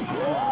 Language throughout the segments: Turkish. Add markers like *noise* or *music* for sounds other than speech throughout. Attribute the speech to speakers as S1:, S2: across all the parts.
S1: Uhul!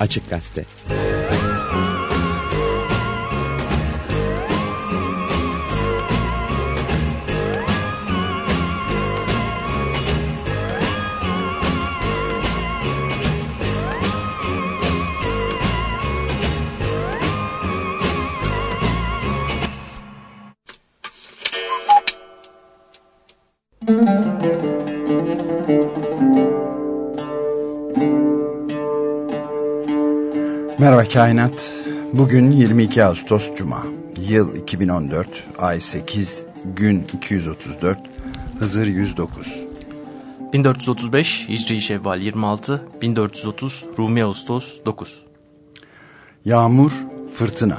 S1: Açık Gazete Kainat. Bugün 22 Ağustos Cuma. Yıl 2014, ay 8, gün 234, Hızır 109.
S2: 1435 Hicri Şevval 26, 1430 Rumi Ağustos 9.
S1: Yağmur, fırtına.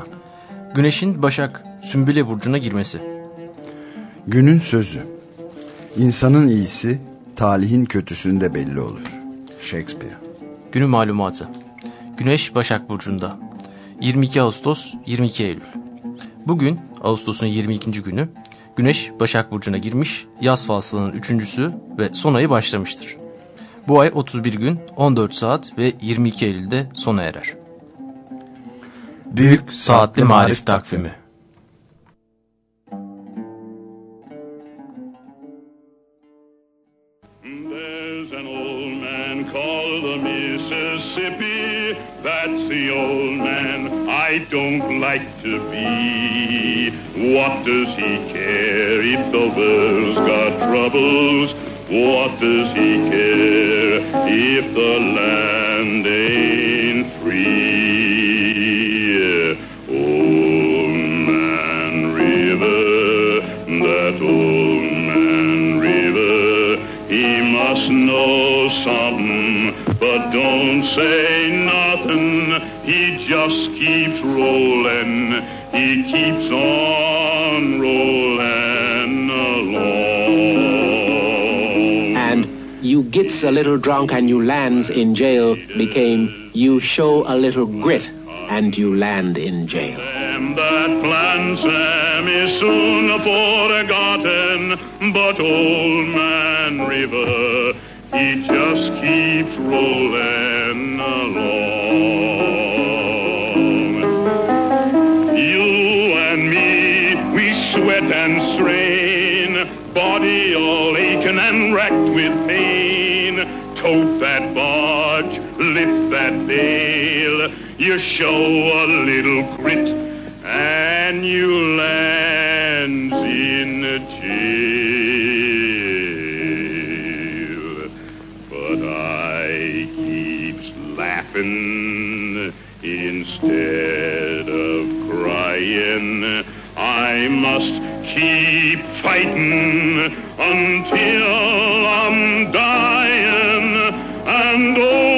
S2: Güneşin Başak Sümbüle Burcu'na girmesi.
S1: Günün sözü. İnsanın iyisi, talihin kötüsünde belli olur. Shakespeare.
S2: Günün malumatı. Güneş Başak Burcu'nda. 22 Ağustos 22 Eylül. Bugün Ağustos'un 22. günü Güneş Başak Burcu'na girmiş, yaz faslının üçüncüsü ve son ayı başlamıştır. Bu ay 31 gün, 14 saat ve 22 Eylül'de sona erer. Büyük Saatli Marif Takvimi
S3: don't like to be. What does he care if the world's got troubles? What does he care if the land ain't free? Old man river, that old man river, he must know something, but don't say just keeps rolling, he keeps on rolling along.
S4: and you gets a little drunk and you lands in jail became you show a little grit and you land in jail.
S3: Sam that plan Sam is soon forgotten, but old man River, he just keeps rolling along. Racked with pain. Tote that barge, lift that bale, you show a little grit, and you land in jail. But I keeps laughing instead I must keep fighting until I'm dying. And old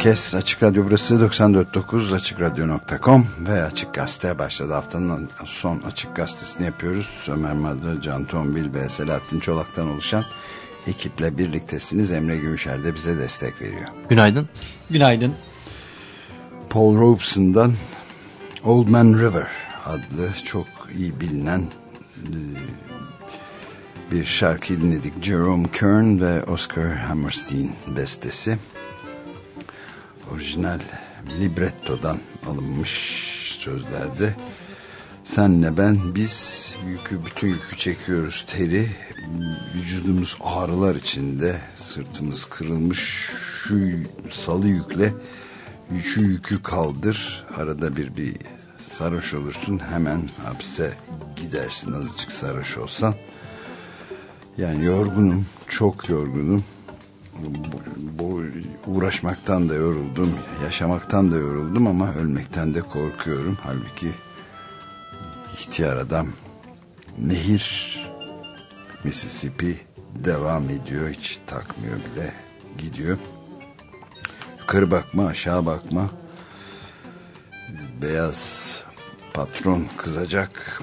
S1: herkes. Açık Radyo burası 94.9 AçıkRadyo.com ve Açık Gazete başladı. Haftanın son Açık Gazetesini yapıyoruz. Ömer Madra, Can Tombil ve Selahattin Çolak'tan oluşan ekiple birliktesiniz. Emre Gümüşer de bize destek veriyor.
S2: Günaydın.
S5: Günaydın.
S1: Paul Robeson'dan Old Man River adlı çok iyi bilinen e, bir şarkı dinledik. Jerome Kern ve Oscar Hammerstein bestesi. Orijinal librettodan alınmış sözlerde senle ben biz yükü bütün yükü çekiyoruz teri. Vücudumuz ağrılar içinde sırtımız kırılmış. Şu salı yükle şu yükü kaldır. Arada bir bir sarhoş olursun hemen hapse gidersin azıcık sarhoş olsan. Yani yorgunum çok yorgunum bu, uğraşmaktan da yoruldum yaşamaktan da yoruldum ama ölmekten de korkuyorum. Halbuki ihtiyar adam nehir Mississippi devam ediyor hiç takmıyor bile gidiyor. Yukarı bakma aşağı bakma. Beyaz patron kızacak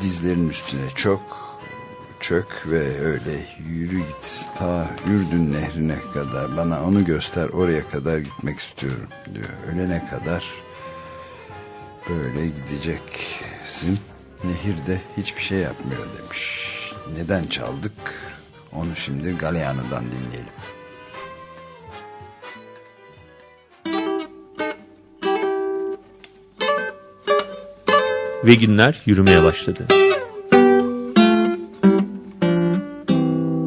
S1: dizlerin üstüne çok çök ve öyle yürü git ta Ürdün nehrine kadar bana onu göster oraya kadar gitmek istiyorum diyor. Ölene kadar böyle gideceksin. Nehirde hiçbir şey yapmıyor demiş. Neden çaldık? Onu şimdi Galeano'dan dinleyelim.
S5: Ve günler yürümeye başladı.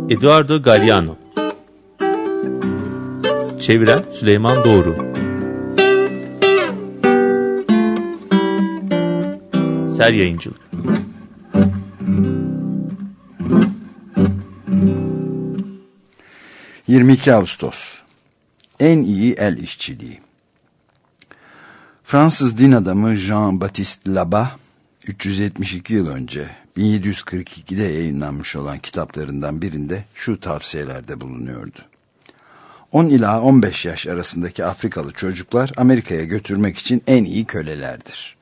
S5: Eduardo Galliano Çeviren Süleyman Doğru. Ser Yayıncılık.
S1: ...22 Ağustos... ...en iyi el işçiliği... Fransız din adamı Jean-Baptiste Labat 372 yıl önce 1742'de yayınlanmış olan kitaplarından birinde şu tavsiyelerde bulunuyordu. 10 ila 15 yaş arasındaki Afrikalı çocuklar Amerika'ya götürmek için en iyi kölelerdir.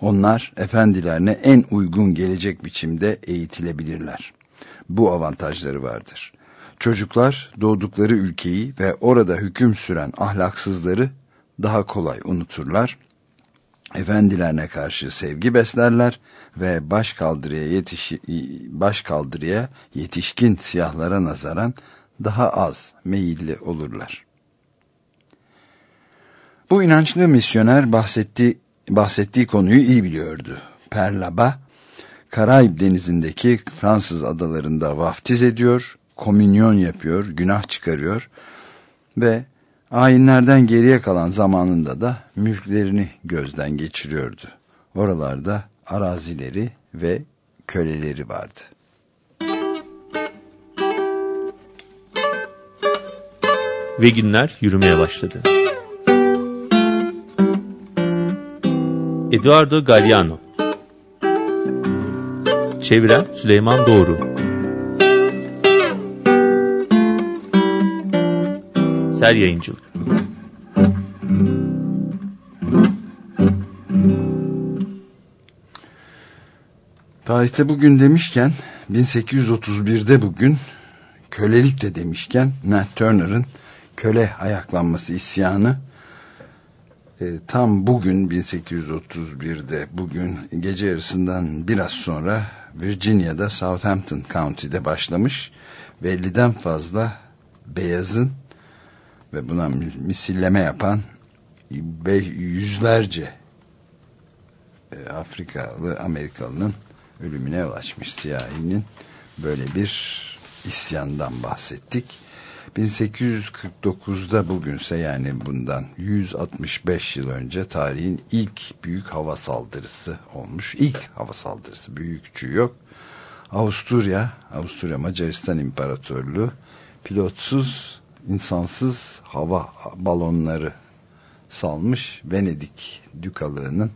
S1: Onlar efendilerine en uygun gelecek biçimde eğitilebilirler. Bu avantajları vardır. Çocuklar doğdukları ülkeyi ve orada hüküm süren ahlaksızları daha kolay unuturlar efendilerine karşı sevgi beslerler ve baş kaldırıya, yetiş, baş kaldırıya yetişkin siyahlara nazaran daha az meyilli olurlar. Bu inançlı misyoner bahsetti, bahsettiği konuyu iyi biliyordu. Perlaba, Karayip denizindeki Fransız adalarında vaftiz ediyor, komünyon yapıyor, günah çıkarıyor ve Ayinlerden geriye kalan zamanında da mülklerini gözden geçiriyordu. Oralarda arazileri ve köleleri vardı.
S5: Ve günler yürümeye başladı. Eduardo Galliano Çeviren Süleyman Doğru Eser Yayıncılık.
S1: Tarihte bugün demişken 1831'de bugün kölelik de demişken Nat Turner'ın köle ayaklanması isyanı e, tam bugün 1831'de bugün gece yarısından biraz sonra Virginia'da Southampton County'de başlamış ve 50'den fazla beyazın ve buna misilleme yapan yüzlerce e, Afrikalı Amerikalının ölümüne ulaşmış siyahinin böyle bir isyandan bahsettik. 1849'da bugünse yani bundan 165 yıl önce tarihin ilk büyük hava saldırısı olmuş. İlk hava saldırısı büyükçü yok. Avusturya, Avusturya Macaristan İmparatorluğu pilotsuz insansız hava balonları salmış Venedik Dükalığı'nın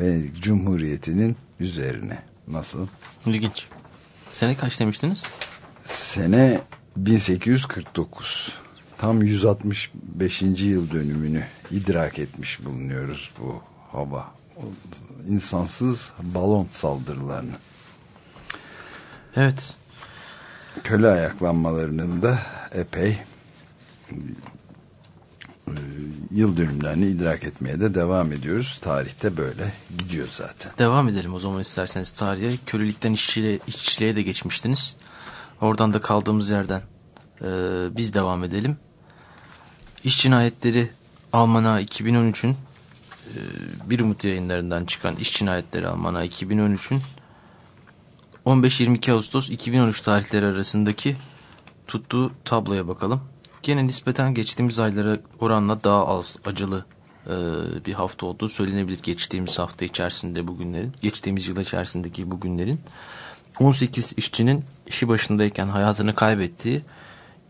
S1: Venedik Cumhuriyeti'nin üzerine. Nasıl?
S2: İlginç. Sene kaç demiştiniz?
S1: Sene 1849. Tam 165. yıl dönümünü idrak etmiş bulunuyoruz bu hava insansız balon saldırılarını.
S2: Evet.
S1: Köle ayaklanmalarının da epey yıl dönümlerini idrak etmeye de devam ediyoruz. Tarihte böyle gidiyor zaten.
S2: Devam edelim o zaman isterseniz tarihe. Kölelikten işçiliğe, işçiliğe de geçmiştiniz. Oradan da kaldığımız yerden e, biz devam edelim. İş cinayetleri Almana 2013'ün Bir Umut yayınlarından çıkan İş Cinayetleri Almana 2013'ün 15-22 Ağustos 2013 tarihleri arasındaki tuttuğu tabloya bakalım. Gene nispeten geçtiğimiz aylara oranla daha az acılı e, bir hafta olduğu söylenebilir geçtiğimiz hafta içerisinde bugünlerin, geçtiğimiz yıl içerisindeki bugünlerin 18 işçinin işi başındayken hayatını kaybettiği,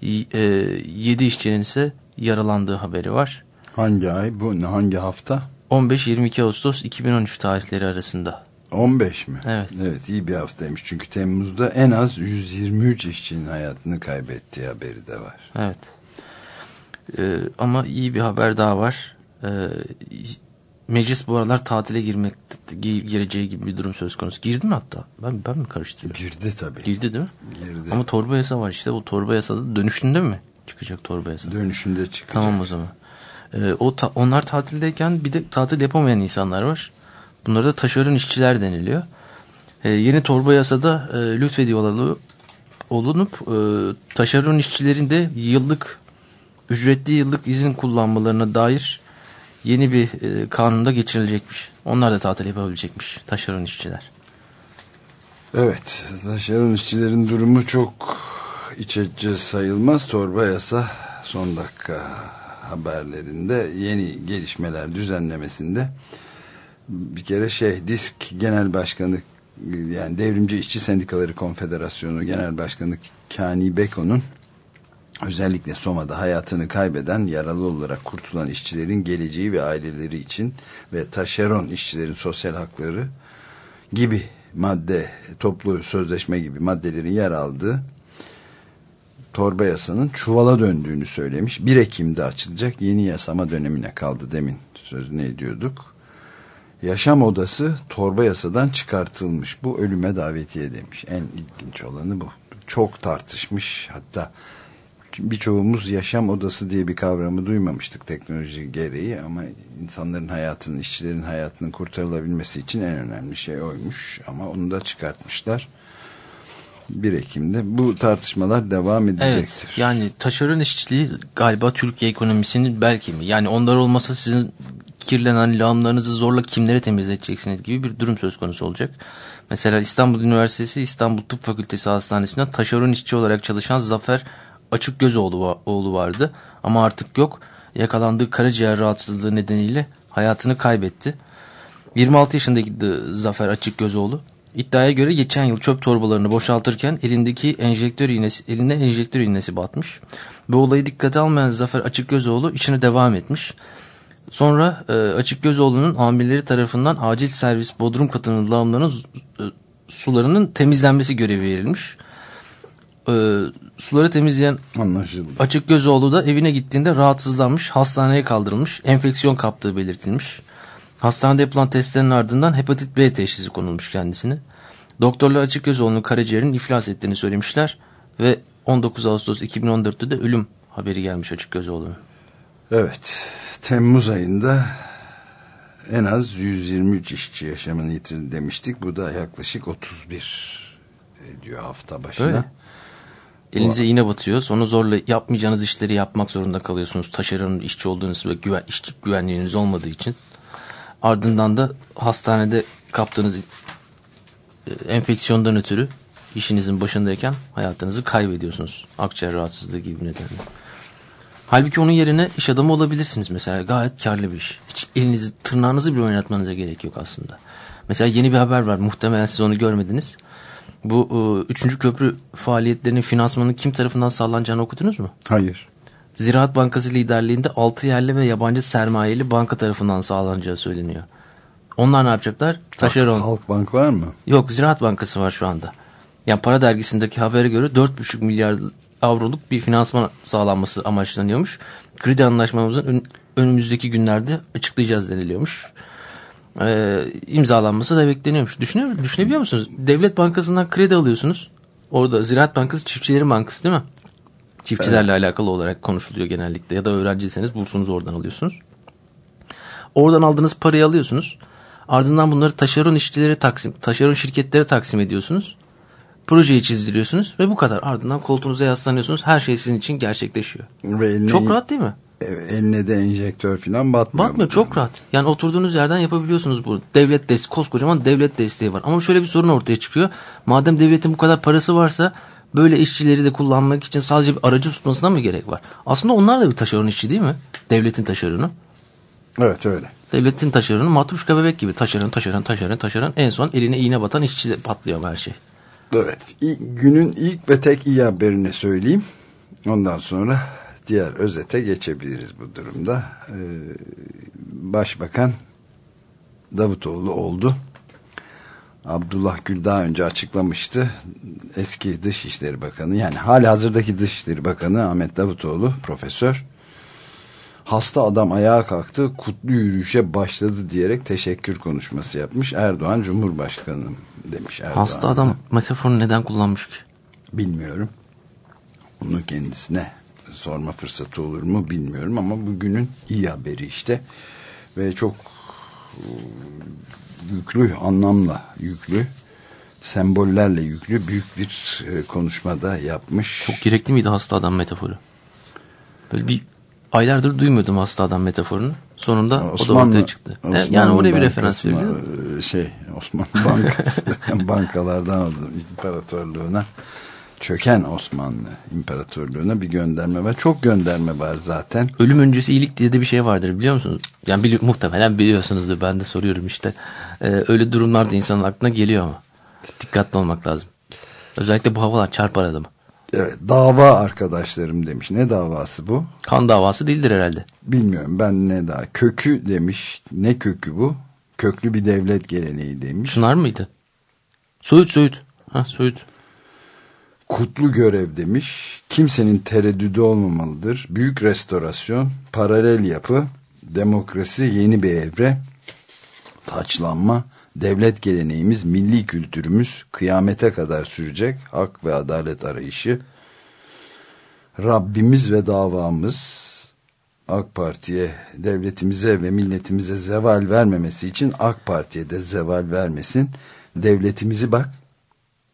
S2: 7 işçinin ise yaralandığı haberi var.
S1: Hangi ay bu? Hangi hafta?
S2: 15-22 Ağustos 2013 tarihleri arasında.
S1: 15 mi?
S2: Evet.
S1: Evet iyi bir haftaymış. Çünkü Temmuz'da en az 123 işçinin hayatını kaybettiği haberi de var.
S2: Evet. Ee, ama iyi bir haber daha var. Ee, meclis bu aralar tatile girmek gireceği gibi bir durum söz konusu. Girdi mi hatta? Ben ben mi karıştırıyorum?
S1: Girdi tabii.
S2: Girdi değil mi?
S1: Girdi.
S2: Ama torba yasa var işte. O torba yasada dönüşünde mi çıkacak torba yasa?
S1: Dönüşünde çıkacak.
S2: Tamam o zaman. Ee, o ta, onlar tatildeyken bir de tatil yapamayan insanlar var. Bunlara da taşeron işçiler deniliyor. Ee, yeni torba yasada e, lütfediyorlar olunup e, taşeron işçilerin de yıllık ücretli yıllık izin kullanmalarına dair yeni bir e, kanunda geçirilecekmiş. Onlar da tatil yapabilecekmiş taşeron işçiler.
S1: Evet taşeron işçilerin durumu çok iç açıcı sayılmaz. Torba yasa son dakika haberlerinde yeni gelişmeler düzenlemesinde bir kere şey disk genel başkanı yani devrimci işçi sendikaları konfederasyonu genel başkanı Kani Beko'nun özellikle Soma'da hayatını kaybeden yaralı olarak kurtulan işçilerin geleceği ve aileleri için ve taşeron işçilerin sosyal hakları gibi madde toplu sözleşme gibi maddelerin yer aldığı torba yasanın çuvala döndüğünü söylemiş. 1 Ekim'de açılacak yeni yasama dönemine kaldı demin sözünü ediyorduk. Yaşam odası torba yasadan çıkartılmış. Bu ölüme davetiye demiş. En ilginç olanı bu. Çok tartışmış hatta birçoğumuz yaşam odası diye bir kavramı duymamıştık teknoloji gereği ama insanların hayatının, işçilerin hayatının kurtarılabilmesi için en önemli şey oymuş ama onu da çıkartmışlar. 1 Ekim'de bu tartışmalar devam edecektir.
S2: Evet, yani taşeron işçiliği galiba Türkiye ekonomisinin belki mi? Yani onlar olmasa sizin kirlenen lağımlarınızı zorla kimlere temizleteceksiniz gibi bir durum söz konusu olacak. Mesela İstanbul Üniversitesi İstanbul Tıp Fakültesi Hastanesi'nde taşeron işçi olarak çalışan Zafer Açık Gözoğlu oğlu vardı ama artık yok. Yakalandığı karaciğer rahatsızlığı nedeniyle hayatını kaybetti. 26 yaşındaki Zafer Açık Gözoğlu iddiaya göre geçen yıl çöp torbalarını boşaltırken elindeki enjektör iğnesi, eline enjektör iğnesi batmış. Bu olayı dikkate almayan Zafer Açık Gözoğlu işine devam etmiş. Sonra e, Açık Gözoğlu'nun amirleri tarafından acil servis bodrum katının lağımlarının e, sularının temizlenmesi görevi verilmiş. E, suları temizleyen
S1: Anlaşıldı.
S2: Açık Gözoğlu da evine gittiğinde rahatsızlanmış, hastaneye kaldırılmış, enfeksiyon kaptığı belirtilmiş. Hastanede yapılan testlerin ardından hepatit B teşhisi konulmuş kendisine. Doktorlar Açık Gözoğlu'nun karaciğerin iflas ettiğini söylemişler ve 19 Ağustos 2014'te de ölüm haberi gelmiş Açık Gözoğlu'nun.
S1: Evet, Temmuz ayında en az 123 işçi yaşamını yitirdi demiştik. Bu da yaklaşık 31 diyor hafta başına.
S2: Öyle. Elinize iğne batıyor. Sonra zorla yapmayacağınız işleri yapmak zorunda kalıyorsunuz. Taşeron işçi olduğunuz ve güven, işçi güvenliğiniz olmadığı için. Ardından da hastanede kaptığınız e, enfeksiyondan ötürü işinizin başındayken hayatınızı kaybediyorsunuz. Akciğer rahatsızlığı gibi nedenle. Halbuki onun yerine iş adamı olabilirsiniz mesela. Gayet karlı bir iş. Hiç elinizi, tırnağınızı bile oynatmanıza gerek yok aslında. Mesela yeni bir haber var. Muhtemelen siz onu görmediniz. Bu e, üçüncü köprü faaliyetlerinin finansmanı kim tarafından sağlanacağını okudunuz mu?
S1: Hayır.
S2: Ziraat Bankası liderliğinde 6 yerli ve yabancı sermayeli banka tarafından sağlanacağı söyleniyor. Onlar ne yapacaklar? Taşeron.
S1: Halkbank var mı?
S2: Yok Ziraat Bankası var şu anda. Yani para dergisindeki habere göre 4,5 milyar avroluk bir finansman sağlanması amaçlanıyormuş. Kredi anlaşmamızın ön, önümüzdeki günlerde açıklayacağız deniliyormuş. Ee, imzalanması da bekleniyormuş. Düşünüyor, düşünebiliyor musunuz? Devlet Bankası'ndan kredi alıyorsunuz. Orada Ziraat Bankası çiftçilerin bankası değil mi? Çiftçilerle evet. alakalı olarak konuşuluyor genellikle. Ya da öğrenciyseniz bursunuzu oradan alıyorsunuz. Oradan aldığınız parayı alıyorsunuz. Ardından bunları taşeron işçilere taksim, taşeron şirketlere taksim ediyorsunuz. Projeyi çizdiriyorsunuz ve bu kadar. Ardından koltuğunuza yaslanıyorsunuz. Her şey sizin için gerçekleşiyor. Çok rahat değil mi?
S1: Eline de enjektör falan batmıyor.
S2: Batmıyor çok rahat. Yani oturduğunuz yerden yapabiliyorsunuz bu. Devlet desteği, koskocaman devlet desteği var. Ama şöyle bir sorun ortaya çıkıyor. Madem devletin bu kadar parası varsa böyle işçileri de kullanmak için sadece bir aracı tutmasına mı gerek var? Aslında onlar da bir taşeron işçi değil mi? Devletin taşeronu.
S1: Evet öyle.
S2: Devletin taşeronu matruşka bebek gibi taşeron taşeron taşeron taşeron en son eline iğne batan işçi patlıyor her şey.
S1: Evet. İlk, günün ilk ve tek iyi haberini söyleyeyim. Ondan sonra diğer özete geçebiliriz bu durumda. Ee, Başbakan Davutoğlu oldu. Abdullah Gül daha önce açıklamıştı. Eski Dışişleri Bakanı yani hali hazırdaki Dışişleri Bakanı Ahmet Davutoğlu profesör hasta adam ayağa kalktı kutlu yürüyüşe başladı diyerek teşekkür konuşması yapmış. Erdoğan Cumhurbaşkanı demiş. Erdoğan
S2: Hasta adam metaforunu neden kullanmış ki?
S1: Bilmiyorum. Bunu kendisine sorma fırsatı olur mu bilmiyorum ama bugünün iyi haberi işte. Ve çok e, yüklü, anlamla yüklü, sembollerle yüklü büyük bir e, konuşmada yapmış.
S2: Çok gerekli miydi hasta adam metaforu? Böyle bir aylardır duymuyordum hasta adam metaforunu. Sonunda
S1: Osmanlı,
S2: o da ortaya çıktı. E,
S1: Osmanlı
S2: yani oraya bir referans
S1: e, Şey, Osmanlı Bankası, *laughs* *laughs* bankalardan aldım imparatorluğuna çöken Osmanlı İmparatorluğu'na bir gönderme var. Çok gönderme var zaten.
S2: Ölüm öncesi iyilik diye de bir şey vardır biliyor musunuz? Yani bili muhtemelen biliyorsunuzdur. Ben de soruyorum işte. Ee, öyle durumlarda insanın aklına geliyor ama. Dikkatli olmak lazım. Özellikle bu havalar çarpar adamı.
S1: Evet, dava arkadaşlarım demiş. Ne davası bu?
S2: Kan davası değildir herhalde.
S1: Bilmiyorum ben ne daha. Kökü demiş. Ne kökü bu? Köklü bir devlet geleneği demiş.
S2: Çınar mıydı? Söğüt Söğüt. Ha Söğüt.
S1: Kutlu görev demiş. Kimsenin tereddüdü olmamalıdır. Büyük restorasyon, paralel yapı, demokrasi yeni bir evre, taçlanma, devlet geleneğimiz, milli kültürümüz kıyamete kadar sürecek hak ve adalet arayışı, Rabbimiz ve davamız AK Parti'ye, devletimize ve milletimize zeval vermemesi için AK Parti'ye de zeval vermesin. Devletimizi bak,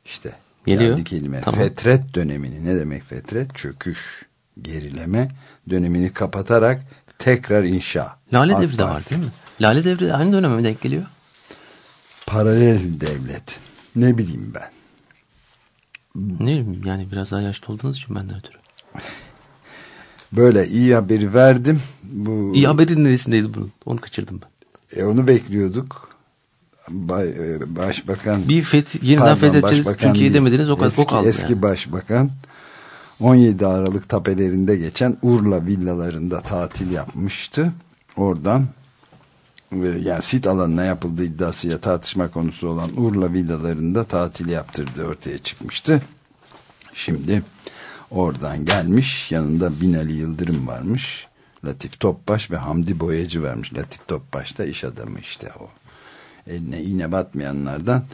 S1: işte
S2: Geliyor.
S1: geldi kelime.
S2: Tamam.
S1: Fetret dönemini, ne demek fetret? Çöküş, gerileme dönemini kapatarak tekrar inşa.
S2: Lale Devri de var değil mi? Lale Devri de aynı döneme mi denk geliyor?
S1: Paralel devlet. Ne bileyim ben.
S2: Ne bileyim yani biraz daha yaşlı olduğunuz için benden ötürü. *laughs*
S1: Böyle iyi haberi verdim. Bu
S2: İyi haberin neresindeydi bunun? Onu kaçırdım ben.
S1: E, onu bekliyorduk. Bay, e, başbakan
S2: Bir fethi, yeniden fethedeceğiz Türkiye'yi
S1: değil.
S2: demediniz o kadar
S1: eski,
S2: o kaldı
S1: Eski
S2: yani.
S1: başbakan 17 Aralık tapelerinde geçen Urla villalarında tatil yapmıştı. Oradan ve yani sit alanına yapıldığı iddiasıyla tartışma konusu olan Urla villalarında tatil yaptırdığı ortaya çıkmıştı. Şimdi oradan gelmiş yanında Binali Yıldırım varmış. Latif Topbaş ve Hamdi Boyacı vermiş. Latif Topbaş da iş adamı işte o. Eline iğne batmayanlardan.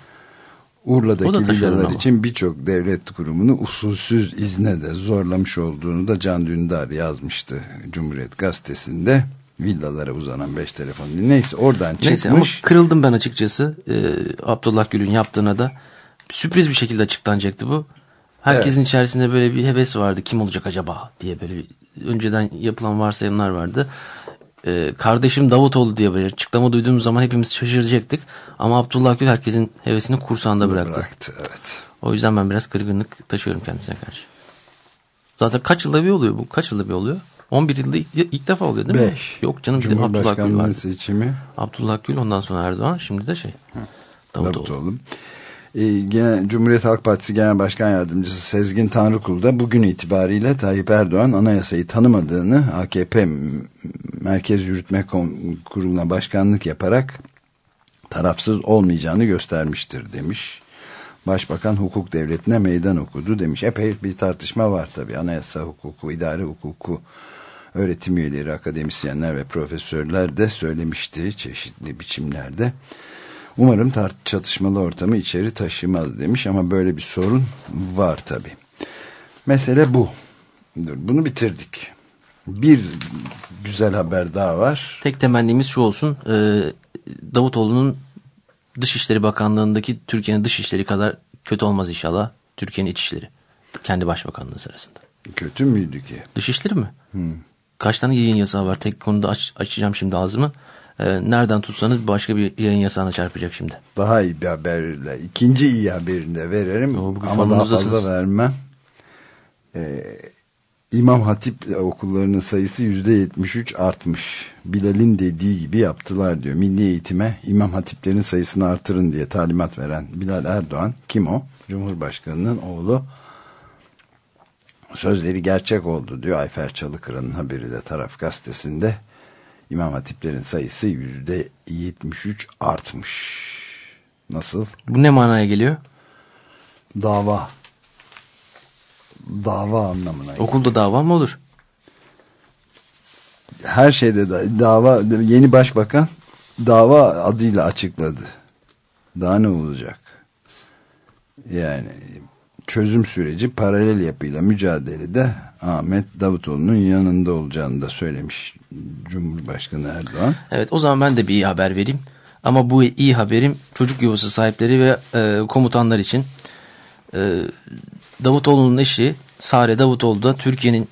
S1: Urla'daki villalar için birçok devlet kurumunu usulsüz izne de zorlamış olduğunu da Can Dündar yazmıştı Cumhuriyet Gazetesi'nde. Villalara uzanan beş telefon. Neyse oradan
S2: Neyse ama
S1: çıkmış.
S2: kırıldım ben açıkçası. Ee, Abdullah Gül'ün yaptığına da sürpriz bir şekilde açıklanacaktı bu. Herkesin içerisinde böyle bir heves vardı. Kim olacak acaba diye böyle önceden yapılan varsayımlar vardı. Ee, kardeşim Davutoğlu diye böyle açıklama duyduğumuz zaman hepimiz şaşıracaktık. Ama Abdullah Gül herkesin hevesini kursağında bıraktı.
S1: Bıraktı evet.
S2: O yüzden ben biraz kırgınlık taşıyorum kendisine karşı. Zaten kaç yılda bir oluyor bu? Kaç yılda bir oluyor? 11 yılda ilk, ilk defa oluyor değil mi?
S1: Beş.
S2: Yok canım bir de Abdullah Gül vardı.
S1: seçimi
S2: Abdullah Gül ondan sonra Erdoğan şimdi de şey. Davutoğlu.
S1: Davutoğlu. Ee, Genel, Cumhuriyet Halk Partisi Genel Başkan Yardımcısı Sezgin Tanrıkul da bugün itibariyle Tayyip Erdoğan anayasayı tanımadığını AKP Merkez Yürütme Kurulu'na başkanlık yaparak tarafsız olmayacağını göstermiştir demiş. Başbakan hukuk devletine meydan okudu demiş. Epey bir tartışma var tabii. Anayasa hukuku, idare hukuku öğretim üyeleri, akademisyenler ve profesörler de söylemişti çeşitli biçimlerde. Umarım tart çatışmalı ortamı içeri taşımaz demiş ama böyle bir sorun var tabii. Mesele bu. Dur, bunu bitirdik. Bir güzel haber daha var.
S2: Tek temennimiz şu olsun. E, Davutoğlu'nun Dışişleri Bakanlığı'ndaki Türkiye'nin dışişleri kadar kötü olmaz inşallah. Türkiye'nin iç işleri. Kendi başbakanlığı sırasında.
S1: Kötü müydü ki?
S2: Dışişleri mi? kaç tane yayın yasağı var. Tek konuda aç, açacağım şimdi ağzımı. Ee, nereden tutsanız başka bir yayın yasağına çarpacak şimdi.
S1: Daha iyi bir haberle. ikinci iyi haberini de verelim.
S2: O,
S1: Ama daha fazla vermem. Ee, İmam Hatip okullarının sayısı yüzde 73 artmış. Bilal'in dediği gibi yaptılar diyor. Milli eğitime İmam Hatiplerin sayısını artırın diye talimat veren Bilal Erdoğan. Kim o? Cumhurbaşkanının oğlu. Sözleri gerçek oldu diyor Ayfer Çalıkıran'ın haberi de taraf gazetesinde. İmam Hatiplerin sayısı yüzde 73 artmış. Nasıl?
S2: Bu ne manaya geliyor?
S1: Dava. Dava anlamına. geliyor.
S2: Okulda dava mı olur?
S1: Her şeyde da, dava yeni başbakan dava adıyla açıkladı. Daha ne olacak? Yani çözüm süreci paralel yapıyla mücadelede Ahmet Davutoğlu'nun yanında olacağını da söylemiş Cumhurbaşkanı Erdoğan.
S2: Evet o zaman ben de bir iyi haber vereyim. Ama bu iyi haberim çocuk yuvası sahipleri ve e, komutanlar için. E, Davutoğlu'nun eşi Sare Davutoğlu da Türkiye'nin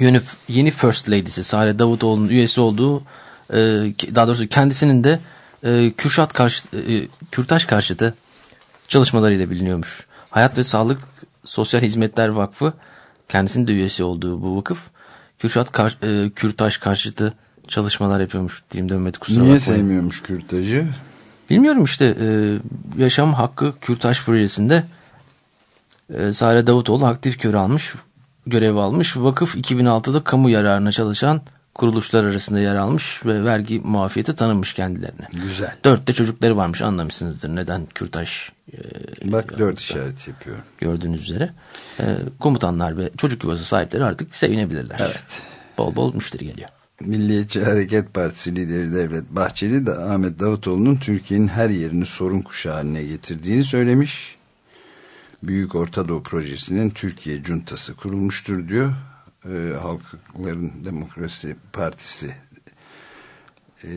S2: yeni, yeni First Lady'si. Sare Davutoğlu'nun üyesi olduğu e, daha doğrusu kendisinin de e, Kürşat karşı, e, Kürtaş karşıtı çalışmalarıyla biliniyormuş. Hayat ve Sağlık Sosyal Hizmetler Vakfı kendisinin de üyesi olduğu bu vakıf Kürşat kar, e, Kürtaş karşıtı çalışmalar yapıyormuş. Dilim dönmedi kusura
S1: Niye
S2: bakmayın.
S1: sevmiyormuş kürtajı?
S2: Bilmiyorum işte e, Yaşam Hakkı Kürtaş projesinde e, Sare Davutoğlu aktif görev almış, görev almış. Vakıf 2006'da kamu yararına çalışan kuruluşlar arasında yer almış ve vergi muafiyeti tanınmış kendilerine.
S1: Güzel.
S2: Dörtte çocukları varmış anlamışsınızdır neden Kürtaş e,
S1: Bak dört işaret yapıyor.
S2: gördüğünüz üzere. E, komutanlar ve çocuk yuvası sahipleri artık sevinebilirler.
S1: Evet.
S2: Bol bol müşteri geliyor.
S1: Milliyetçi Hareket Partisi lideri Devlet Bahçeli de Ahmet Davutoğlu'nun Türkiye'nin her yerini sorun kuşağı haline getirdiğini söylemiş. Büyük Orta Doğu Projesi'nin Türkiye Cuntası kurulmuştur diyor. Ee, Halkların Demokrasi Partisi e,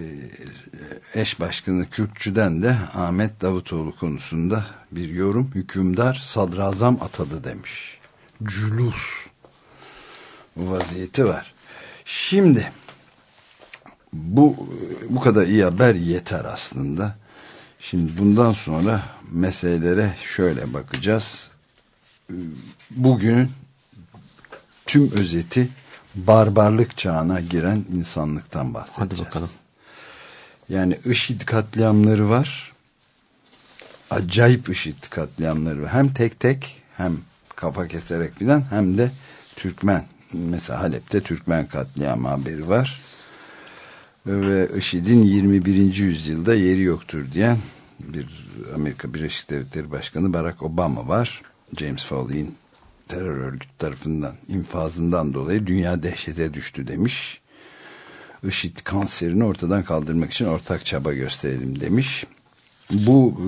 S1: eş başkanı Kürtçü'den de Ahmet Davutoğlu konusunda bir yorum. Hükümdar sadrazam atadı demiş. Cülus vaziyeti var. Şimdi bu bu kadar iyi haber yeter aslında. Şimdi bundan sonra meselelere şöyle bakacağız. Bugün tüm özeti barbarlık çağına giren insanlıktan bahsedeceğiz.
S2: Hadi bakalım.
S1: Yani IŞİD katliamları var. Acayip IŞİD katliamları var. Hem tek tek hem kafa keserek filan hem de Türkmen. Mesela Halep'te Türkmen katliamı haberi var. Ve IŞİD'in 21. yüzyılda yeri yoktur diyen bir Amerika Birleşik Devletleri Başkanı Barack Obama var. James Foley'in terör örgütü tarafından infazından dolayı dünya dehşete düştü demiş. IŞİD kanserini ortadan kaldırmak için ortak çaba gösterelim demiş. Bu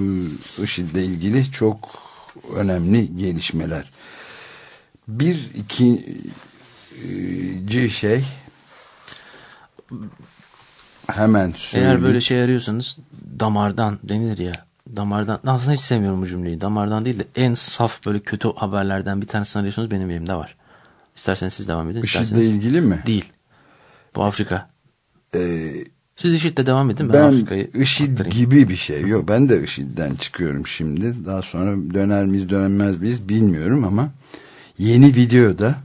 S1: e, IŞİD ile ilgili çok önemli gelişmeler. Bir ikinci şey hemen söyleyeyim.
S2: Eğer böyle şey arıyorsanız damardan denilir ya. Damardan aslında hiç sevmiyorum bu cümleyi. Damardan değil de en saf böyle kötü haberlerden bir tanesini arıyorsanız benim elimde var. İsterseniz siz devam edin.
S1: IŞİD'le ilgili mi?
S2: Değil. Bu Afrika.
S1: Ee,
S2: Siz IŞİD'le devam edin. Ben,
S1: ben
S2: Afrika'yı
S1: IŞİD
S2: aktarayım.
S1: gibi bir şey. Yok ben de IŞİD'den çıkıyorum şimdi. Daha sonra döner miyiz dönmez miyiz bilmiyorum ama yeni videoda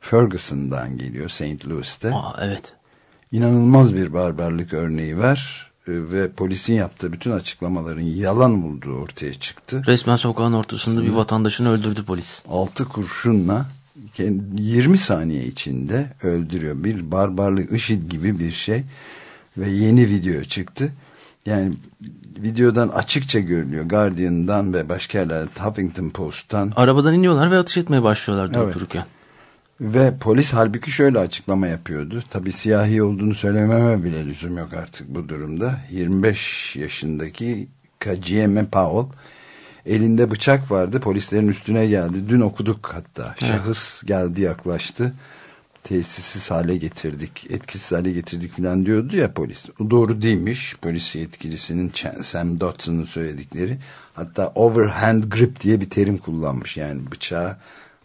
S1: Ferguson'dan geliyor St. Louis'te.
S2: Aa, evet.
S1: İnanılmaz bir barbarlık örneği var ve polisin yaptığı bütün açıklamaların yalan olduğu ortaya çıktı.
S2: Resmen sokağın ortasında bir vatandaşını öldürdü polis.
S1: 6 kurşunla kendi- 20 saniye içinde öldürüyor. Bir barbarlık IŞİD gibi bir şey ve yeni video çıktı. Yani videodan açıkça görülüyor. Guardian'dan ve başka yerlerden Huffington Post'tan
S2: Arabadan iniyorlar ve ateş etmeye başlıyorlar durup
S1: Evet.
S2: dururken.
S1: Ve polis halbuki şöyle açıklama yapıyordu. Tabi siyahi olduğunu söylememe bile lüzum yok artık bu durumda. 25 yaşındaki Kajiyeme Powell elinde bıçak vardı. Polislerin üstüne geldi. Dün okuduk hatta. Şahıs geldi yaklaştı. Tesisiz hale getirdik, etkisiz hale getirdik falan diyordu ya polis. O doğru değilmiş. Polis yetkilisinin Sam Dotson'ın söyledikleri. Hatta overhand grip diye bir terim kullanmış. Yani bıçağı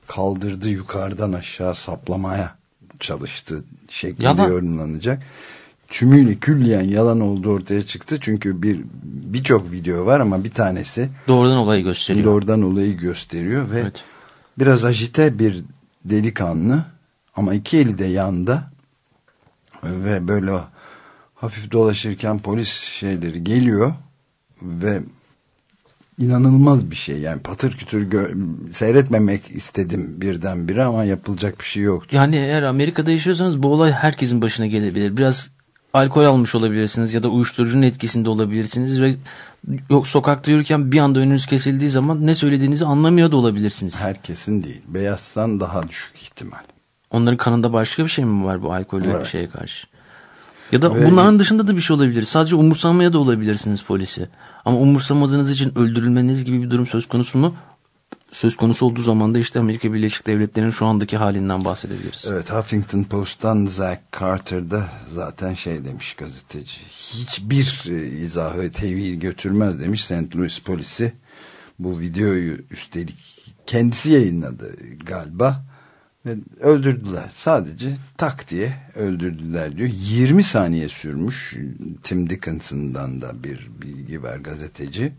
S1: kaldırdı yukarıdan aşağı saplamaya çalıştı şeklinde
S2: Yalan.
S1: yorumlanacak. Tümüyle külliyen yalan olduğu ortaya çıktı. Çünkü bir birçok video var ama bir tanesi
S2: Doğrudan olayı gösteriyor.
S1: oradan olayı gösteriyor ve
S2: Evet.
S1: biraz ajite bir delikanlı ama iki eli de yanda ve böyle hafif dolaşırken polis şeyleri geliyor ve inanılmaz bir şey yani patır kütür seyretmemek istedim birdenbire ama yapılacak bir şey yoktu.
S2: Yani eğer Amerika'da yaşıyorsanız bu olay herkesin başına gelebilir. Biraz alkol almış olabilirsiniz ya da uyuşturucunun etkisinde olabilirsiniz ve yok sokakta yürürken bir anda önünüz kesildiği zaman ne söylediğinizi anlamıyor da olabilirsiniz.
S1: Herkesin değil beyazsan daha düşük ihtimal.
S2: Onların kanında başka bir şey mi var bu alkol ve
S1: Evet.
S2: şeye karşı? Ya da
S1: Ve-
S2: bunların dışında da bir şey olabilir. Sadece umursamaya da olabilirsiniz polisi. Ama umursamadığınız için öldürülmeniz gibi bir durum söz konusu mu? Söz konusu olduğu zaman da işte Amerika Birleşik Devletleri'nin şu andaki halinden bahsedebiliriz.
S1: Evet Huffington Post'tan Zach Carter da zaten şey demiş gazeteci. Hiçbir e, izahı tevhil götürmez demiş St. Louis polisi. Bu videoyu üstelik kendisi yayınladı galiba. Öldürdüler. Sadece tak diye öldürdüler diyor. 20 saniye sürmüş. Tim Dickinson'dan da bir bilgi var gazeteci.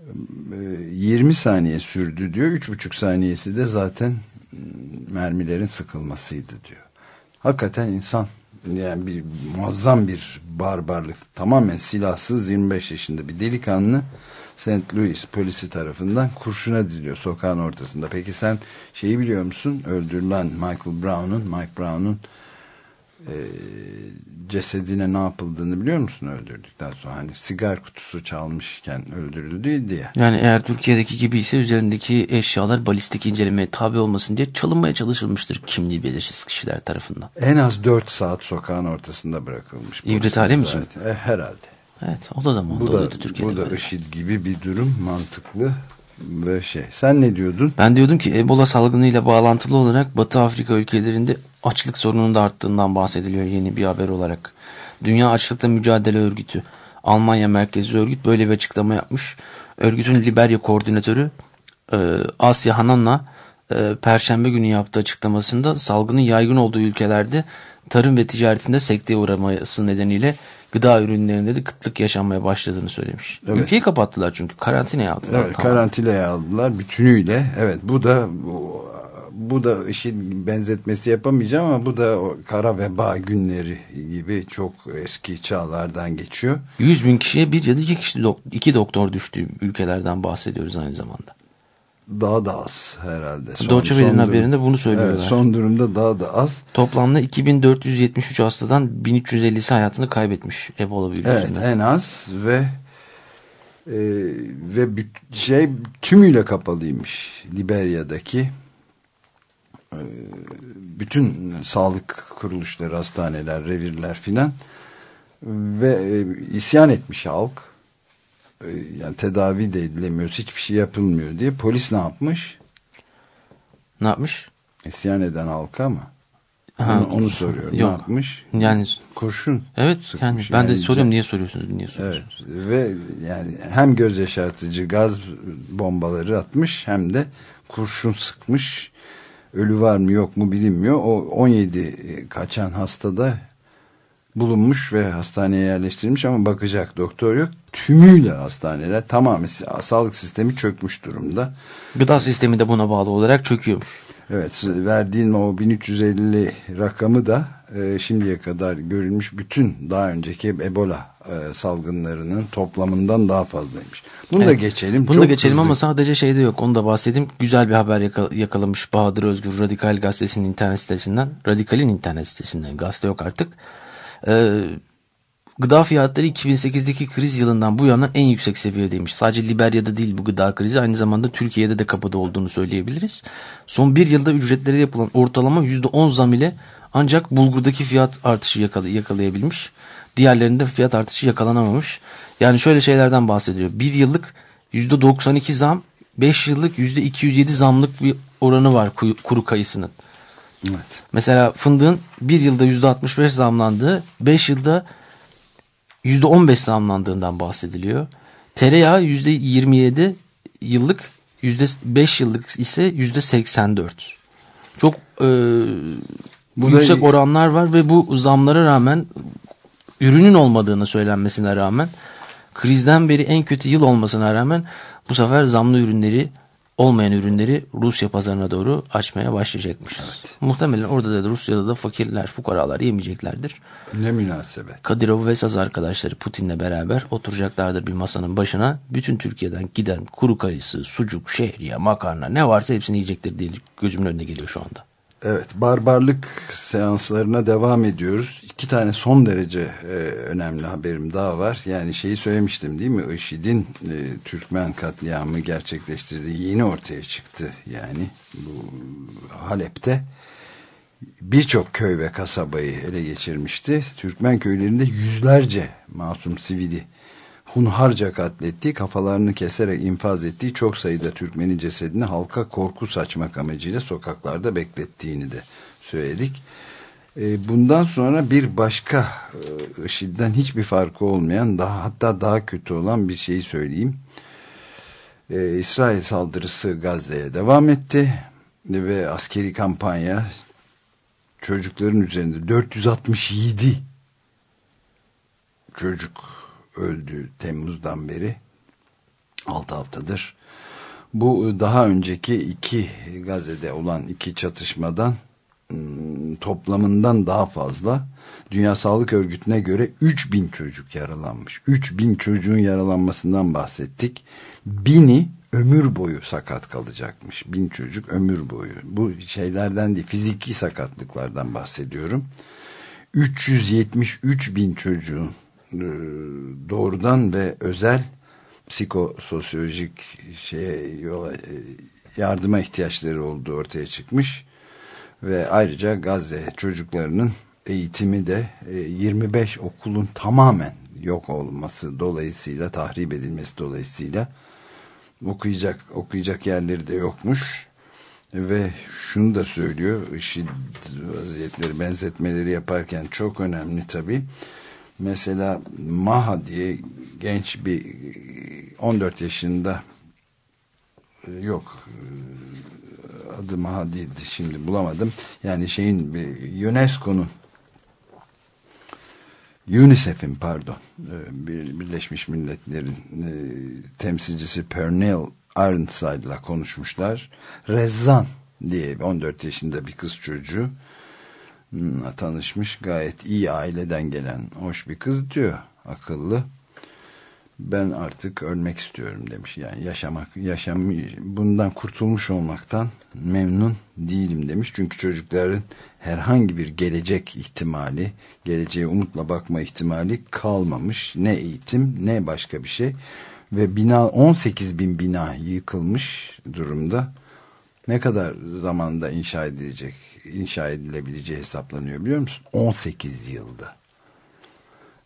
S1: Ee, 20 saniye sürdü diyor. 3,5 saniyesi de zaten mermilerin sıkılmasıydı diyor. Hakikaten insan yani bir muazzam bir barbarlık tamamen silahsız 25 yaşında bir delikanlı St. Louis polisi tarafından kurşuna diliyor sokağın ortasında. Peki sen şeyi biliyor musun? Öldürülen Michael Brown'un Mike Brown'un e, cesedine ne yapıldığını biliyor musun öldürdükten sonra? Hani sigar kutusu çalmışken öldürüldü diye.
S2: Yani eğer Türkiye'deki gibi ise üzerindeki eşyalar balistik incelemeye tabi olmasın diye çalınmaya çalışılmıştır kimliği belirsiz kişiler tarafından.
S1: En az 4 saat sokağın ortasında bırakılmış.
S2: İbret
S1: zaten.
S2: için.
S1: E, herhalde.
S2: Evet o da zaman
S1: Bu da,
S2: oluyordu Türkiye'de.
S1: bu da
S2: böyle.
S1: IŞİD gibi bir durum mantıklı ve şey. Sen ne diyordun?
S2: Ben diyordum ki Ebola salgınıyla bağlantılı olarak Batı Afrika ülkelerinde açlık sorununun da arttığından bahsediliyor yeni bir haber olarak. Dünya Açlıkla Mücadele Örgütü, Almanya merkezli örgüt böyle bir açıklama yapmış. Örgütün Liberya koordinatörü e, Asya Hanan'la e, Perşembe günü yaptığı açıklamasında salgının yaygın olduğu ülkelerde tarım ve ticaretinde sekteye uğraması nedeniyle gıda ürünlerinde de kıtlık yaşanmaya başladığını söylemiş.
S1: Evet.
S2: Ülkeyi kapattılar çünkü karantinaya aldılar.
S1: Evet,
S2: Tamam.
S1: karantinaya aldılar bütünüyle. Evet bu da bu, bu da IŞİD benzetmesi yapamayacağım ama bu da o kara veba günleri gibi çok eski çağlardan geçiyor.
S2: 100 bin kişiye bir ya da iki, kişi, iki doktor düştüğü ülkelerden bahsediyoruz aynı zamanda.
S1: Daha da az herhalde. Son-
S2: Deutsche Welle'nin haberinde bunu söylüyorlar.
S1: Evet, son durumda daha da az.
S2: Toplamda 2473 hastadan 1350'si hayatını kaybetmiş Ebola
S1: Evet
S2: virüsünden.
S1: en az ve e, ve şey tümüyle kapalıymış Liberya'daki e, bütün sağlık kuruluşları, hastaneler, revirler filan ve e, isyan etmiş halk. E, yani tedavi de edilemiyor, hiçbir şey yapılmıyor diye polis ne yapmış?
S2: Ne yapmış?
S1: İsyan eden halka ama.
S2: Ha,
S1: onu, onu soruyorum. Ne
S2: yok.
S1: yapmış?
S2: Yani
S1: Kurşun.
S2: evet yani ben de
S1: Yani
S2: soruyorum niye soruyorsunuz niye soruyorsunuz?
S1: Evet ve yani hem göz yaşartıcı gaz bombaları atmış hem de kurşun sıkmış. Ölü var mı yok mu bilinmiyor. O 17 kaçan hastada bulunmuş ve hastaneye yerleştirilmiş ama bakacak doktor yok. Tümüyle hastaneler tamamen sağlık sistemi çökmüş durumda.
S2: Gıda sistemi de buna bağlı olarak çöküyormuş.
S1: Evet verdiğin o 1350 rakamı da e, şimdiye kadar görülmüş bütün daha önceki Ebola e, salgınlarının toplamından daha fazlaymış. Bunu da
S2: Evet.
S1: geçelim.
S2: Bunu da
S1: Çok
S2: geçelim
S1: hızlı-
S2: ama sadece şeyde yok. Onu da bahsedeyim. Güzel bir haber yaka- yakalamış Bahadır Özgür Radikal Gazetesi'nin internet sitesinden. Radikal'in internet sitesinden. Gazete yok artık. Ee, gıda fiyatları 2008'deki kriz yılından bu yana en yüksek seviyedeymiş. Sadece Liberya'da değil bu gıda krizi. Aynı zamanda Türkiye'de de kapıda olduğunu söyleyebiliriz. Son bir yılda ücretlere yapılan ortalama %10 zam ile ancak bulgurdaki fiyat artışı yakala- yakalayabilmiş. Diğerlerinde fiyat artışı yakalanamamış. Yani şöyle şeylerden bahsediyor. Bir yıllık %92 zam, 5 yıllık %207 zamlık bir oranı var kuru kayısının.
S1: Evet.
S2: Mesela fındığın bir yılda %65 zamlandığı, 5 yılda %15 zamlandığından bahsediliyor. Tereyağı %27 yıllık, %5 yıllık ise %84. Çok e,
S1: Bu da-
S2: yüksek oranlar var ve bu zamlara rağmen ürünün olmadığını söylenmesine rağmen krizden beri en kötü yıl olmasına rağmen bu sefer zamlı ürünleri olmayan ürünleri Rusya pazarına doğru açmaya başlayacakmış. Muhtemelen orada da Rusya'da da fakirler, fukaralar yemeyeceklerdir.
S1: Ne münasebet.
S2: Kadirov ve Saz arkadaşları Putin'le beraber oturacaklardır bir masanın başına. Bütün Türkiye'den giden kuru kayısı, sucuk, şehriye, makarna ne varsa hepsini yiyecektir diye gözümün önüne geliyor şu anda.
S1: Evet, barbarlık seanslarına devam ediyoruz. İki tane son derece e, önemli haberim daha var. Yani şeyi söylemiştim değil mi? IŞİD'in e, Türkmen katliamı gerçekleştirdiği yeni ortaya çıktı. Yani bu Halep'te birçok köy ve kasabayı ele geçirmişti. Türkmen köylerinde yüzlerce masum sivili hunharca katlettiği, kafalarını keserek infaz ettiği çok sayıda Türkmenin cesedini halka korku saçmak amacıyla sokaklarda beklettiğini de söyledik. E, Bundan sonra bir başka e, IŞİD'den hiçbir farkı olmayan, daha hatta daha kötü olan bir şeyi söyleyeyim. E, İsrail saldırısı Gazze'ye devam etti ve askeri kampanya çocukların üzerinde 467 çocuk öldü Temmuz'dan beri 6 haftadır. Bu daha önceki iki Gazze'de olan iki çatışmadan ım, toplamından daha fazla. Dünya Sağlık Örgütü'ne göre 3000 çocuk yaralanmış. 3000 çocuğun yaralanmasından bahsettik. Bini ömür boyu sakat kalacakmış. Bin çocuk ömür boyu. Bu şeylerden değil fiziki sakatlıklardan bahsediyorum. 373 bin çocuğun e, doğrudan ve özel psikososyolojik şeye yola, e, yardıma ihtiyaçları olduğu ortaya çıkmış. Ve ayrıca Gazze çocuklarının eğitimi de e, 25 okulun tamamen yok olması dolayısıyla tahrip edilmesi dolayısıyla okuyacak okuyacak yerleri de yokmuş. Ve şunu da söylüyor IŞİD vaziyetleri benzetmeleri yaparken çok önemli tabi mesela Maha diye genç bir 14 yaşında e, yok e, adı Maha değildi şimdi bulamadım yani şeyin UNESCO'nun UNICEF'in pardon e, bir Birleşmiş Milletler'in temsilcisi Pernell Ironside'la konuşmuşlar. Rezzan diye 14 yaşında bir kız çocuğu tanışmış. Gayet iyi aileden gelen hoş bir kız diyor. Akıllı. Ben artık ölmek istiyorum demiş. Yani yaşamak, yaşam bundan kurtulmuş olmaktan memnun değilim demiş. Çünkü çocukların herhangi bir gelecek ihtimali, geleceğe umutla bakma ihtimali kalmamış. Ne eğitim ne başka bir şey. Ve bina 18 bin bina yıkılmış durumda. Ne kadar zamanda inşa edilecek, inşa edilebileceği hesaplanıyor biliyor musun? 18 yılda.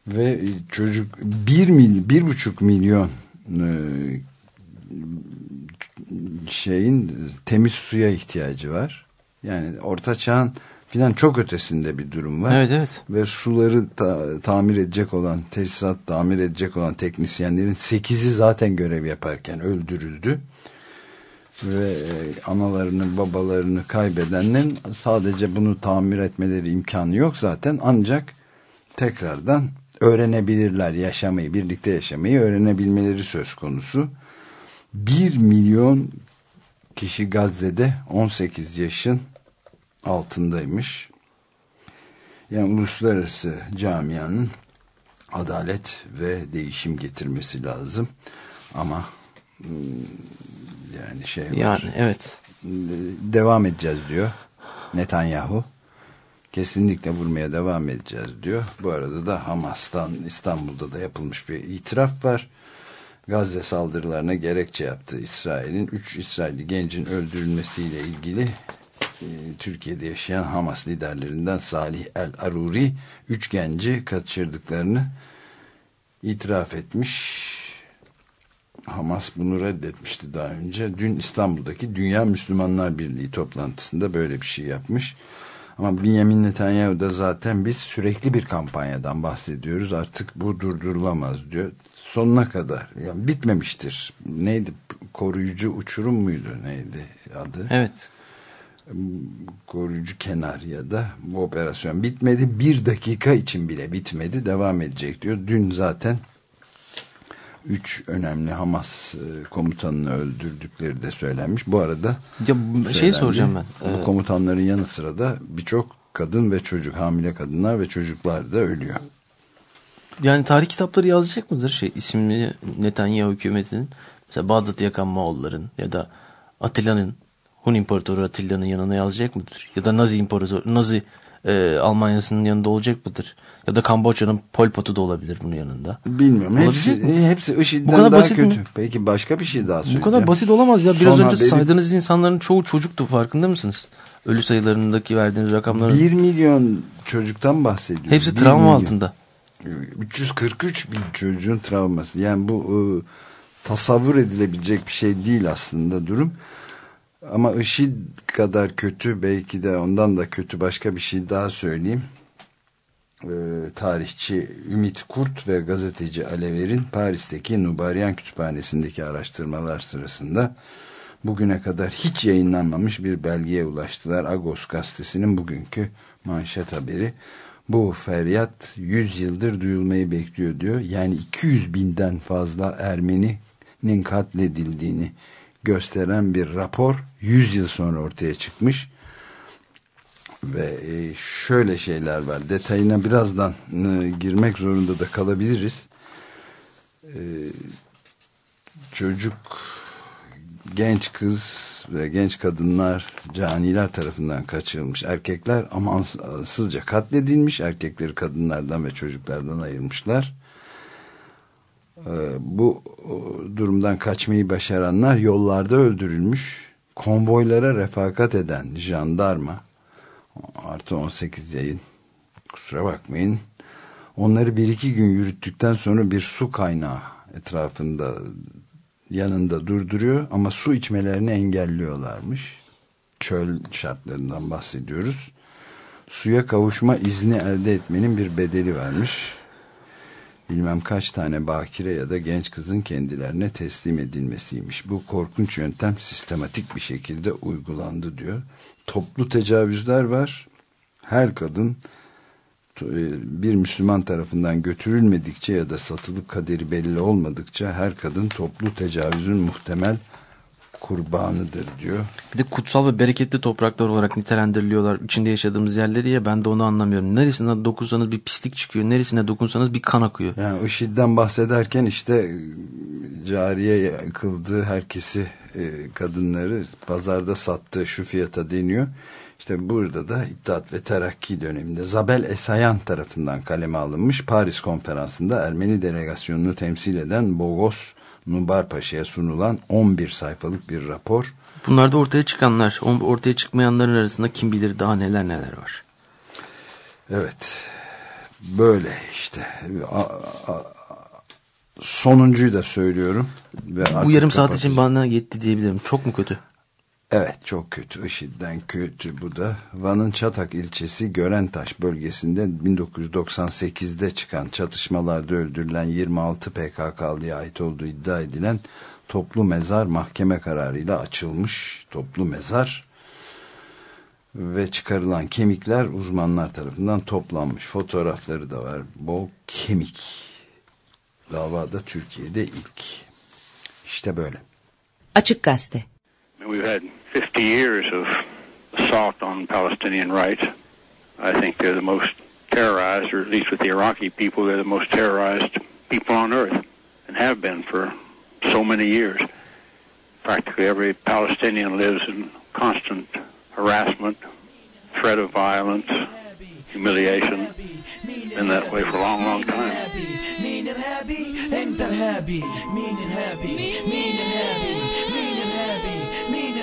S1: Ve çocuk bir mil, bir buçuk milyon e, şeyin temiz suya ihtiyacı var. Yani orta çağın filan çok ötesinde bir durum var.
S2: Evet evet.
S1: Ve suları ta- tamir edecek olan, tesisat tamir edecek olan teknisyenlerin 8'i zaten görev yaparken öldürüldü. Ve e, analarını, babalarını kaybedenlerin sadece bunu tamir etmeleri imkanı yok zaten. Ancak tekrardan öğrenebilirler yaşamayı, birlikte yaşamayı öğrenebilmeleri söz konusu. 1 milyon kişi Gazze'de 18 yaşın altındaymış. Yani uluslararası camianın adalet ve değişim getirmesi lazım. Ama hmm, yani şey var.
S2: Yani evet.
S1: devam edeceğiz diyor Netanyahu. Kesinlikle vurmaya devam edeceğiz diyor. Bu arada da Hamas'tan İstanbul'da da yapılmış bir itiraf var. Gazze saldırılarına gerekçe yaptı İsrail'in. Üç İsrailli gencin öldürülmesiyle ilgili e, Türkiye'de yaşayan Hamas liderlerinden Salih El Aruri üç genci kaçırdıklarını itiraf etmiş. Hamas bunu reddetmişti daha önce. Dün İstanbul'daki Dünya Müslümanlar Birliği toplantısında böyle bir şey yapmış. Ama Benjamin Netanyahu da zaten biz sürekli bir kampanyadan bahsediyoruz. Artık bu durdurulamaz diyor. Sonuna kadar. Yani bitmemiştir. Neydi? Koruyucu uçurum muydu? Neydi adı?
S2: Evet.
S1: koruyucu kenar ya da bu operasyon bitmedi. Bir dakika için bile bitmedi. Devam edecek diyor. Dün zaten üç önemli Hamas e, komutanını öldürdükleri de söylenmiş. Bu arada
S2: Ya şey soracağım ben.
S1: Bu
S2: Ee,
S1: komutanların yanı sıra da birçok kadın ve çocuk, hamile kadınlar ve çocuklar da ölüyor.
S2: Yani tarih kitapları yazacak mıdır şey isimli Netanyahu hükümetinin mesela Bağdat'ı yakan Moğolların ya da Atilla'nın Hun İmparatoru Atilla'nın yanına yazacak mıdır? Ya da Nazi İmparator Nazi e, Almanya'sının yanında olacak mıdır? Ya da Kamboçya'nın Pol Pot'u da olabilir bunun yanında.
S1: Bilmiyorum. Hepsi,
S2: mi?
S1: hepsi IŞİD'den
S2: Bu kadar
S1: daha
S2: basit mi?
S1: kötü. Peki başka bir şey daha
S2: Bu
S1: söyleyeceğim.
S2: kadar basit olamaz ya. Biraz
S1: Son
S2: önce
S1: haberi-
S2: saydığınız insanların çoğu çocuktu farkında mısınız? Ölü sayılarındaki verdiğiniz rakamların
S1: 1 milyon çocuktan bahsediyoruz.
S2: hepsi travma
S1: milyon.
S2: altında.
S1: 343 bin çocuğun travması. Yani bu e, tasavvur edilebilecek bir şey değil aslında durum. Ama IŞİD kadar kötü belki de ondan da kötü başka bir şey daha söyleyeyim. E, tarihçi Ümit Kurt ve gazeteci Alever'in Paris'teki Nubaryan Kütüphanesi'ndeki araştırmalar sırasında bugüne kadar hiç yayınlanmamış bir belgeye ulaştılar. Agos gazetesinin bugünkü manşet haberi. Bu feryat 100 yıldır duyulmayı bekliyor diyor. Yani 200 binden fazla Ermeni'nin katledildiğini gösteren bir rapor 100 yıl sonra ortaya çıkmış. Ve e, şöyle şeyler var. Detayına birazdan e, girmek zorunda da kalabiliriz. E, çocuk, genç kız ve genç kadınlar caniler tarafından kaçırılmış. Erkekler amansızca katledilmiş. Erkekleri kadınlardan ve çocuklardan ayırmışlar. Bu durumdan kaçmayı başaranlar yollarda öldürülmüş. Konvoylara refakat eden jandarma artı 18 yayın. Kusura bakmayın. Onları bir iki gün yürüttükten sonra bir su kaynağı etrafında yanında durduruyor ama su içmelerini engelliyorlarmış. Çöl şartlarından bahsediyoruz. Suya kavuşma izni elde etmenin bir bedeli varmış. Bilmem kaç tane bakire ya da genç kızın kendilerine teslim edilmesiymiş. Bu korkunç yöntem sistematik bir şekilde uygulandı diyor. Toplu tecavüzler var. Her kadın e, bir Müslüman tarafından götürülmedikçe ya da satılıp kaderi belli olmadıkça her kadın toplu tecavüzün muhtemel kurbanıdır diyor.
S2: Bir de kutsal ve bereketli topraklar olarak nitelendiriliyorlar içinde yaşadığımız yerleri ya ben de onu anlamıyorum. Neresine dokunsanız bir pislik çıkıyor, neresine dokunsanız bir kan akıyor.
S1: Yani IŞİD'den bahsederken işte e, cariye yakıldığı herkesi e, kadınları pazarda sattığı şu fiyata deniyor. İşte burada da İttihat ve Terakki döneminde Zabel Esayan tarafından kaleme alınmış Paris konferansında Ermeni delegasyonunu temsil eden Bogos Nubar Paşa'ya sunulan 11 sayfalık bir rapor.
S2: Bunlarda ortaya çıkanlar, ortaya çıkmayanların arasında kim bilir daha neler neler var.
S1: Evet. Böyle işte. A, a, sonuncuyu da söylüyorum. Ve
S2: Bu yarım saat için bana yetti diyebilirim. Çok mu kötü?
S1: Evet çok kötü. IŞİD'den kötü bu da. Van'ın Çatak ilçesi Görentaş bölgesinde 1998'de çıkan çatışmalarda öldürülen 26 PKK'lıya ait olduğu iddia edilen toplu mezar mahkeme kararıyla açılmış. Toplu mezar ve çıkarılan kemikler uzmanlar tarafından toplanmış. Fotoğrafları da var. Bol kemik. Davada Türkiye'de ilk. İşte böyle.
S6: Açık Gazete
S7: We've had 50 years of assault on Palestinian rights. I think they're the most terrorized, or at least with the Iraqi people, they're the most terrorized people on earth and have been for so many years. Practically every Palestinian lives in constant harassment, threat of violence, humiliation. Been that way for a long, long time.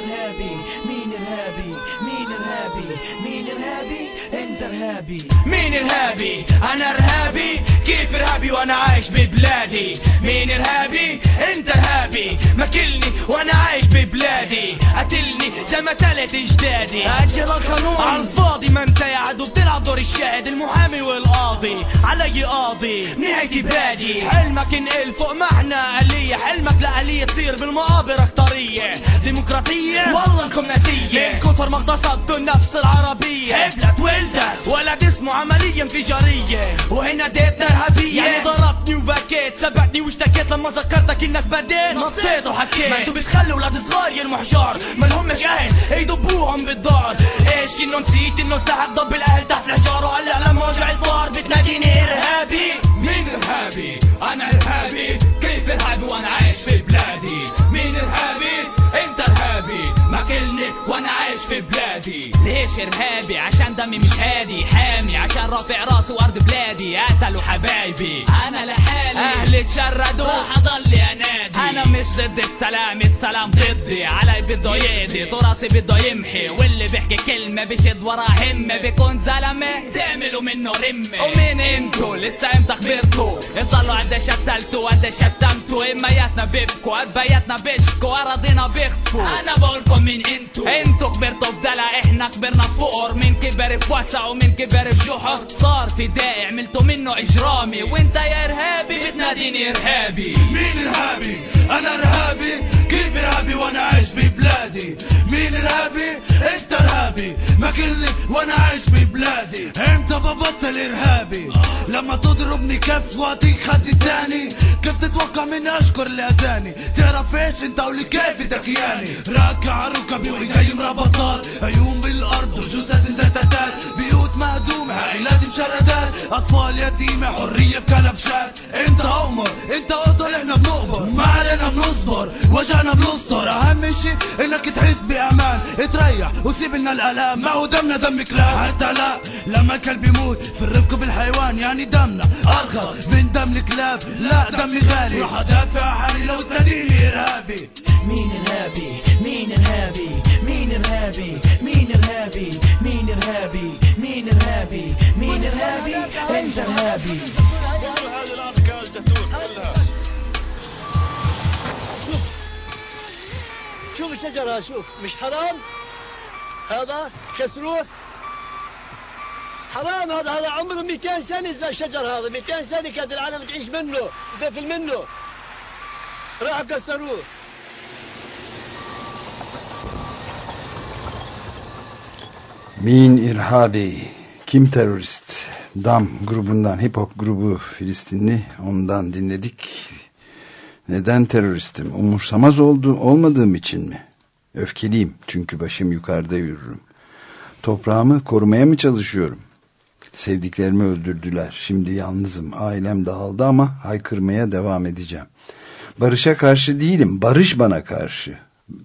S8: ارهابي مين إرهابي؟ مين إرهابي؟ مين إرهابي؟ أنت إرهابي. مين إرهابي؟ أنا إرهابي. كيف إرهابي وأنا عايش ببلادي؟ مين إرهابي؟ أنت إرهابي. ماكلني وأنا عايش ببلادي. قتلني زي ما تلت إجدادي. أجل القانون. على الفاضي ما أنت يا عدو بتلعب دور الشاهد المحامي والقاضي. علي قاضي. نهايتي بادي حلمك انقل فوق معنى آلية. حلمك لآلية تصير بالمقابر اختارية ديمقراطية. والله انكم نسية من كثر ما اقتصدوا النفس العربية. هبلت ولدت ولد اسمه عملية انفجارية وهنا ديتنا ارهابية يعني ضربتني وبكيت. سبقتني واشتكيت. لما ذكرتك انك بديت نطيت وحكيت. ما أنتوا بتخلوا ولاد صغار يرموا حجار ما لهمش أهل يدبوهم بالدار. إيش كنه نسيت انه استحق ضب الأهل تحت الحجار وهلا لما وجع الفار. بتناديني. إرهابي
S9: مين إرهابي أنا إرهابي كيف إرهابي وأنا عايش في بلادي؟ مين إرهابي أنت إرهابي ماكلني وأنا عايش في بلادي. ليش إرهابي؟ عشان دمي مش هادي. حامي عشان رافع راسي وأرض بلادي. قتلوا حبايبي أنا لحالي. أهلي اتشردوا. راح اضل أنادي. أنا مش ضد السلام السلام ضدي. علي بده يقضي تراثي بده يمحي. واللي بيحكي كلمة بشد ورا همة. بيكون زلمة. تعملوا منه رمة. ومين أنتوا؟ لسه إمتى خبرتوا؟ اضلوا قد شتلتوا قد شتمتوا. امياتنا بيبكوا ابياتنا بيشكوا. أراضينا بيخطفوا. أنا بقولكم مين أنتوا أنتوا خبرتوا في دلع إحنا كبرنا في فقر. مين كبر في وسع ومين كبر في صار في داعي عملتوا منه إجرامي. وانت يا إرهابي بتناديني إرهابي.
S10: مين إرهابي؟ أنا إرهابي. كيف ارهابي وأنا عايش ببلادي؟ مين ارهابي انت ارهابي ما كلني وأنا عايش ببلادي. إمتى ببطل ارهابي لما تضربني كف وأعطيك خدي تاني. كيف تتوقع مني أشكر اللي اذاني تعرف إيش أنت ولكيف دكياني راكع ركبي وايدي مربطات عيون بالأرض وجثث زتتات بيوت مهدومة عائلات مشردات. أطفال يتيمة حرية بكلبشات أنت عمر أنت قدر إحنا بنقبر. ما علينا بنصبر وجعنا بنستر. أهم شي إنك تحس بأمان. تريح وسيب لنا الألام. ما هو دمنا دم كلاب. حتى لا لما الكلب يموت في الرفق بالحيوان يعني دمنا ارخص من دم الكلاب. لا دمي غالي. راح أدافع عني لو تناديني ارهابي
S8: مين ارهابي مين ارهابي مين ارهابي مين ارهابي مين ارهابي مين ارهابي مين ارهابي انت ارهابي
S11: شوف الشجرة شوف. مش حرام؟ هذا كسروه؟ حرام هذا هذا عمره 200 سنة الشجر هذا. 200 سنة كانت العالم تعيش منه تاكل منه. راحوا كسروه.
S1: Min İrhabi, kim terörist? Dam grubundan, hip hop grubu Filistinli ondan dinledik. Neden teröristim? Umursamaz oldu, olmadığım için mi? Öfkeliyim çünkü başım yukarıda yürürüm. Toprağımı korumaya mı çalışıyorum? Sevdiklerimi öldürdüler. Şimdi yalnızım. Ailem dağıldı ama haykırmaya devam edeceğim. Barışa karşı değilim. Barış bana karşı.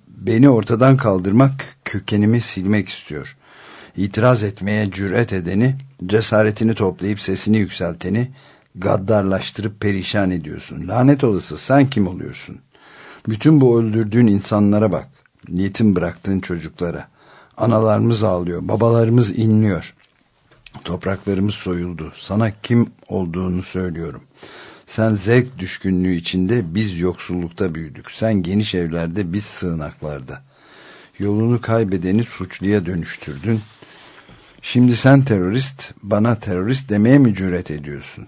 S1: Beni ortadan kaldırmak, kökenimi silmek istiyor. İtiraz etmeye cüret edeni, cesaretini toplayıp sesini yükselteni, gaddarlaştırıp perişan ediyorsun. Lanet olası sen kim oluyorsun? Bütün bu öldürdüğün insanlara bak. Yetim bıraktığın çocuklara. Analarımız ağlıyor, babalarımız inliyor. Topraklarımız soyuldu. Sana kim olduğunu söylüyorum. Sen zevk düşkünlüğü içinde, biz yoksullukta büyüdük. Sen geniş evlerde, biz sığınaklarda. Yolunu kaybedeni suçluya dönüştürdün. Şimdi sen terörist, bana terörist demeye mi cüret ediyorsun?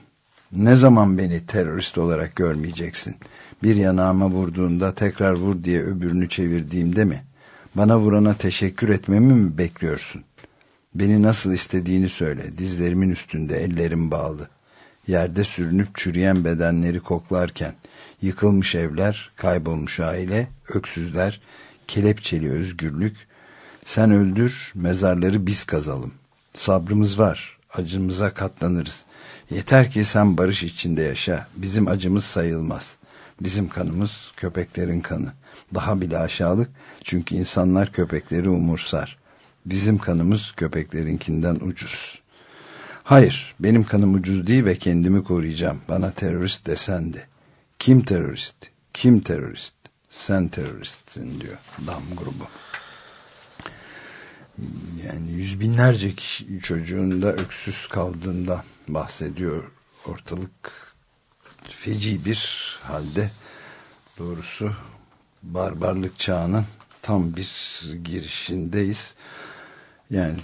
S1: Ne zaman beni terörist olarak görmeyeceksin? Bir yanağıma vurduğunda tekrar vur diye öbürünü çevirdiğimde mi? Bana vurana teşekkür etmemi mi bekliyorsun? Beni nasıl istediğini söyle. Dizlerimin üstünde ellerim bağlı. Yerde sürünüp çürüyen bedenleri koklarken, yıkılmış evler, kaybolmuş aile, öksüzler, kelepçeli özgürlük. Sen öldür, mezarları biz kazalım. Sabrımız var, acımıza katlanırız. Yeter ki sen barış içinde yaşa. Bizim acımız sayılmaz. Bizim kanımız köpeklerin kanı. Daha bile aşağılık çünkü insanlar köpekleri umursar. Bizim kanımız köpeklerinkinden ucuz. Hayır, benim kanım ucuz değil ve kendimi koruyacağım. Bana terörist desen de. Kim terörist? Kim terörist? Sen teröristsin diyor Dam grubu. Yani yüz binlerce kişi, çocuğun da öksüz kaldığında bahsediyor. Ortalık feci bir halde doğrusu barbarlık çağının tam bir girişindeyiz. Yani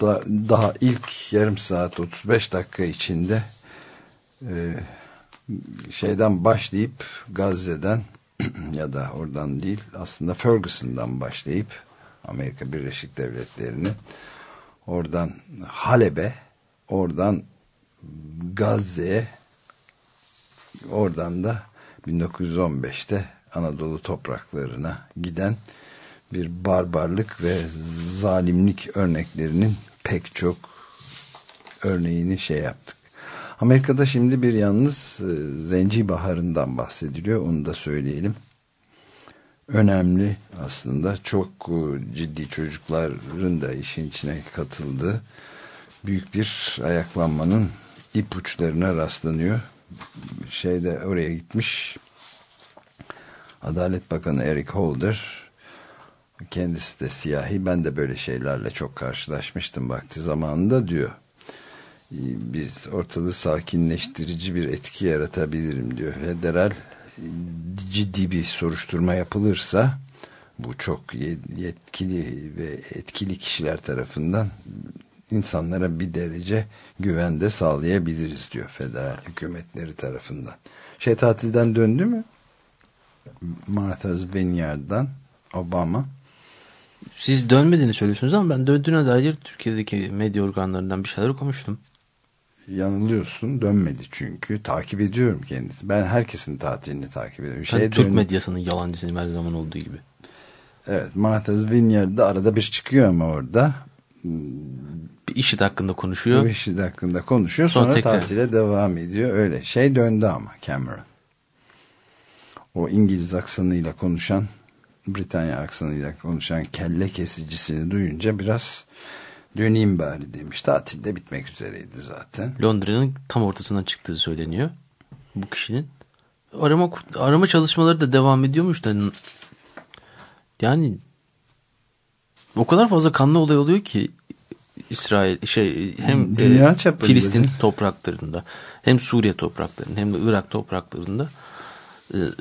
S1: da, daha ilk yarım saat 35 dakika içinde e, şeyden başlayıp Gazze'den *clears throat* ya da oradan değil aslında Ferguson'dan başlayıp Amerika Birleşik Devletleri'ni oradan Halep'e oradan Gazze'ye oradan da 1915'te Anadolu topraklarına giden bir barbarlık ve zalimlik örneklerinin pek çok örneğini şey yaptık. Amerika'da şimdi bir yalnız e, Zenci Baharı'ndan bahsediliyor. Onu da söyleyelim. Önemli aslında. Çok e, ciddi çocukların da işin içine katıldığı büyük bir ayaklanmanın ipuçlarına rastlanıyor. Şeyde oraya gitmiş Adalet Bakanı Eric Holder kendisi de siyahi ben de böyle şeylerle çok karşılaşmıştım vakti zamanında diyor biz ortalığı sakinleştirici bir etki yaratabilirim diyor. Federal ciddi bir soruşturma yapılırsa bu çok yetkili ve etkili kişiler tarafından insanlara bir derece güvende sağlayabiliriz diyor federal hükümetleri tarafından. Şey tatilden döndü mü? Martha's Vineyard'dan Obama.
S2: Siz dönmediğini söylüyorsunuz ama ben döndüğüne dair Türkiye'deki medya organlarından bir şeyler okumuştum
S1: yanılıyorsun dönmedi çünkü. Takip ediyorum kendisi ben herkesin tatilini takip ediyorum.
S2: Şey Türk dön... medyasının yalancısıyım her zaman olduğu gibi.
S1: Evet Martha's Vineyard'da arada bir çıkıyor ama orada.
S2: Bir işit hakkında konuşuyor.
S1: Bir işit hakkında konuşuyor sonra, sonra tekrar... tatile devam ediyor. Öyle. Şey döndü ama Cameron. O İngiliz aksanıyla konuşan Britanya aksanıyla konuşan kelle kesicisini duyunca biraz döneyim bari demiş. Tatilde bitmek üzereydi zaten.
S2: Londra'nın tam ortasından çıktığı söyleniyor. Bu kişinin. Arama arama çalışmaları da devam ediyormuş da yani o kadar fazla kanlı olay oluyor ki İsrail şey hem Dünya e, Filistin topraklarında hem Suriye topraklarında hem de Irak topraklarında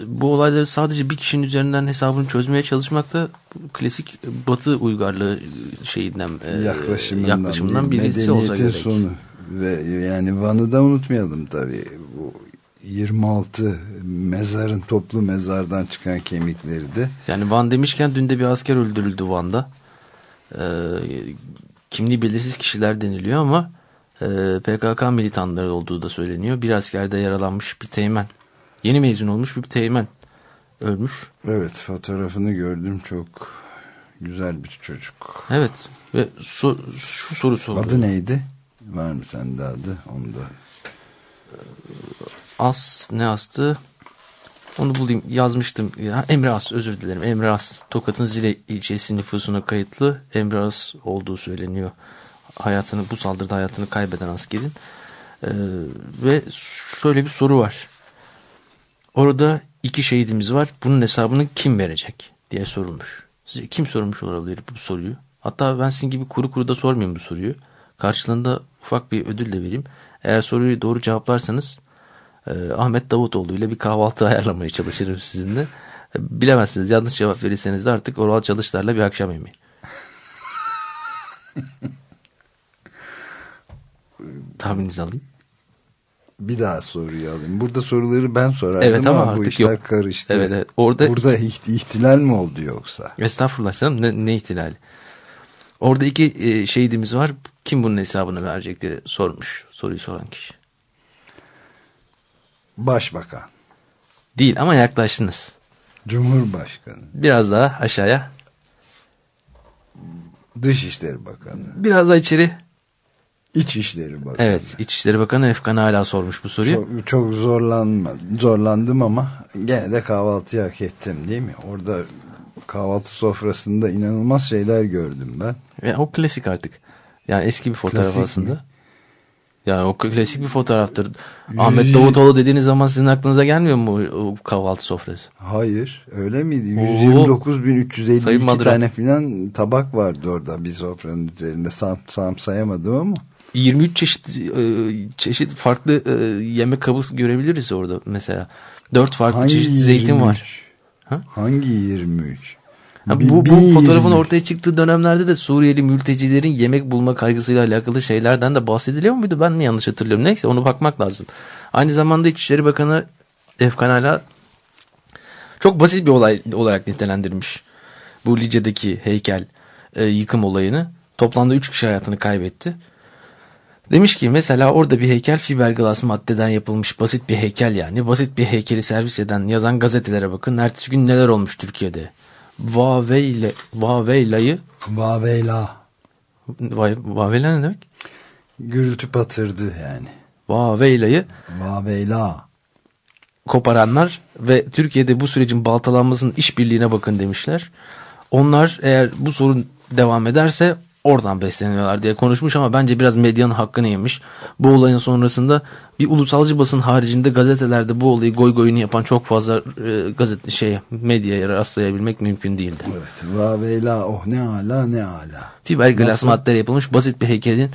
S2: bu olayları sadece bir kişinin üzerinden hesabını çözmeye çalışmak da klasik batı uygarlığı şeyinden
S1: e, yaklaşımından, yaklaşımından birisi olsa gerek. sonu ve yani Van'ı da unutmayalım tabii bu 26 mezarın toplu mezardan çıkan kemikleri de.
S2: Yani Van demişken dün de bir asker öldürüldü Van'da. Ee, kimliği belirsiz kişiler deniliyor ama e, PKK militanları olduğu da söyleniyor. Bir askerde yaralanmış bir teğmen Yeni mezun olmuş bir teğmen ölmüş.
S1: Evet fotoğrafını gördüm çok güzel bir çocuk.
S2: Evet ve so şu soru soruldu.
S1: Adı neydi? Var mı sende adı? Onu da.
S2: As ne astı? Onu bulayım yazmıştım. Ya, Emre As özür dilerim. Emre As Tokat'ın Zile ilçesi nüfusuna kayıtlı Emre As olduğu söyleniyor. Hayatını bu saldırıda hayatını kaybeden askerin. Ee, ve şöyle bir soru var. Orada iki şehidimiz var. Bunun hesabını kim verecek diye sorulmuş. Size kim sormuş olabilir bu soruyu? Hatta ben sizin gibi kuru kuru da sormayayım bu soruyu. Karşılığında ufak bir ödül de vereyim. Eğer soruyu doğru cevaplarsanız e, Ahmet Davutoğlu ile bir kahvaltı *laughs* ayarlamaya çalışırım sizinle. E, bilemezsiniz. Yanlış cevap verirseniz de artık oral çalışlarla bir akşam yemeği. *laughs* Tahmininizi alayım
S1: bir daha soruyu alayım. Burada soruları ben sorardım evet, ama, ama bu işler yok. karıştı. Evet, evet. Orada, Burada ihtilal mi oldu yoksa?
S2: Estağfurullah canım ne, ne ihtilali? Orada iki e, şehidimiz var. Kim bunun hesabını verecek diye sormuş soruyu soran kişi.
S1: Başbakan.
S2: Değil ama yaklaştınız.
S1: Cumhurbaşkanı.
S2: Biraz daha aşağıya.
S1: Dışişleri Bakanı.
S2: Biraz daha içeri.
S1: İçişleri Bakanı.
S2: Evet İçişleri Bakanı Efkan hala sormuş bu soruyu.
S1: Çok, çok zorlanma, zorlandım ama gene de kahvaltıyı hak ettim değil mi? Orada kahvaltı sofrasında inanılmaz şeyler gördüm ben.
S2: Ya, o klasik artık. Yani eski bir fotoğraf klasik aslında. Mi? Yani o klasik bir fotoğraftır. Ahmet Davutoğlu dediğiniz zaman sizin aklınıza gelmiyor mu o kahvaltı sofrası?
S1: Hayır öyle miydi? 129.352 tane filan tabak vardı orada bir sofranın üzerinde. Sam, sam sayamadım ama.
S2: 23 çeşit e, çeşit farklı e, yemek kabı görebiliriz orada mesela. 4 farklı Hangi çeşit 23? zeytin var.
S1: Ha? Hangi 23?
S2: Ha, bu, bu fotoğrafın ortaya çıktığı dönemlerde de Suriyeli mültecilerin yemek bulma kaygısıyla alakalı şeylerden de bahsediliyor muydu? Ben mi yanlış hatırlıyorum? Neyse onu bakmak lazım. Aynı zamanda İçişleri Bakanı Efkan Ala Çok basit bir olay olarak nitelendirmiş. Bu Lice'deki heykel e, yıkım olayını. Toplamda 3 kişi hayatını kaybetti. Demiş ki mesela orada bir heykel fiberglass maddeden yapılmış basit bir heykel yani. Basit bir heykeli servis eden yazan gazetelere bakın. Ertesi gün neler olmuş Türkiye'de. Vaveyle, Vaveyla'yı
S1: Vaveyla.
S2: Va- Vaveyla ne demek?
S1: Gürültü patırdı yani.
S2: Vaveyla'yı
S1: Vaveyla.
S2: koparanlar ve Türkiye'de bu sürecin baltalanmasının işbirliğine bakın demişler. Onlar eğer bu sorun devam ederse oradan besleniyorlar diye konuşmuş ama bence biraz medyanın hakkını yemiş. Bu olayın sonrasında bir ulusalcı basın haricinde gazetelerde bu olayı goy goyunu yapan çok fazla e, gazete şey medyaya rastlayabilmek mümkün değildi.
S1: Evet. Vaveyla. Oh ne ala ne ala.
S2: Fiberglass
S1: Nasıl?
S2: maddeleri yapılmış basit bir heykelin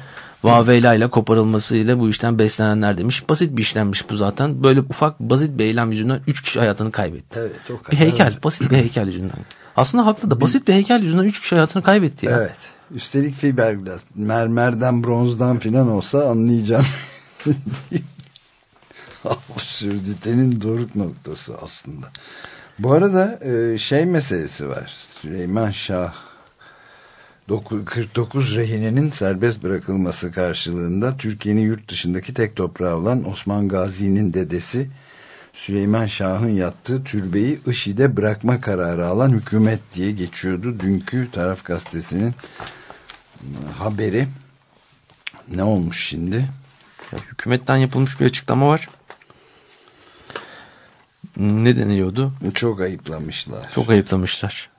S2: Vaveyla ile koparılmasıyla bu işten beslenenler demiş. Basit bir işlenmiş bu zaten. Böyle ufak basit bir eylem yüzünden 3 kişi hayatını kaybetti.
S1: Evet o kadar.
S2: Bir heykel, basit bir heykel yüzünden. Aslında haklı da basit bir heykel yüzünden 3 kişi hayatını kaybetti ya.
S1: Evet. Üstelik fiberglass. Mermerden, bronzdan filan olsa anlayacağım. *laughs* Absürditenin doruk noktası aslında. Bu arada e, şey meselesi var. Süleyman Şah 9 49 rehinenin serbest bırakılması karşılığında Türkiye'nin yurt dışındaki tek toprağı olan Osman Gazi'nin dedesi Süleyman Şah'ın yattığı türbeyi IŞİD'e bırakma kararı alan hükümet diye geçiyordu. Dünkü taraf gazetesinin haberi ne olmuş şimdi?
S2: Ya, hükümetten yapılmış bir açıklama var. Ne deniliyordu?
S1: Çok ayıplamışlar.
S2: Çok ayıplamışlar.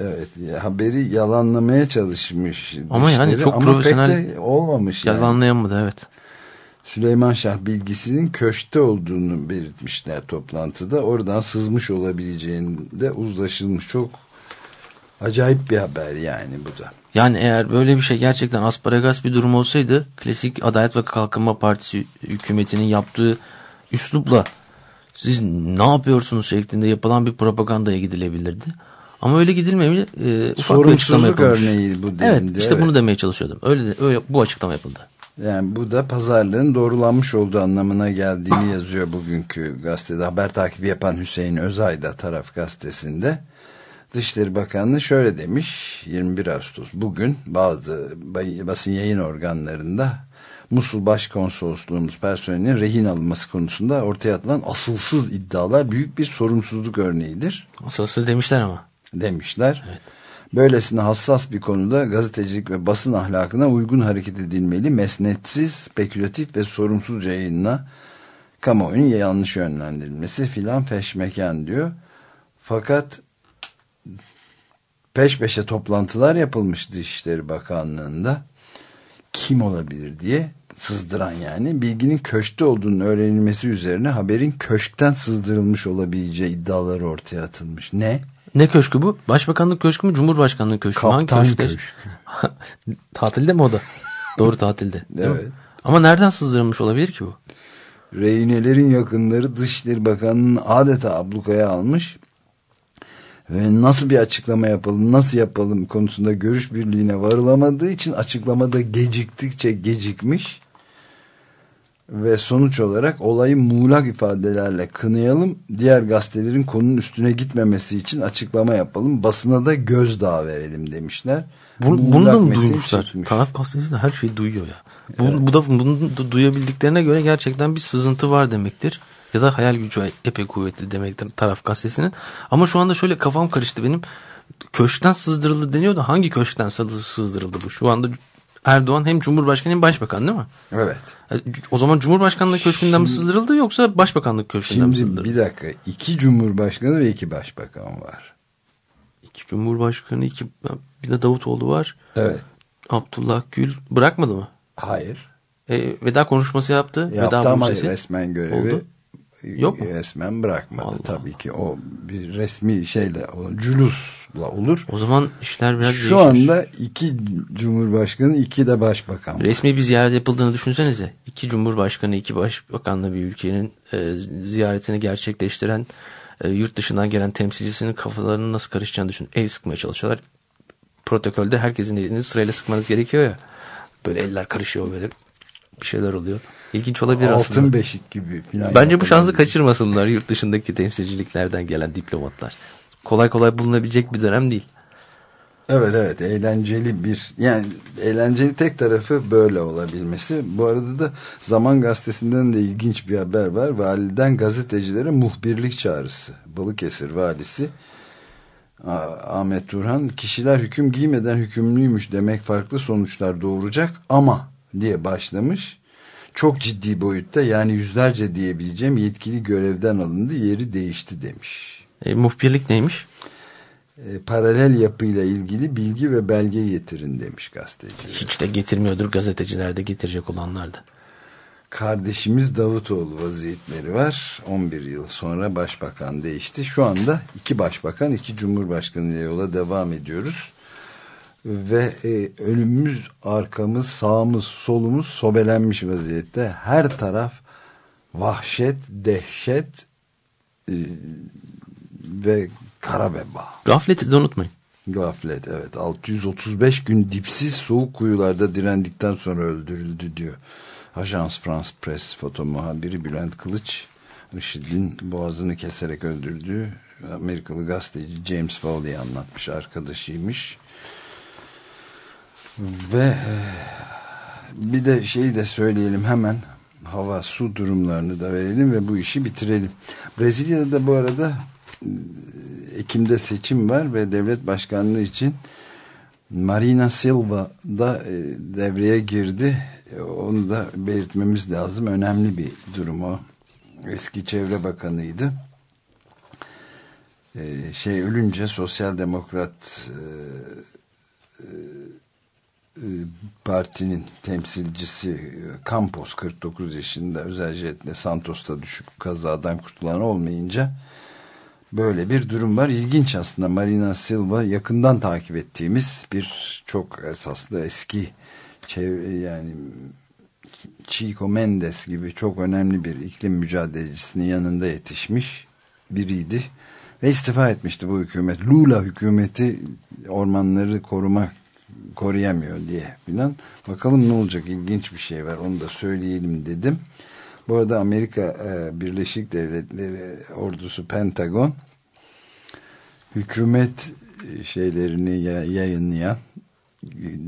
S1: Evet haberi yalanlamaya çalışmış.
S2: Ama yani
S1: dışları
S2: çok
S1: ama
S2: profesyonel
S1: pek de olmamış. yani.
S2: Yalanlayamadı evet.
S1: Süleyman Şah bilgisinin köşkte olduğunu belirtmişler toplantıda. Oradan sızmış olabileceğinde uzlaşılmış. Çok acayip bir haber yani bu da.
S2: Yani eğer böyle bir şey gerçekten asparagas bir durum olsaydı klasik Adalet ve Kalkınma Partisi hükümetinin yaptığı üslupla siz ne yapıyorsunuz şeklinde yapılan bir propagandaya gidilebilirdi. Ama öyle gidilmemeli. E, ufak bir açıklama
S1: Sorumsuzluk
S2: yapılmış.
S1: örneği bu
S2: Evet
S1: denildi,
S2: işte
S1: evet.
S2: bunu demeye çalışıyordum. Öyle, de, öyle bu açıklama yapıldı.
S1: Yani bu da pazarlığın doğrulanmış olduğu anlamına geldiğini yazıyor bugünkü gazetede. Haber takibi yapan Hüseyin Özay da taraf gazetesinde. Dışişleri Bakanlığı şöyle demiş 21 Ağustos bugün bazı basın yayın organlarında Musul Başkonsolosluğumuz personelinin rehin alınması konusunda ortaya atılan asılsız iddialar büyük bir sorumsuzluk örneğidir
S2: Asılsız demişler ama.
S1: demişler. Böylesine hassas bir konuda gazetecilik ve basın ahlakına uygun hareket edilmeli. Mesnetsiz, spekülatif ve sorumsuzca yayınla kamuoyunun yanlış yönlendirilmesi filan feşmeken diyor. Fakat peş peşe toplantılar yapılmış Dışişleri Bakanlığı'nda kim olabilir diye sızdıran yani bilginin köşkte olduğunun öğrenilmesi üzerine haberin köşkten sızdırılmış olabileceği iddiaları ortaya atılmış. Ne?
S2: Ne köşkü bu? Başbakanlık köşkü mü? Cumhurbaşkanlığı köşkü mü? Hangi
S1: Kaptan
S2: köşkler?
S1: köşkü. *laughs*
S2: tatilde mi o da? Doğru tatilde.
S1: Evet.
S2: Ama nereden sızdırılmış olabilir ki bu?
S1: Rehinelerin yakınları Dışişleri Bakanı'nın adeta ablukaya almış ve nasıl bir açıklama yapalım, nasıl yapalım konusunda görüş birliğine varılamadığı için açıklamada geciktikçe gecikmiş ve sonuç olarak olayı muğlak ifadelerle kınayalım, diğer gazetelerin konunun üstüne gitmemesi için açıklama yapalım, basına da gözdağı verelim demişler.
S2: Bu,
S1: Muğlak
S2: bunu da mı duymuşlar?
S1: çıkmış.
S2: Taraf gazetesi de her şeyi duyuyor ya. Bu, bu da bunu da duyabildiklerine göre gerçekten bir sızıntı var demektir. Ya da hayal gücü epey kuvvetli demektir taraf gazetesinin. Ama şu anda şöyle kafam karıştı benim. Köşkten sızdırıldı deniyor da hangi köşkten sızdı- sızdırıldı bu? Şu anda Erdoğan hem Cumhurbaşkanı hem Başbakan değil mi?
S1: Evet.
S2: O zaman Cumhurbaşkanlığı köşkünden mi sızdırıldı yoksa Başbakanlık köşkünden mi
S1: Şimdi
S2: sızdırıldı?
S1: bir dakika. iki cumhurbaşkanı ve iki başbakan var.
S2: İki Cumhurbaşkanı, iki, bir de Davutoğlu var.
S1: Evet.
S2: Abdullah Gül bırakmadı mı?
S1: Hayır.
S2: E, veda konuşması yaptı.
S1: Yaptı
S2: veda
S1: ama
S2: müjdesi.
S1: resmen görevi
S2: Oldu. Yok mu?
S1: resmen bırakmadı tabii ki. O bir resmi şeyle, o culusla olur.
S2: O zaman işler biraz
S1: Şu
S2: değişmiş.
S1: anda iki cumhurbaşkanı, iki de başbakan.
S2: Resmi bir ziyaret yapıldığını düşünsenize. İki cumhurbaşkanı, iki başbakanlı bir ülkenin e, ziyaretini gerçekleştiren e, yurt dışından gelen temsilcisinin kafalarının nasıl karışacağını düşün. El sıkmaya çalışıyorlar. Protokolde herkesin elini sırayla sıkmanız gerekiyor ya. Böyle eller karışıyor böyle bir şeyler oluyor. İlginç olabilir
S1: Altın
S2: aslında.
S1: beşik gibi falan.
S2: Bence bu şansı kaçırmasınlar yurt dışındaki temsilciliklerden gelen diplomatlar. Kolay kolay bulunabilecek bir dönem değil.
S1: Evet evet eğlenceli bir yani eğlenceli tek tarafı böyle olabilmesi. Bu arada da Zaman Gazetesi'nden de ilginç bir haber var. Validen gazetecilere muhbirlik çağrısı. Balıkesir valisi Ahmet Turhan kişiler hüküm giymeden hükümlüymüş demek farklı sonuçlar doğuracak ama diye başlamış. Çok ciddi boyutta yani yüzlerce diyebileceğim yetkili görevden alındı yeri değişti demiş.
S2: E, muhbirlik neymiş?
S1: E, paralel yapıyla ilgili bilgi ve belge getirin demiş gazeteci.
S2: Hiç de getirmiyordur gazeteciler de getirecek olanlar da.
S1: Kardeşimiz Davutoğlu vaziyetleri var. 11 yıl sonra başbakan değişti. Şu anda iki başbakan, iki cumhurbaşkanı ile yola devam ediyoruz. Ve e, önümüz, arkamız, sağımız, solumuz sobelenmiş vaziyette. Her taraf vahşet, dehşet e, ve kara veba.
S2: Gafleti de unutmayın.
S1: Gaflet evet 635 gün dipsiz soğuk kuyularda direndikten sonra öldürüldü diyor. Ajans France Press foto muhabiri Bülent Kılıç IŞİD'in boğazını keserek öldürdüğü Amerikalı gazeteci James Foley anlatmış arkadaşıymış. Ve e, bir de şeyi de söyleyelim hemen hava su durumlarını da verelim ve bu işi bitirelim. Brezilya'da da bu arada e, Ekim'de seçim var ve devlet başkanlığı için Marina Silva da e, devreye girdi. Onu da belirtmemiz lazım. Önemli bir durum o. Eski çevre bakanıydı. Şey ölünce sosyal demokrat partinin temsilcisi e, Campos 49 yaşında özel jetle Santos'ta düşüp kazadan kurtulan olmayınca böyle bir durum var. İlginç aslında Marina Silva yakından takip ettiğimiz bir çok esaslı eski çevre yani Chico Mendes gibi çok önemli bir iklim mücadelecisinin yanında yetişmiş biriydi. Ve istifa etmişti bu hükümet. Lula hükümeti ormanları korumak koruyamıyor diye filan. Bakalım ne olacak ilginç bir şey var onu da söyleyelim dedim. Bu arada Amerika e, Birleşik Devletleri ordusu Pentagon hükümet şeylerini ya- yayınlayan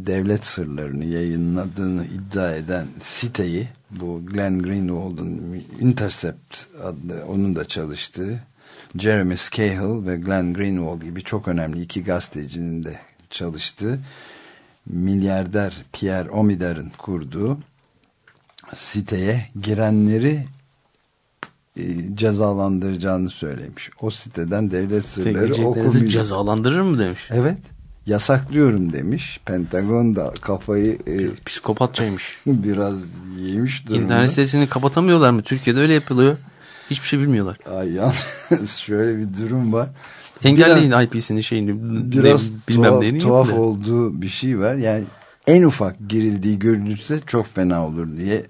S1: devlet sırlarını yayınladığını iddia eden siteyi bu Glenn Greenwald'un Intercept adlı onun da çalıştığı Jeremy Scahill ve Glenn Greenwald gibi çok önemli iki gazetecinin de çalıştığı milyarder Pierre Omidar'ın kurduğu siteye girenleri e, cezalandıracağını söylemiş. O siteden devlet sırları okunmayacak.
S2: cezalandırır mı demiş.
S1: Evet. Yasaklıyorum demiş. Pentagon da kafayı e,
S2: Psikopatçaymış. *laughs*
S1: biraz yemiş durumda.
S2: İnternet sitesini kapatamıyorlar mı? Türkiye'de öyle yapılıyor. Hiçbir şey bilmiyorlar.
S1: Ay yalnız *laughs* şöyle bir durum var.
S2: Engelleyin IP'sini şeyini.
S1: Biraz
S2: ne, bilmem
S1: tuhaf,
S2: neyini
S1: tuhaf
S2: yapın.
S1: olduğu bir şey var. Yani en ufak girildiği görülürse çok fena olur diye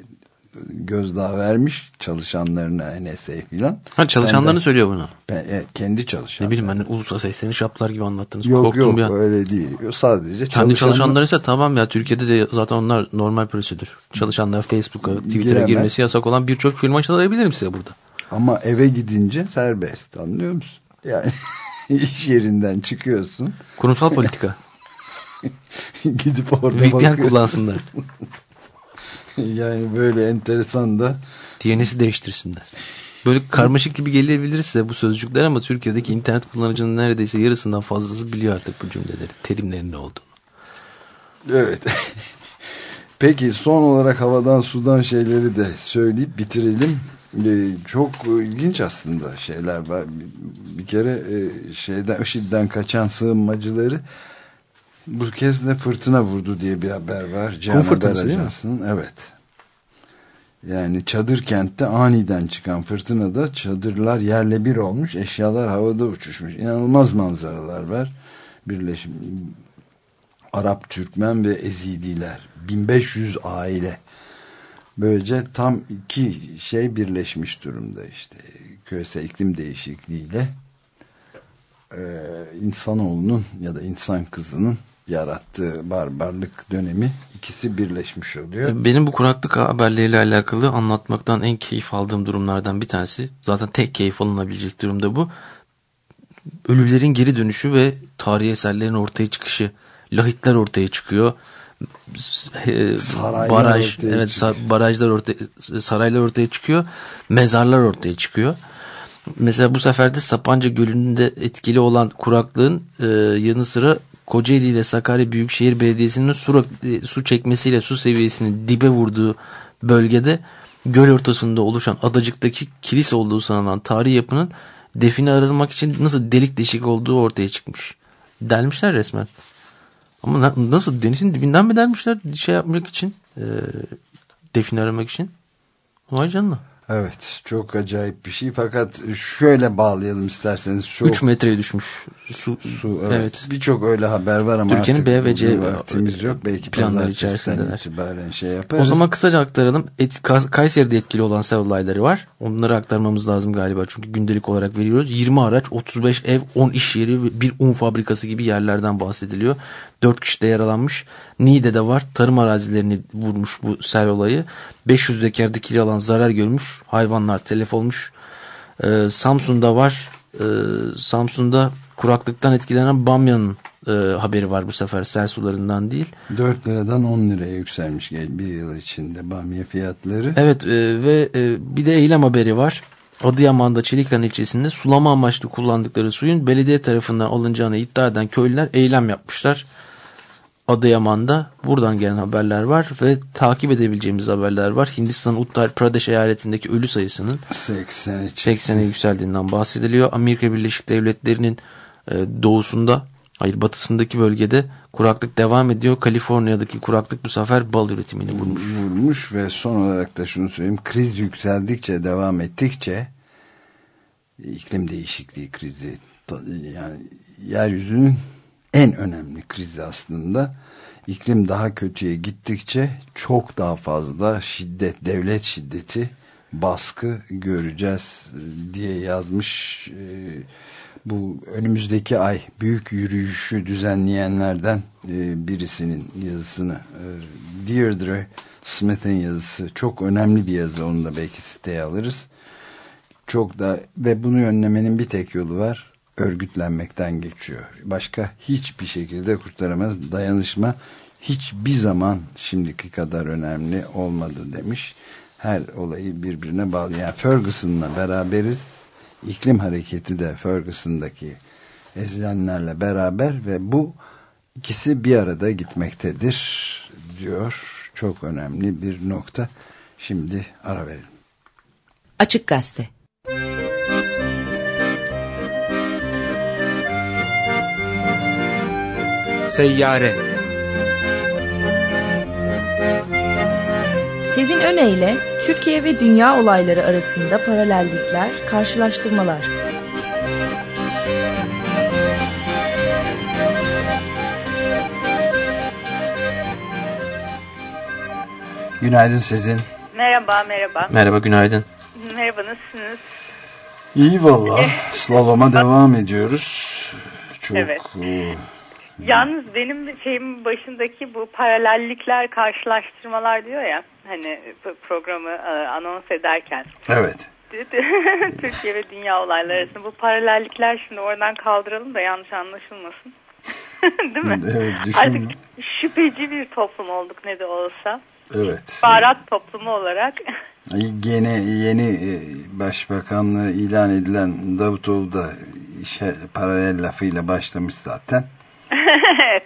S1: gözdağı vermiş çalışanlarına NSA filan.
S2: Ha çalışanlarını
S1: Ben de-
S2: söylüyor bunu.
S1: Ben, evet, kendi çalışan.
S2: Ne bileyim ben ulusal sesleniş şaplar gibi anlattınız.
S1: Yok
S2: Korktum
S1: yok
S2: bir an.
S1: öyle değil. Sadece
S2: Kendi
S1: çalışanlar-
S2: çalışanları ise tamam ya Türkiye'de de zaten onlar normal prosedür. Çalışanlar Facebook'a, Twitter'a
S1: Giremez.
S2: girmesi yasak olan birçok film açılabilirim size burada.
S1: Ama eve gidince serbest anlıyor musun? Yani *laughs* *laughs* iş yerinden çıkıyorsun.
S2: Kurumsal politika. *laughs*
S1: Gidip orada
S2: VPN
S1: bakıyorsun.
S2: kullansınlar. *laughs*
S1: yani böyle enteresan da
S2: DNS'i değiştirsinler. Böyle karmaşık gibi gelebilir size bu sözcükler ama Türkiye'deki internet kullanıcının neredeyse yarısından fazlası biliyor artık bu cümleleri, terimlerin ne olduğunu.
S1: Evet. Peki son olarak havadan sudan şeyleri de söyleyip bitirelim. Çok ilginç aslında şeyler var. Bir, kere e, şeyden *laughs* IŞİD'den kaçan sığınmacıları bu kez de fırtına vurdu diye bir haber var. Cihan
S2: fırtınası değil mi?
S1: Evet. Yani çadır kentte aniden çıkan fırtınada çadırlar yerle bir olmuş, eşyalar havada uçuşmuş. İnanılmaz manzaralar var. Birleşim Arap, Türkmen ve Ezidiler. 1500 aile. Böylece tam iki şey birleşmiş durumda işte. Küresel iklim değişikliğiyle e, insanoğlunun ya da insan kızının yarattığı barbarlık dönemi ikisi birleşmiş oluyor.
S2: Benim bu kuraklık haberleriyle alakalı anlatmaktan en keyif aldığım durumlardan bir tanesi. Zaten tek keyif alınabilecek durumda bu. Ölülerin geri dönüşü ve tarihi eserlerin ortaya çıkışı. Lahitler ortaya çıkıyor.
S1: Saraylar
S2: baraj,
S1: ortaya
S2: evet
S1: çıkıyor.
S2: barajlar ortaya, saraylar ortaya çıkıyor. Mezarlar ortaya çıkıyor. Mesela bu sefer de Sapanca Gölü'nde etkili olan kuraklığın e, yanı sıra Kocaeli ile Sakarya Büyükşehir Belediyesi'nin su, e, su çekmesiyle su seviyesini dibe vurduğu bölgede göl ortasında oluşan adacıktaki kilise olduğu sanılan tarihi yapının define arınmak için nasıl delik deşik olduğu ortaya çıkmış. Delmişler resmen. Ama na- nasıl denizin dibinden mi delmişler şey yapmak için e, define aramak için? Vay canına.
S1: Evet çok acayip bir şey fakat şöyle bağlayalım isterseniz. Çok
S2: 3 metreye düşmüş su.
S1: su evet.
S2: evet.
S1: Birçok öyle haber var ama
S2: Türkiye'nin B ve C
S1: bugün vaktimiz yok. Belki pazartesiden
S2: içerisindeler.
S1: itibaren şey yaparız.
S2: O zaman kısaca aktaralım. Et, Ka- Kayseri'de etkili olan sel olayları var. Onları aktarmamız lazım galiba. Çünkü gündelik olarak veriyoruz. 20 araç, 35 ev, 10 iş yeri ve bir un fabrikası gibi yerlerden bahsediliyor. 4 kişi de yaralanmış. Niğde'de var. Tarım arazilerini vurmuş bu sel olayı. 500 dekar dikili alan zarar görmüş. Hayvanlar telef olmuş. Ee, Samsun'da var. Ee, Samsun'da kuraklıktan etkilenen Bamya'nın e, haberi var bu sefer sel sularından değil.
S1: 4 liradan 10 liraya yükselmiş gel- bir yıl içinde bamya fiyatları.
S2: Evet e, ve e, bir de eylem haberi var. Adıyaman'da Çelikan ilçesinde sulama amaçlı kullandıkları suyun belediye tarafından alınacağını iddia eden köylüler eylem yapmışlar. Adıyaman'da buradan gelen haberler var ve takip edebileceğimiz haberler var. Hindistan Uttar Pradesh eyaletindeki ölü sayısının
S1: 80'e
S2: 80'e yükseldiğinden bahsediliyor. Amerika Birleşik Devletleri'nin e, doğusunda hayır batısındaki bölgede kuraklık devam ediyor. Kaliforniya'daki kuraklık bu sefer bal üretimini vurmuş.
S1: vurmuş ve son olarak da şunu söyleyeyim kriz yükseldikçe devam ettikçe iklim değişikliği krizi yani yeryüzünün en önemli krizi aslında iklim daha kötüye gittikçe çok daha fazla şiddet devlet şiddeti baskı göreceğiz e, diye yazmış e, bu önümüzdeki ay büyük yürüyüşü düzenleyenlerden e, birisinin yazısını e, Deirdre Smith'in yazısı. Çok önemli bir yazı onu da belki siteye alırız. Çok da ve bunu önlemenin bir tek yolu var örgütlenmekten geçiyor. Başka hiçbir şekilde kurtaramaz. Dayanışma hiçbir zaman şimdiki kadar önemli olmadı demiş. Her olayı birbirine bağlı. Yani Ferguson'la beraberiz iklim hareketi de Ferguson'daki ezilenlerle beraber ve bu ikisi bir arada gitmektedir diyor. Çok önemli bir nokta. Şimdi ara verelim.
S6: Açık Gazete
S12: Seyyare
S13: Sezin Öne Türkiye ve dünya olayları arasında paralellikler, karşılaştırmalar.
S1: Günaydın Sezin.
S14: Merhaba, merhaba.
S2: Merhaba, günaydın.
S14: Merhaba, nasılsınız?
S1: İyi valla. Slaloma devam ediyoruz. Çok
S14: Evet. Yalnız benim şeyimin başındaki bu paralellikler, karşılaştırmalar diyor ya, hani programı e, anons ederken.
S1: evet. *laughs*
S14: Türkiye ve dünya olayları arasında bu paralellikler şimdi oradan kaldıralım da yanlış anlaşılmasın. *laughs* Değil mi?
S1: Evet, düşün.
S14: Artık şüpheci bir toplum olduk ne de olsa.
S1: Evet.
S14: Baharat toplumu olarak.
S1: Yeni yeni e, başbakanlığı ilan edilen Davutoğlu da işe paralel lafıyla başlamış zaten.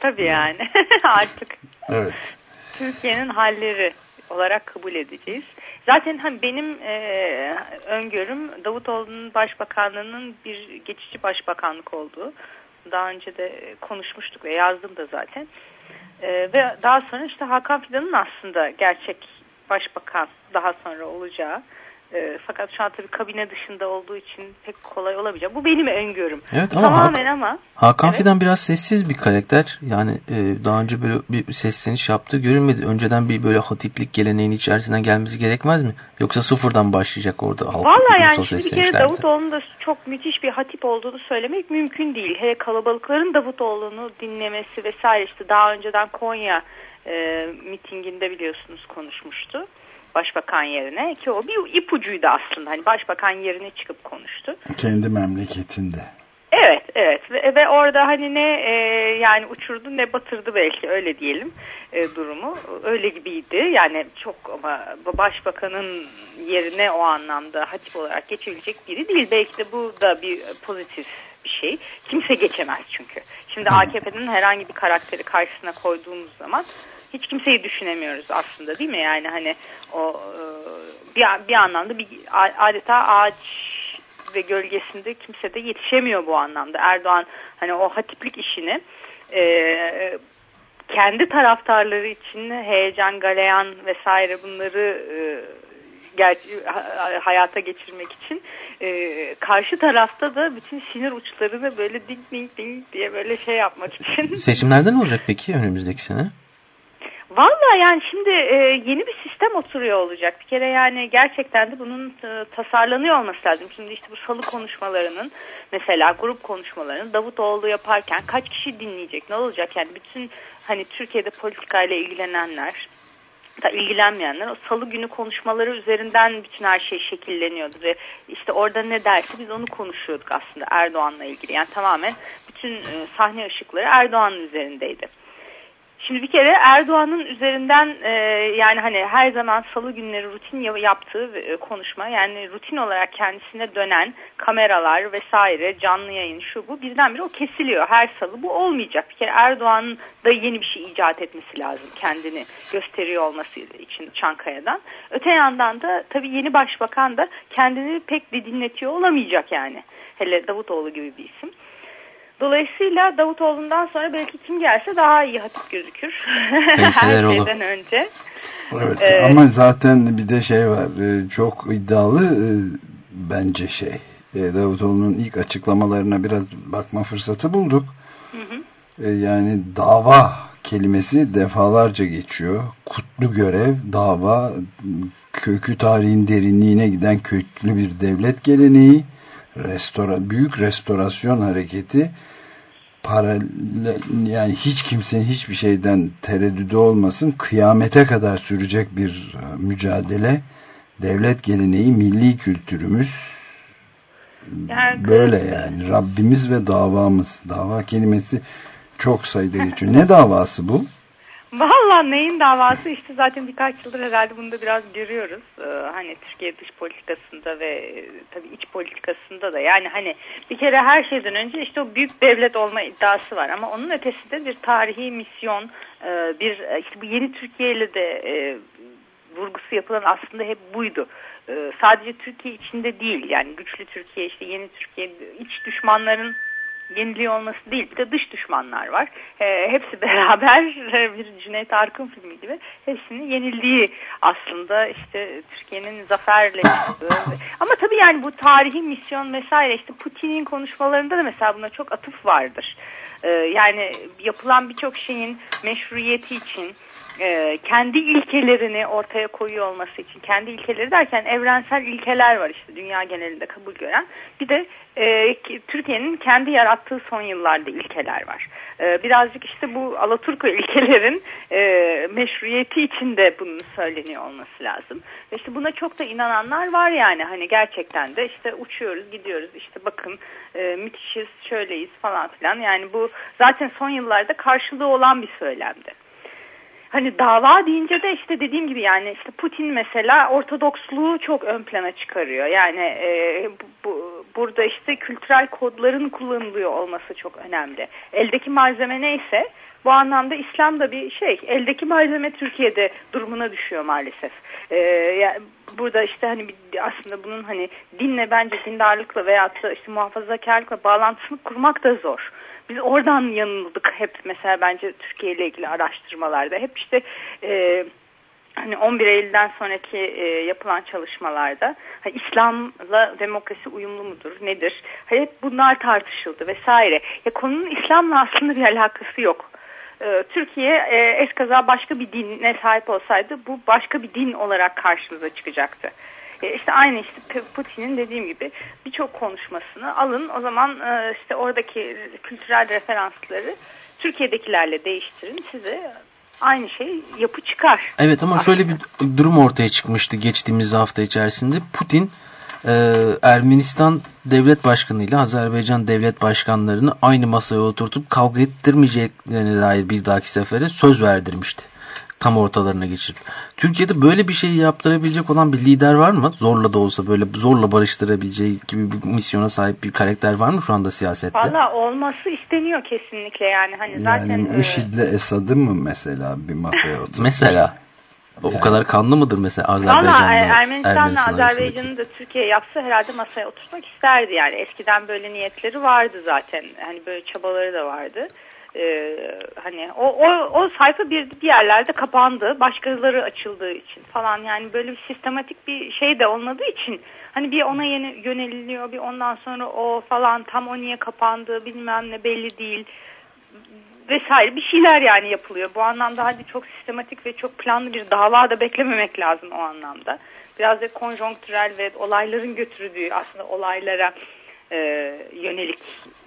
S14: Tabii yani *laughs* artık
S1: Evet.
S14: Türkiye'nin halleri olarak kabul edeceğiz. Zaten hani benim e, öngörüm Davutoğlu'nun başbakanlığının bir geçici başbakanlık olduğu. Daha önce de konuşmuştuk ve yazdım da zaten. E, ve daha sonra işte Hakan Fidan'ın aslında gerçek başbakan daha sonra olacağı E, fakat şu an tabii kabine dışında olduğu için pek kolay olamayacak. Bu benim öngörüm.
S2: Evet ama
S14: Tamamen
S2: Hak-
S14: ama
S2: Hakan
S14: Evet.
S2: Fidan biraz sessiz bir karakter. Yani e, daha önce böyle bir sesleniş yaptığı görünmedi. Önceden bir böyle hatiplik geleneğinin içerisinden gelmesi gerekmez mi? Yoksa sıfırdan başlayacak orada halk
S14: Valla yani şimdi bir kere. Davutoğlu'nun da çok müthiş bir hatip olduğunu söylemek mümkün değil. Hele kalabalıkların Davutoğlu'nu dinlemesi vesaire işte daha önceden Konya e, mitinginde biliyorsunuz konuşmuştu. Başbakan yerine ki o bir ipucuydu aslında. Hani başbakan yerine çıkıp konuştu.
S1: Kendi memleketinde.
S14: Evet, evet. Ve, ve orada hani ne e, yani uçurdu ne batırdı belki öyle diyelim e, durumu. Öyle gibiydi. Yani çok ama başbakanın yerine o anlamda hatip olarak geçebilecek biri değil. Belki de bu da bir pozitif bir şey. Kimse geçemez çünkü. Şimdi AKP'nin herhangi bir karakteri karşısına koyduğumuz zaman hiç kimseyi düşünemiyoruz aslında değil mi yani hani o e, bir, bir anlamda bir adeta ağaç ve gölgesinde kimse de yetişemiyor bu anlamda. Erdoğan hani o hatiplik işini e, kendi taraftarları için heyecan, galeyan vesaire bunları e, ger- ha- hayata geçirmek için e, karşı tarafta da bütün sinir uçlarını böyle ding ding ding diye böyle şey yapmak için
S2: Seçimlerden olacak peki önümüzdeki sene?
S14: Valla yani şimdi e, yeni bir sistem oturuyor olacak. Bir kere yani gerçekten de bunun e, tasarlanıyor olması lazım. Şimdi işte bu salı konuşmalarının mesela grup konuşmalarının Davutoğlu yaparken kaç kişi dinleyecek ne olacak? Yani bütün hani Türkiye'de politikayla ilgilenenler ilgilenmeyenler o salı günü konuşmaları üzerinden bütün her şey şekilleniyordu ve işte orada ne derse biz onu konuşuyorduk aslında Erdoğan'la ilgili. Yani tamamen bütün e, sahne ışıkları Erdoğan'ın üzerindeydi. Şimdi bir kere Erdoğan'ın üzerinden e, yani hani her zaman salı günleri rutin ya- yaptığı e, konuşma yani rutin olarak kendisine dönen kameralar vesaire canlı yayın şu bu birdenbire o kesiliyor her salı bu olmayacak. Bir kere Erdoğan'ın da yeni bir şey icat etmesi lazım kendini gösteriyor olması için Çankaya'dan. Öte yandan da tabii yeni başbakan da kendini pek de dinletiyor olamayacak yani hele Davutoğlu gibi bir isim. Dolayısıyla Davutoğlu'ndan sonra belki kim gelse daha iyi hatip gözükür. Her
S1: Kayseroğlu.
S14: şeyden önce.
S1: Evet
S14: Ee,
S1: ama zaten bir de şey var e, çok iddialı e, bence şey e, Davutoğlu'nun ilk açıklamalarına biraz bakma fırsatı bulduk. E, Yani dava kelimesi defalarca geçiyor. Kutlu görev, dava, kökü tarihin derinliğine giden köklü bir devlet geleneği, restora, büyük restorasyon hareketi, paralel, yani hiç kimsenin hiçbir şeyden tereddüdü olmasın, kıyamete kadar sürecek bir e, mücadele, devlet geleneği, milli kültürümüz,
S14: Yani-
S1: böyle yani. Rabbimiz ve davamız. Dava kelimesi çok sayıda geçiyor. Ne davası bu
S14: Valla neyin davası işte zaten birkaç yıldır herhalde bunu da biraz görüyoruz. Ee, hani Türkiye dış politikasında ve e, tabii iç politikasında da yani hani bir kere her şeyden önce işte o büyük devlet olma iddiası var ama onun ötesinde bir tarihi misyon e, bir e, işte bu yeni Türkiye ile de vurgusu yapılan aslında hep buydu. Sadece Türkiye içinde değil yani güçlü Türkiye işte yeni Türkiye iç düşmanların yeniliği olması değil bir de dış düşmanlar var. Ee, hepsi *laughs* beraber bir Cüneyt Arkın filmi gibi hepsinin yenildiği aslında işte Türkiye'nin zaferle. Ama tabii yani bu tarihi misyon vesaire işte Putin'in konuşmalarında da mesela buna çok atıf vardır. Ee, yani yapılan birçok şeyin meşruiyeti için e, kendi ilkelerini ortaya koyuyor olması için kendi ilkeleri derken evrensel ilkeler var işte dünya genelinde kabul gören bir de e, ki- Türkiye'nin kendi yarattığı son yıllarda ilkeler var. E, birazcık işte bu Alaturka *laughs* ilkelerin e, meşruiyeti içinde bunun söyleniyor olması lazım. Ve işte buna çok da inananlar var yani hani gerçekten de işte uçuyoruz gidiyoruz işte bakın e, müthişiz şöyleyiz falan filan yani bu zaten son yıllarda karşılığı olan bir söylemdi. Hani dava deyince de işte dediğim gibi yani işte Putin mesela Ortodoksluğu çok ön plana çıkarıyor. Yani e, bu, bu- burada işte kültürel kodların kullanılıyor olması çok önemli. Eldeki malzeme neyse bu anlamda İslam da bir şey. Eldeki malzeme Türkiye'de durumuna düşüyor maalesef. E, yani burada işte hani aslında bunun hani dinle bence dindarlıkla da işte muhafazakarlıkla bağlantısını kurmak da zor. Biz oradan yanıldık hep mesela bence Türkiye ile ilgili araştırmalarda. Hep işte e, hani 11 Eylül'den sonraki e, yapılan çalışmalarda hani İslam'la demokrasi uyumlu mudur nedir? Hani hep bunlar tartışıldı vesaire. Ya konunun İslam'la aslında bir alakası yok. E, Türkiye e, eskaza başka bir dine sahip olsaydı bu başka bir din olarak karşımıza çıkacaktı. E, işte aynı işte Putin'in dediğim gibi birçok konuşmasını alın o zaman e, işte oradaki kültürel referansları Türkiye'dekilerle değiştirin size aynı şey yapı çıkar.
S2: Evet ama şöyle bir durum ortaya çıkmıştı geçtiğimiz hafta içerisinde. Putin e, Ermenistan devlet başkanı ile Azerbaycan devlet başkanlarını aynı masaya oturtup kavga ettirmeyeceklerine dair bir dahaki sefere söz verdirmişti. Tam ortalarına geçirip. Türkiye'de böyle bir şey yaptırabilecek olan bir lider var mı? Zorla da olsa böyle zorla barıştırabileceği gibi bir misyona sahip bir karakter var mı şu anda siyasette?
S14: Valla olması isteniyor kesinlikle yani. Hani zaten
S1: Yani
S14: e,
S1: IŞİD'le Esad'ı mı mesela bir masaya *laughs* oturttu?
S2: Mesela. O, o kadar kanlı mıdır mesela Azerbaycan'la
S14: Valla e, Ermenistan'la
S2: Ermenistan?
S14: Azerbaycan'ı da Türkiye yapsa herhalde masaya oturtmak isterdi yani. Eskiden böyle niyetleri vardı zaten. Hani böyle çabaları da vardı. Ee, hani o, o, o sayfa bir, bir yerlerde kapandı. Başkaları açıldığı için falan yani böyle bir sistematik bir şey de olmadığı için hani bir ona yeni yöneliliyor bir ondan sonra o falan tam o niye kapandı bilmem ne belli değil vesaire bir şeyler yani yapılıyor. Bu anlamda hadi çok sistematik ve çok planlı bir dava da beklememek lazım o anlamda. Biraz da konjonktürel ve olayların götürdüğü aslında olaylara e, yönelik e,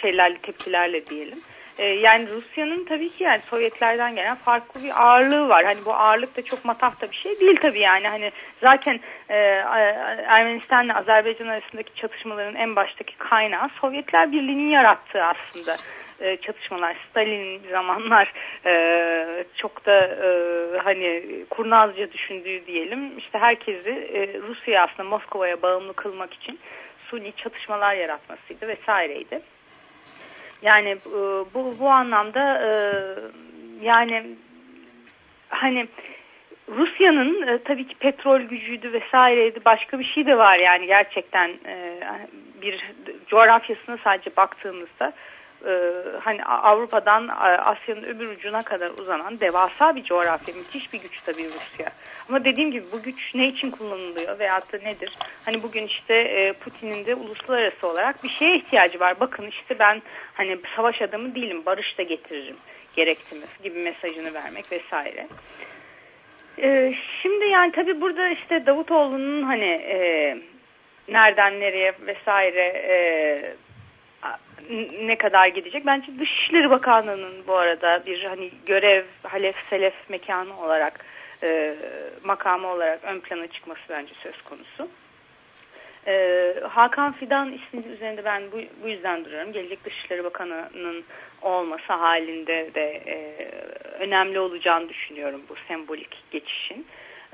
S14: şeylerle tepkilerle diyelim. E, yani Rusya'nın tabii ki yani Sovyetlerden gelen farklı bir ağırlığı var. Hani bu ağırlık da çok matah da bir şey değil tabii yani. Hani zaten e, Ermenistan'la Azerbaycan arasındaki çatışmaların en baştaki kaynağı Sovyetler Birliği'nin yarattığı aslında e, çatışmalar. Stalin zamanlar e, çok da e, hani kurnazca düşündüğü diyelim. İşte herkesi e, Rusya aslında Moskova'ya bağımlı kılmak için suni çatışmalar yaratmasıydı vesaireydi. Yani e, bu bu anlamda e, yani hani Rusya'nın e, tabii ki petrol gücüydü vesaireydi başka bir şey de var yani gerçekten bir coğrafyasına sadece baktığımızda e, hani Avrupa'dan Asya'nın öbür ucuna kadar uzanan devasa bir coğrafya müthiş bir güç tabii Rusya. Ama dediğim gibi bu güç ne için kullanılıyor veyahut da nedir? Hani bugün işte e, Putin'in de uluslararası olarak bir şeye ihtiyacı var. Bakın işte ben hani savaş adamı değilim barış da getiririm gerektiniz gibi mesajını vermek vesaire. Şimdi yani tabii burada işte Davutoğlu'nun hani e, nereden nereye vesaire e, ne kadar gidecek? Bence Dışişleri Bakanlığı'nın bu arada bir hani görev, halef, selef mekanı olarak e, makamı olarak ön plana çıkması bence söz konusu. E, Hakan Fidan ismi üzerinde ben bu, bu yüzden duruyorum. Gelecek Dışişleri Bakanı'nın olması halinde de e, önemli olacağını düşünüyorum bu sembolik geçişin.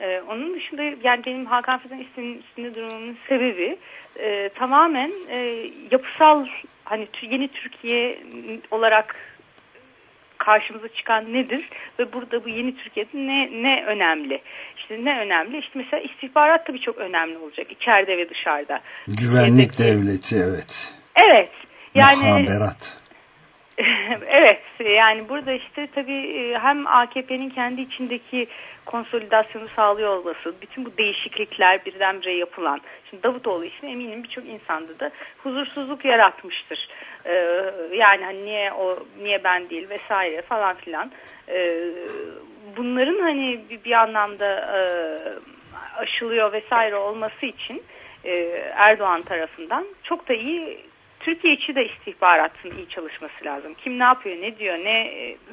S14: Ee, onun dışında yani benim Hakan Fidan isminin üstünde durmamın sebebi e, tamamen e, yapısal hani yeni Türkiye olarak karşımıza çıkan nedir ve burada bu yeni Türkiye'de ne ne önemli? İşte ne önemli? İşte mesela istihbarat tabii çok önemli olacak içeride ve dışarıda.
S1: Güvenlik devleti evet.
S14: Evet. Yani
S1: Muhaberat. *laughs*
S14: evet yani burada işte tabii hem AKP'nin kendi içindeki konsolidasyonu sağlıyor olması, bütün bu değişiklikler birdenbire yapılan. Şimdi Davutoğlu ismi eminim birçok insanda da huzursuzluk yaratmıştır. Ee, yani hani niye o niye ben değil vesaire falan filan. Ee, bunların hani bir, bir anlamda e, aşılıyor vesaire olması için e, Erdoğan tarafından çok da iyi Türkiye içi de istihbaratın iyi çalışması lazım. Kim ne yapıyor, ne diyor, ne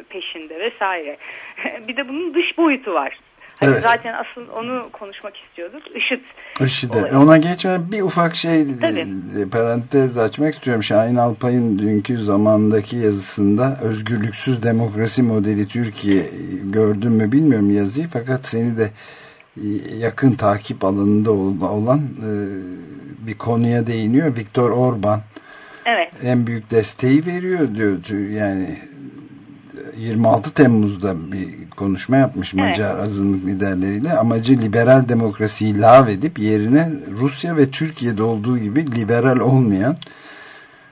S14: peşinde vesaire. *laughs* bir de bunun dış boyutu var. Hani
S1: Evet.
S14: Zaten asıl onu konuşmak istiyorduk. IŞİD.
S1: IŞİD'e.
S14: olayı.
S1: Ona geçmeden bir ufak şey
S14: Tabii.
S1: e, parantez açmak istiyorum. Şahin Alpay'ın dünkü zamandaki yazısında özgürlüksüz demokrasi modeli Türkiye e, gördün mü bilmiyorum yazıyı fakat seni de e, yakın takip alanında ol- olan e, bir konuya değiniyor. Viktor Orban
S14: Evet.
S1: en büyük desteği veriyor diyor. Yani 26 Temmuz'da bir konuşma yapmış
S14: Evet.
S1: Macar azınlık liderleriyle. Amacı liberal demokrasiyi lağvedip yerine Rusya ve Türkiye'de olduğu gibi liberal olmayan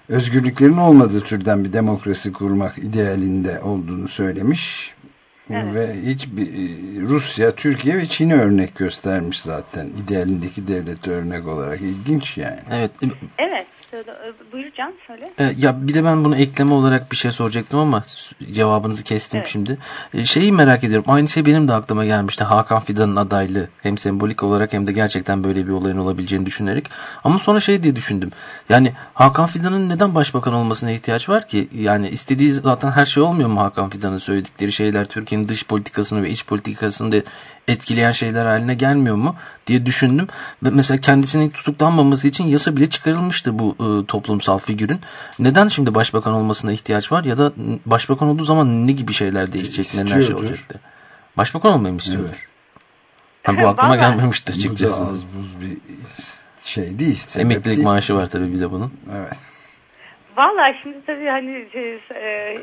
S1: özgürlüklerin olmadığı türden bir demokrasi kurmak idealinde olduğunu söylemiş.
S14: Evet.
S1: Ve hiç bir, Rusya, Türkiye ve Çin'i örnek göstermiş zaten. İdealindeki devleti örnek olarak. ilginç yani.
S2: Evet.
S14: Evet. Söyle, buyur Can söyle.
S2: E, Ya bir de ben bunu ekleme olarak bir şey soracaktım ama cevabınızı kestim
S14: Evet.
S2: şimdi. E, Şeyi merak ediyorum. Aynı şey benim de aklıma gelmişti. Hakan Fidan'ın adaylığı. Hem sembolik olarak hem de gerçekten böyle bir olayın olabileceğini düşünerek. Ama sonra şey diye düşündüm. Yani Hakan Fidan'ın neden başbakan olmasına ihtiyaç var ki? Yani istediği zaten her şey olmuyor mu Hakan Fidan'ın söyledikleri şeyler Türkiye'nin dış politikasını ve iç politikasını da etkileyen şeyler haline gelmiyor mu diye düşündüm. Ve mesela kendisinin tutuklanmaması için yasa bile çıkarılmıştı bu e, toplumsal figürün. Neden şimdi başbakan olmasına ihtiyaç var ya da başbakan olduğu zaman ne gibi şeyler değişecek, neler şey
S1: İstiyordur.
S2: olacaktı? Başbakan olmayı mı istiyorlar? Ha, bu *laughs* aklıma gelmemişti
S1: Bu da
S2: açıkçası.
S1: az buz bir şey değil.
S2: Emeklilik
S1: değil.
S2: maaşı var tabii bir de bunun.
S1: Evet.
S14: Vallahi şimdi tabii hani şey, e,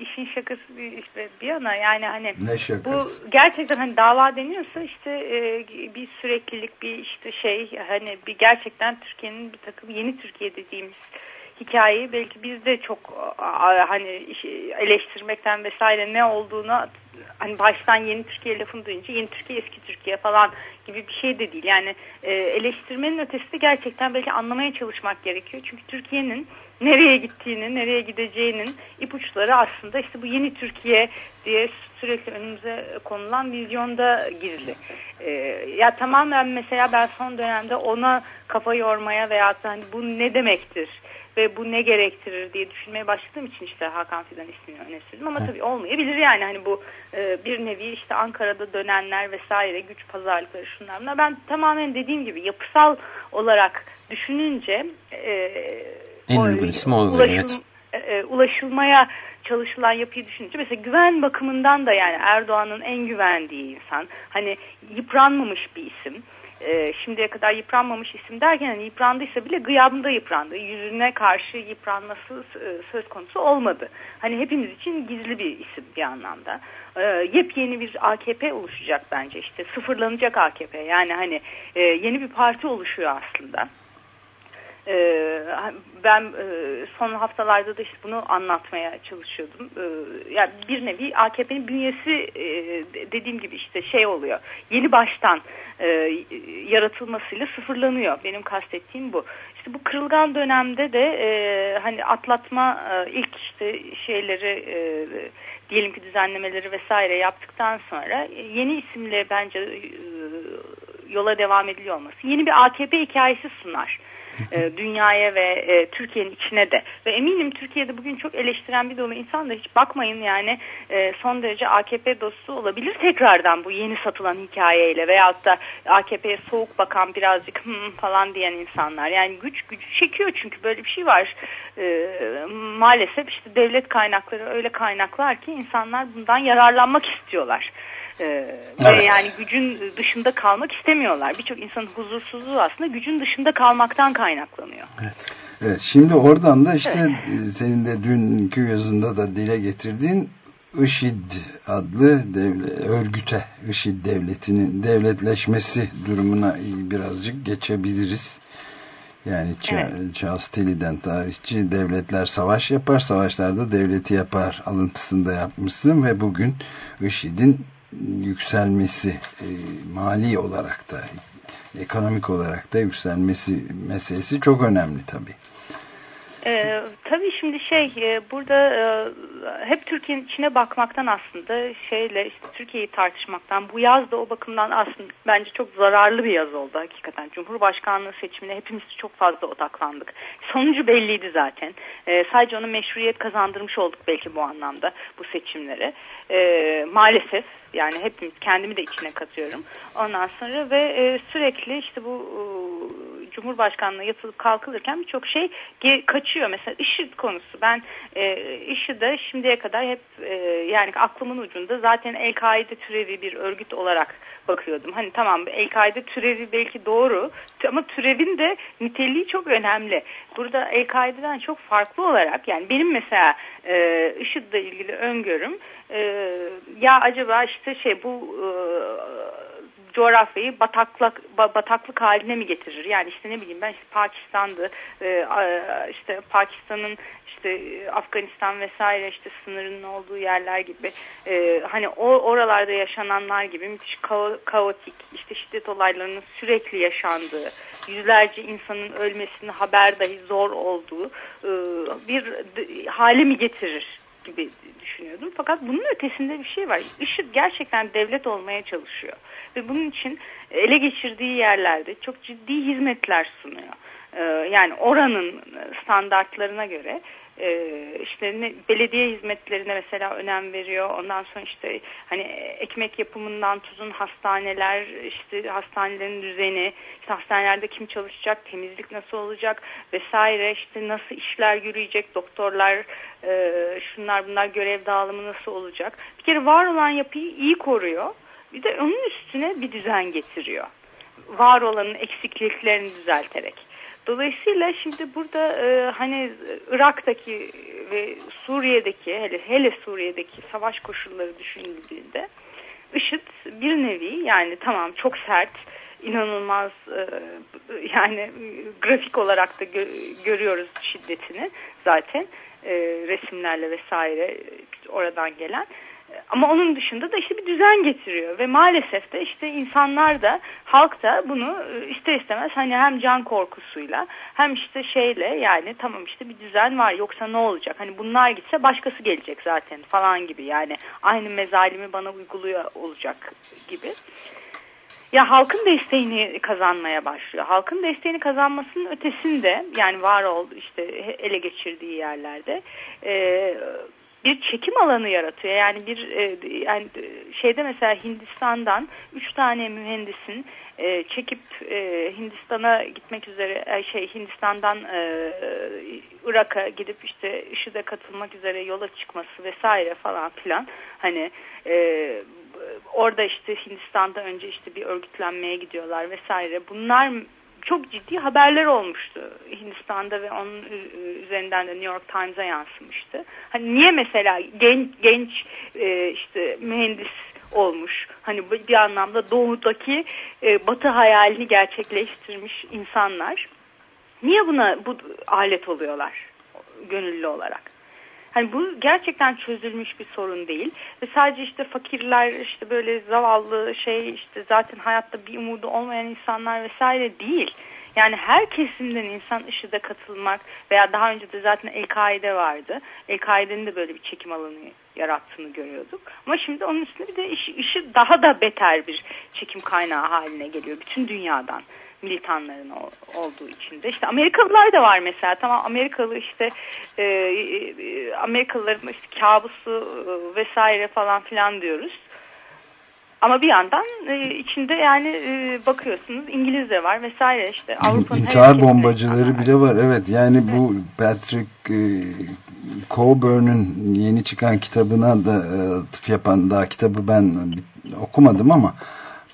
S14: işin şakası bir, işte bir yana yani hani
S1: Ne şakası?
S14: bu gerçekten hani dava deniyorsa işte e, bir süreklilik bir işte şey hani bir gerçekten Türkiye'nin bir takım yeni Türkiye dediğimiz hikayeyi belki biz de çok hani eleştirmekten vesaire ne olduğunu hani baştan yeni Türkiye lafını duyunca yeni Türkiye eski Türkiye falan gibi bir şey de değil. Yani e, eleştirmenin ötesi de gerçekten belki anlamaya çalışmak gerekiyor. Çünkü Türkiye'nin nereye gittiğini, nereye gideceğinin ipuçları aslında işte bu yeni Türkiye diye sürekli önümüze konulan vizyonda gizli. Ee, ya tamamen mesela ben son dönemde ona kafa yormaya da hani bu ne demektir ve bu ne gerektirir diye düşünmeye başladığım için işte Hakan Fidan ismini öne sürdüm ama tabii olmayabilir yani hani bu e, bir nevi işte Ankara'da dönenler vesaire güç pazarlıkları şunlar bunlar. Ben tamamen dediğim gibi yapısal olarak düşününce e,
S2: En
S14: o-
S2: uygun isim o oluyor,
S14: ulaşım-
S2: evet.
S14: e, e, ulaşılmaya çalışılan yapıyı düşününce mesela güven bakımından da yani Erdoğan'ın en güvendiği insan hani yıpranmamış bir isim. E, şimdiye kadar yıpranmamış isim derken hani yıprandıysa bile gıyabında yıprandı. Yüzüne karşı yıpranması e, söz konusu olmadı. Hani hepimiz için gizli bir isim bir anlamda. E, yepyeni bir AKP oluşacak bence işte sıfırlanacak AKP yani hani e, yeni bir parti oluşuyor aslında. Ee, ben e, son haftalarda da işte bunu anlatmaya çalışıyordum. Ee, yani bir nevi AKP'nin bünyesi e, dediğim gibi işte şey oluyor. Yeni baştan e, yaratılmasıyla sıfırlanıyor. Benim kastettiğim bu. İşte bu kırılgan dönemde de hani atlatma ilk işte şeyleri diyelim ki düzenlemeleri vesaire yaptıktan sonra yeni isimle bence yola devam ediliyor olması yeni bir AKP hikayesi sunar e, dünyaya ve e, Türkiye'nin içine de. Ve eminim Türkiye'de bugün çok eleştiren bir dolu insan da hiç bakmayın yani e, son derece AKP dostu olabilir tekrardan bu yeni satılan hikayeyle veyahut da AKP'ye soğuk bakan birazcık hmm falan diyen insanlar. Yani güç güç çekiyor çünkü böyle bir şey var. E, maalesef işte devlet kaynakları öyle kaynaklar ki insanlar bundan yararlanmak istiyorlar. Ee, ve
S1: Evet.
S14: yani gücün dışında kalmak istemiyorlar. Birçok insanın huzursuzluğu aslında gücün dışında kalmaktan kaynaklanıyor.
S1: Evet, şimdi oradan da işte e, senin de dünkü yazında da dile getirdiğin IŞİD adlı devle, örgüte, IŞİD devletinin devletleşmesi durumuna birazcık geçebiliriz. Yani Ç- Charles Tilly'den tarihçi devletler savaş yapar, savaşlarda devleti yapar alıntısında yapmışsın ve bugün IŞİD'in yükselmesi e, mali olarak da ekonomik olarak da yükselmesi meselesi çok önemli tabii.
S14: Ee, tabii şimdi şey e, burada e, hep Türkiye'nin içine bakmaktan aslında şeyle işte Türkiye'yi tartışmaktan bu yaz da o bakımdan aslında bence çok zararlı bir yaz oldu hakikaten. Cumhurbaşkanlığı seçimine hepimiz çok fazla odaklandık. Sonucu belliydi zaten. Ee, sadece ona meşruiyet kazandırmış olduk belki bu anlamda bu seçimlere. Ee, maalesef yani hepimiz kendimi de içine katıyorum. Ondan sonra ve e, sürekli işte bu e, Cumhurbaşkanlığı yapılıp kalkılırken birçok şey kaçıyor. Mesela IŞİD konusu. Ben e, IŞİD'e şimdiye kadar hep e, yani aklımın ucunda zaten El-Kaide türevi bir örgüt olarak bakıyordum. Hani tamam El-Kaide türevi belki doğru ama türevin de niteliği çok önemli. Burada El-Kaide'den çok farklı olarak yani benim mesela e, IŞİD'le ilgili öngörüm e, ya acaba işte şey bu e, coğrafyayı bataklık ba- bataklık haline mi getirir? Yani işte ne bileyim ben işte Pakistan'dı e, işte Pakistan'ın işte e, Afganistan vesaire işte sınırının olduğu yerler gibi e, hani o oralarda yaşananlar gibi müthiş kao, kaotik işte şiddet olaylarının sürekli yaşandığı yüzlerce insanın ölmesinin haber dahi zor olduğu bir hale mi getirir gibi düşünüyordum. Fakat bunun ötesinde bir şey var. IŞİD gerçekten devlet olmaya çalışıyor. Ve bunun için ele geçirdiği yerlerde çok ciddi hizmetler sunuyor. Ee, yani oranın standartlarına göre e, işte belediye hizmetlerine mesela önem veriyor. Ondan sonra işte hani ekmek yapımından tutun hastaneler, işte hastanelerin düzeni, işte hastanelerde kim çalışacak, temizlik nasıl olacak vesaire, işte nasıl işler yürüyecek, doktorlar, e, şunlar bunlar görev dağılımı nasıl olacak. Bir kere var olan yapıyı iyi koruyor. Bir de onun üstüne bir düzen getiriyor. Var olanın eksikliklerini düzelterek. Dolayısıyla şimdi burada e, hani Irak'taki ve Suriye'deki hele hele Suriye'deki savaş koşulları düşünüldüğünde IŞİD bir nevi yani tamam çok sert inanılmaz e, yani grafik olarak da gö görüyoruz şiddetini zaten e, resimlerle vesaire oradan gelen ama onun dışında da işte bir düzen getiriyor ve maalesef de işte insanlar da halk da bunu e, ister istemez hani hem can korkusuyla hem işte şeyle yani tamam işte bir düzen var yoksa ne olacak hani bunlar gitse başkası gelecek zaten falan gibi yani aynı mezalimi bana uyguluyor olacak gibi. Ya halkın desteğini kazanmaya başlıyor. Halkın desteğini kazanmasının ötesinde yani var ol işte ele geçirdiği yerlerde e, bir çekim alanı yaratıyor. Yani bir e, yani şeyde mesela Hindistan'dan üç tane mühendisin e, çekip e, Hindistan'a gitmek üzere e, şey Hindistan'dan e, Irak'a gidip işte IŞİD'e katılmak üzere yola çıkması vesaire falan filan hani e, orada işte Hindistan'da önce işte bir örgütlenmeye gidiyorlar vesaire. Bunlar çok ciddi haberler olmuştu Hindistan'da ve onun üzerinden de New York Times'a yansımıştı. Hani niye mesela genç genç işte mühendis olmuş. Hani bir anlamda doğudaki e, batı hayalini gerçekleştirmiş insanlar niye buna bu alet oluyorlar gönüllü olarak? Hani bu gerçekten çözülmüş bir sorun değil. Ve sadece işte fakirler işte böyle zavallı şey işte zaten hayatta bir umudu olmayan insanlar vesaire değil. Yani her kesimden insan IŞİD'e katılmak veya daha önce de zaten El-Kaide vardı. El-Kaide'nin de böyle bir çekim alanı yarattığını görüyorduk. Ama şimdi onun üstünde bir de IŞİD daha da beter bir çekim kaynağı haline geliyor. Bütün dünyadan militanların olduğu içinde. İşte Amerikalılar da var mesela. Tamam Amerikalı işte e, e, Amerikalıların işte kabusu e, vesaire falan filan diyoruz. Ama bir yandan e, içinde yani e, bakıyorsunuz İngiliz de var vesaire işte Avrupa'nın
S1: İntihar bombacıları bile var. Evet yani evet. bu Patrick e, Coburn'un yeni çıkan kitabına da e, tıf yapan daha kitabı ben okumadım ama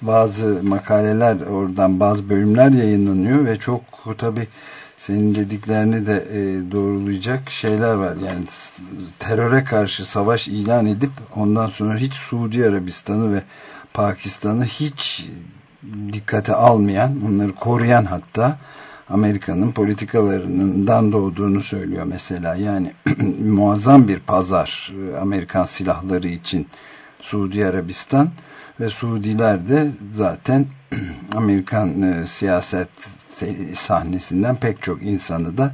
S1: bazı makaleler oradan bazı bölümler yayınlanıyor ve çok tabi senin dediklerini de e, doğrulayacak şeyler var. Yani teröre karşı savaş ilan edip ondan sonra hiç Suudi Arabistan'ı ve Pakistan'ı hiç dikkate almayan, onları koruyan hatta Amerika'nın politikalarından doğduğunu söylüyor mesela. Yani *clears throat* muazzam bir pazar Amerikan silahları için Suudi Arabistan ve Suudiler de zaten *clears throat* Amerikan e, siyaset sahnesinden pek çok insanı da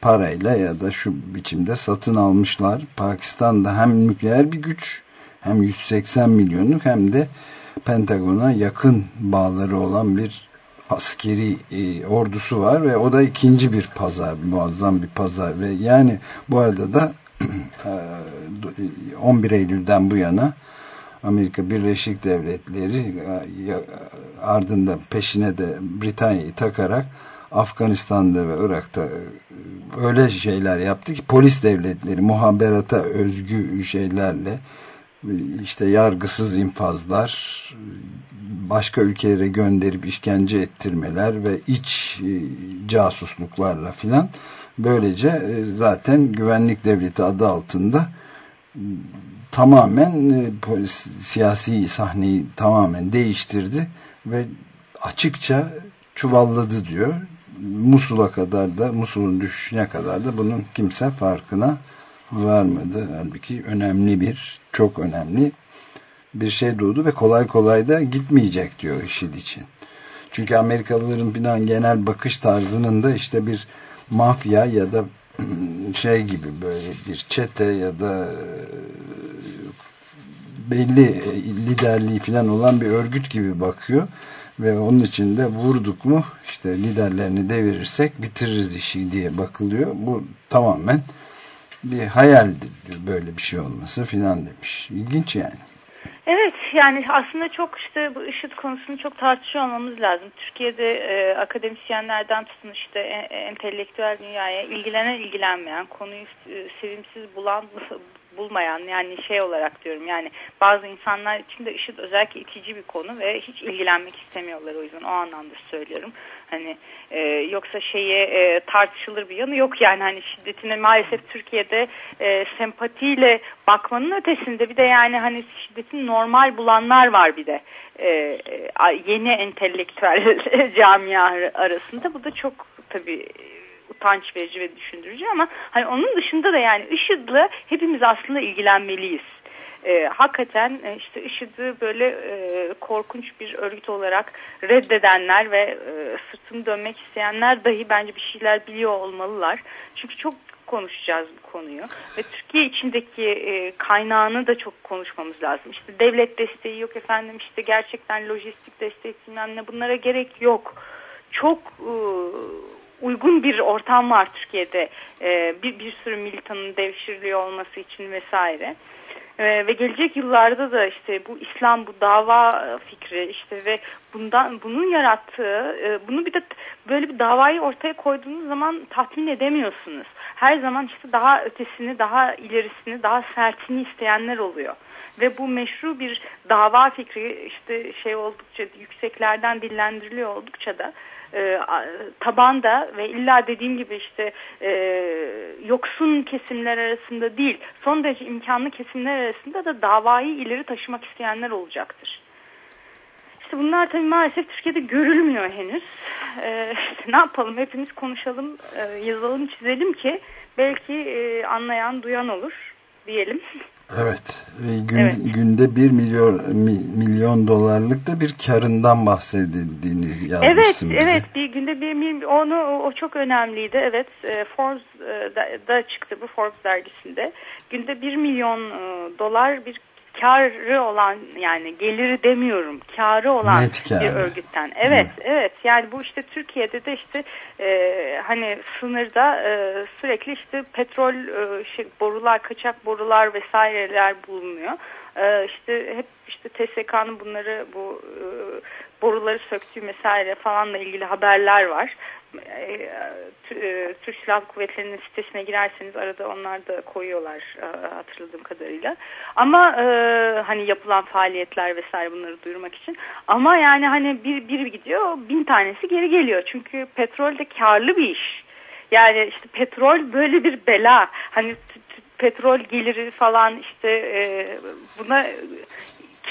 S1: parayla ya da şu biçimde satın almışlar. Pakistan'da hem nükleer bir güç hem 180 milyonluk hem de Pentagon'a yakın bağları olan bir askeri e, ordusu var ve o da ikinci bir pazar, muazzam bir pazar ve yani bu arada da 11 *clears throat* e, Eylül'den bu yana Amerika Birleşik Devletleri e, ardında peşine de Britanya'yı takarak Afganistan'da ve Irak'ta e, öyle şeyler yaptı ki polis devletleri muhaberata özgü şeylerle işte yargısız infazlar başka ülkelere gönderip işkence ettirmeler ve iç e, casusluklarla filan. Böylece zaten güvenlik devleti adı altında tamamen e, siyasi sahneyi tamamen değiştirdi ve açıkça çuvalladı diyor. Musul'a kadar da Musul'un düşüşüne kadar da bunun kimse farkına varmadı. Halbuki önemli bir, çok önemli bir şey doğdu ve kolay kolay da gitmeyecek diyor IŞİD için. Çünkü Amerikalıların falan genel bakış tarzının da işte bir mafya ya da *clears throat* şey gibi böyle bir çete ya da belli liderliği falan olan bir örgüt gibi bakıyor ve onun için de vurduk mu işte liderlerini devirirsek bitiririz işi diye bakılıyor. Bu tamamen bir hayaldir böyle bir şey olması filan demiş. İlginç yani.
S14: Evet yani aslında çok işte bu IŞİD konusunu çok tartışıyor olmamız lazım. Türkiye'de e, akademisyenlerden tutun işte e, entelektüel dünyaya ilgilenen ilgilenmeyen konuyu e, sevimsiz bulan *laughs* bulmayan yani şey olarak diyorum yani bazı insanlar için de IŞİD özellikle itici bir konu ve hiç ilgilenmek istemiyorlar o yüzden o anlamda söylüyorum. Hani e, yoksa şeye e, tartışılır bir yanı yok yani. Hani şiddetine maalesef Türkiye'de e, sempatiyle bakmanın ötesinde bir de yani hani şiddetin normal bulanlar var bir de. E, e yeni entelektüel *laughs* camia arasında. Bu da çok tabii utanç verici ve düşündürücü ama hani onun dışında da yani IŞİD'le hepimiz aslında ilgilenmeliyiz. E, hakikaten e, işte IŞİD'i böyle e, korkunç bir örgüt olarak reddedenler ve e, sırtını dönmek isteyenler dahi bence bir şeyler biliyor olmalılar. Çünkü çok konuşacağız bu konuyu ve Türkiye içindeki e, kaynağını da çok konuşmamız lazım. İşte devlet desteği yok efendim işte gerçekten lojistik destek bilmem ne bunlara gerek yok. Çok e, uygun bir ortam var Türkiye'de e, bir, bir sürü militanın devşiriliyor olması için vesaire. Ee, ve gelecek yıllarda da işte bu İslam bu dava fikri işte ve bundan bunun yarattığı e, bunu bir de böyle bir davayı ortaya koyduğunuz zaman tatmin edemiyorsunuz. Her zaman işte daha ötesini, daha ilerisini, daha sertini isteyenler oluyor. Ve bu meşru bir dava fikri işte şey oldukça yükseklerden dillendiriliyor oldukça da e, tabanda ve illa dediğim gibi işte e, yoksun kesimler arasında değil son derece imkanlı kesimler arasında da davayı ileri taşımak isteyenler olacaktır. İşte bunlar tabii maalesef Türkiye'de görülmüyor henüz. Ee, işte ne yapalım hepimiz konuşalım, e, yazalım, çizelim ki belki e, anlayan, duyan olur diyelim. *laughs*
S1: Evet. Ve gün, evet. günde bir milyon milyon dolarlık da bir karından bahsedildiğini yazmışsın
S14: Evet, bize. evet. Bir günde bir milyon onu o çok önemliydi. Evet, e, Forbes'da çıktı bu Forbes dergisinde. Günde bir milyon e, dolar bir karı olan yani geliri demiyorum karı olan bir örgütten. Evet evet, evet yani bu işte Türkiye'de de işte e, hani sınırda e, sürekli işte petrol e, şey, borular kaçak borular vesaireler bulunuyor. E, işte hep işte TSK'nın bunları bu e, boruları söktüğü vesaire falanla ilgili haberler var. E, e, Türk Silahlı Kuvvetleri'nin sitesine girerseniz arada onlar da koyuyorlar e, hatırladığım kadarıyla. Ama hani yapılan faaliyetler vesaire bunları duyurmak için. Ama yani hani bir, bir gidiyor bin tanesi geri geliyor. Çünkü petrol de karlı bir iş. Yani işte petrol böyle bir bela. Hani petrol geliri falan işte buna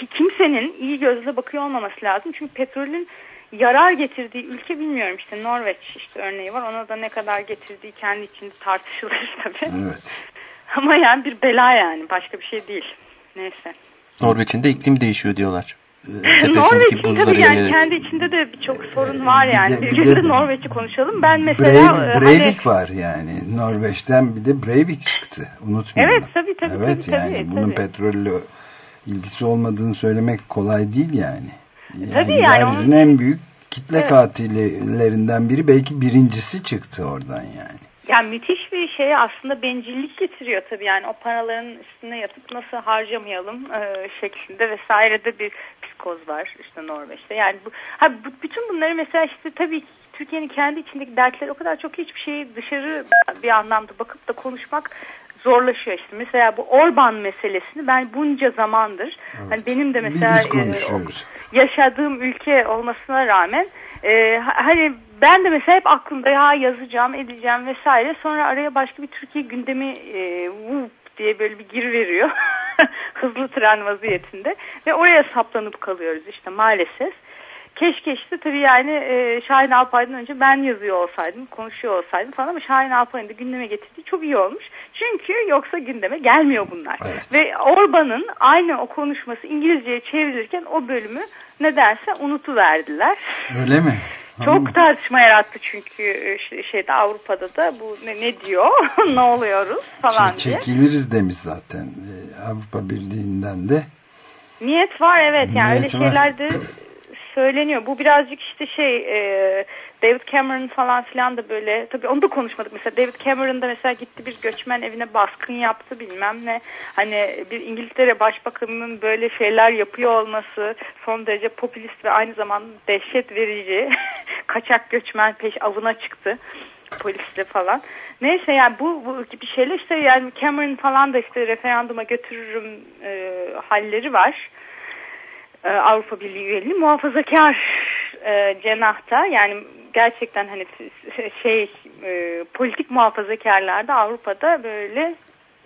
S14: kimsenin iyi gözle bakıyor olmaması lazım. Çünkü petrolün yarar getirdiği ülke bilmiyorum işte Norveç işte örneği var. Ona da ne kadar getirdiği kendi içinde tartışılır *laughs* tabii. Evet. Ama yani bir bela yani başka bir şey değil. Neyse.
S2: Norveç'in de iklim değişiyor diyorlar. *laughs*
S14: Norveç'in tabii yani yönelik. kendi içinde de birçok sorun var yani. Bir, de, bir de Norveç'i konuşalım. Ben mesela...
S1: Breivik, e, Breivik hani... var yani. Norveç'ten bir de Breivik çıktı. Unutmayalım.
S14: Evet tabii tabii.
S1: Evet
S14: tabii,
S1: yani
S14: tabii,
S1: bunun petrolle ilgisi olmadığını söylemek kolay değil yani.
S14: Yani Tabii yani.
S1: Onun... en büyük kitle evet. katillerinden biri belki birincisi çıktı oradan yani.
S14: Yani müthiş bir şeye aslında bencillik getiriyor tabii yani o paraların üstüne yatıp nasıl harcamayalım e, şeklinde vesaire de bir psikoz var işte Norveç'te. Yani bu, ha, bu, bütün bunları mesela işte tabii Türkiye'nin kendi içindeki dertleri o kadar çok hiçbir şeyi dışarı bir anlamda bakıp da konuşmak zorlaşıyor işte. Mesela bu Orban meselesini ben bunca zamandır evet. hani benim de mesela e, yaşadığım ülke olmasına rağmen e, hani ben de mesela hep aklımda ya yazacağım edeceğim vesaire sonra araya başka bir Türkiye gündemi e, vup diye böyle bir gir veriyor *laughs* hızlı tren vaziyetinde ve oraya saplanıp kalıyoruz işte maalesef. Keşke işte tabii yani e, Şahin Alpay'dan önce ben yazıyor olsaydım, konuşuyor olsaydım falan ama Şahin Alpay'ın da gündeme getirdiği çok iyi olmuş. Çünkü yoksa gündeme gelmiyor bunlar. Ve Orban'ın aynı o konuşması İngilizceye çevrilirken o bölümü nedense unutuverdiler.
S1: Öyle mi?
S14: Çok tartışma yarattı çünkü e, şey- şeyde Avrupa'da da bu ne, ne diyor, *laughs* ne oluyoruz falan
S1: Ç-
S14: diye.
S1: Çekiliriz demiş zaten Ee, Avrupa Birliği'nden de.
S14: Niyet var evet yani öyle
S1: Niyet var.
S14: şeyler de *clears throat* söyleniyor. Bu birazcık işte şey e, David Cameron falan filan da böyle tabii onu da konuşmadık. Mesela David Cameron da mesela gitti bir göçmen evine baskın yaptı bilmem ne. Hani bir İngiltere Başbakanı'nın böyle şeyler yapıyor olması son derece popülist ve aynı zamanda dehşet verici. *laughs* Kaçak göçmen peş avına çıktı polisle falan. Neyse yani bu, bu gibi şeyler işte yani Cameron falan da işte referanduma götürürüm e, halleri var. E, Avrupa Birliği üyeliği muhafazakar e, cenahta yani gerçekten hani şey e, politik muhafazakarlarda Avrupa'da böyle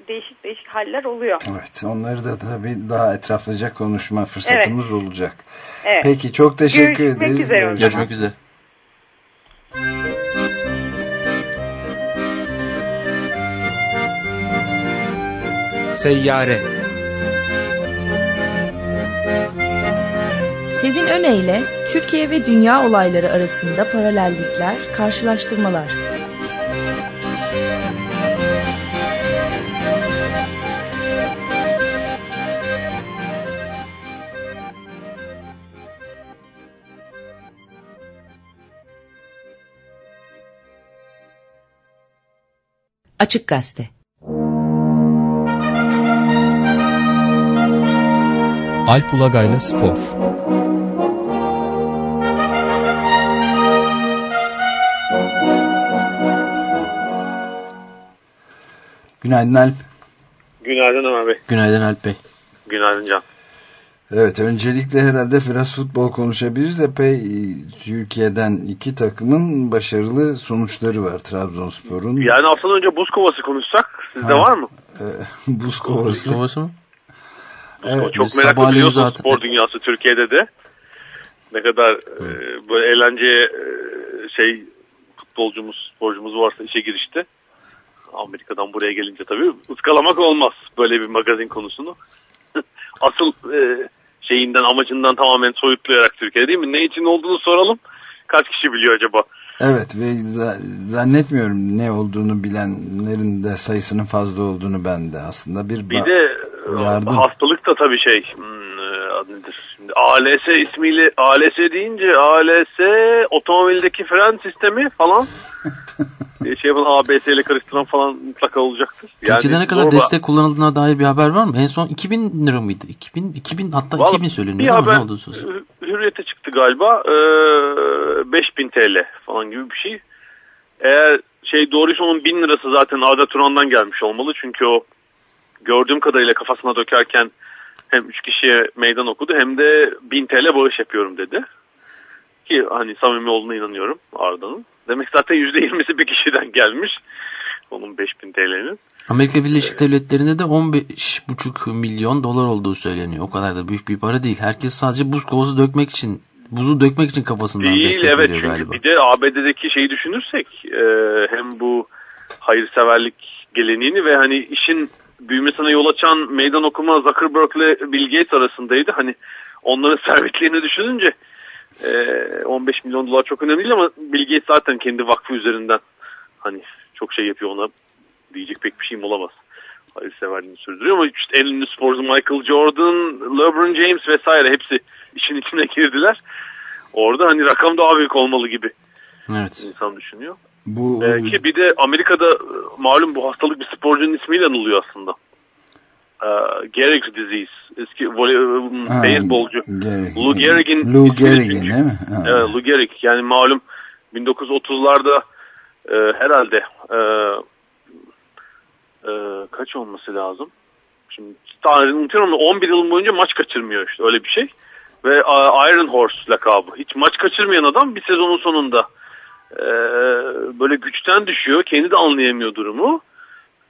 S14: değişik değişik haller oluyor.
S1: Evet onları da tabii daha etraflıca konuşma fırsatımız olacak.
S14: Evet.
S1: Peki çok teşekkür
S14: Görüşmek
S1: ederiz.
S14: üzere zaman.
S2: Görüşmek üzere.
S12: Seyyare
S13: Sezin Öne Türkiye ve dünya olayları arasında paralellikler, karşılaştırmalar.
S6: Açık Gazete
S12: Alp Ulagay'la Spor
S1: Günaydın Alp.
S15: Günaydın Ömer Bey.
S2: Günaydın Alp Bey.
S15: Günaydın Can.
S1: Evet öncelikle herhalde biraz futbol konuşabiliriz. Epey e, Türkiye'den iki takımın başarılı sonuçları var Trabzonspor'un.
S15: Yani haftadan önce buz kovası konuşsak sizde
S1: Ha.
S15: var mı?
S1: E, *laughs* buz kovası.
S2: Kovası mı?
S15: Buz
S1: Evet.
S15: Çok
S2: sabahleyin
S15: biliyorsunuz
S2: zaten-
S15: spor dünyası Türkiye'de de. Ne kadar e, böyle eğlenceye e, şey futbolcumuz, sporcumuz varsa işe girişti. Amerika'dan buraya gelince tabii ıskalamak olmaz böyle bir magazin konusunu. *laughs* Asıl e, şeyinden amacından tamamen soyutlayarak Türkiye değil mi? Ne için olduğunu soralım. Kaç kişi biliyor acaba?
S1: Evet ve za- zannetmiyorum ne olduğunu bilenlerin de sayısının fazla olduğunu ben de aslında bir,
S15: Bir de
S1: yardım.
S15: hastalık da tabii şey hmm, adı nedir? Şimdi ALS ismiyle ALS deyince ALS otomobildeki fren sistemi falan *laughs* şey yapan ABS ile karıştıran falan mutlaka olacaktır.
S2: Türkiye'de ne kadar
S15: zorla-
S2: destek kullanıldığına dair bir haber var mı? En son 2000 lira mıydı? 2000, 2000 hatta
S15: Vallahi
S2: 2000 söyleniyor
S15: bir
S2: ama ne
S15: haber
S2: oldu söz?
S15: hü- hürriyete çıktı galiba. Ee, 5000 TL falan gibi bir şey. Eğer şey doğruysa onun 1000 lirası zaten Arda Turan'dan gelmiş olmalı. Çünkü o gördüğüm kadarıyla kafasına dökerken hem 3 kişiye meydan okudu hem de 1000 TL bağış yapıyorum dedi. Ki hani samimi olduğuna inanıyorum Arda'nın. Demek zaten %20'si bir kişiden gelmiş. Onun 5000 TL'nin.
S2: Amerika Birleşik Devletleri'nde de 15,5 milyon dolar olduğu söyleniyor. O kadar da büyük bir para değil. Herkes sadece buz kovası dökmek için, buzu dökmek için kafasından
S15: Değil
S2: destek
S15: evet
S2: veriyor galiba.
S15: bir de ABD'deki şeyi düşünürsek e, hem bu hayırseverlik geleneğini ve hani işin büyümesine yol açan meydan okuma Zuckerberg ile Bill Gates arasındaydı. Hani onların *laughs* servetlerini düşününce e, 15 milyon dolar çok önemli değil ama Bill Gates zaten kendi vakfı üzerinden hani çok şey yapıyor ona diyecek pek bir şeyim olamaz. Hayırseverliğini sürdürüyor ama işte en ünlü sporcu Michael Jordan, LeBron James vesaire hepsi işin içine girdiler. Orada hani rakam daha büyük olmalı gibi
S2: Evet.
S15: insan düşünüyor.
S1: Bu
S15: Ee, ki bir de Amerika'da e, malum bu hastalık bir sporcunun ismiyle anılıyor aslında. Ee, Gehrig's disease. Eski voley,
S1: Ha,
S15: beyzbolcu.
S1: Gehrig.
S15: Lou Gehrig'in
S1: Lou Gehrig'in değil mi? Ha.
S15: Evet, Lou Gehrig. Yani malum 1930'larda e, herhalde e, e, kaç olması lazım? Şimdi tarihini unutuyorum ama 11 yıl boyunca maç kaçırmıyor işte öyle bir şey. Ve e, Iron Horse lakabı. Hiç maç kaçırmayan adam bir sezonun sonunda e, böyle güçten düşüyor. Kendi de anlayamıyor durumu.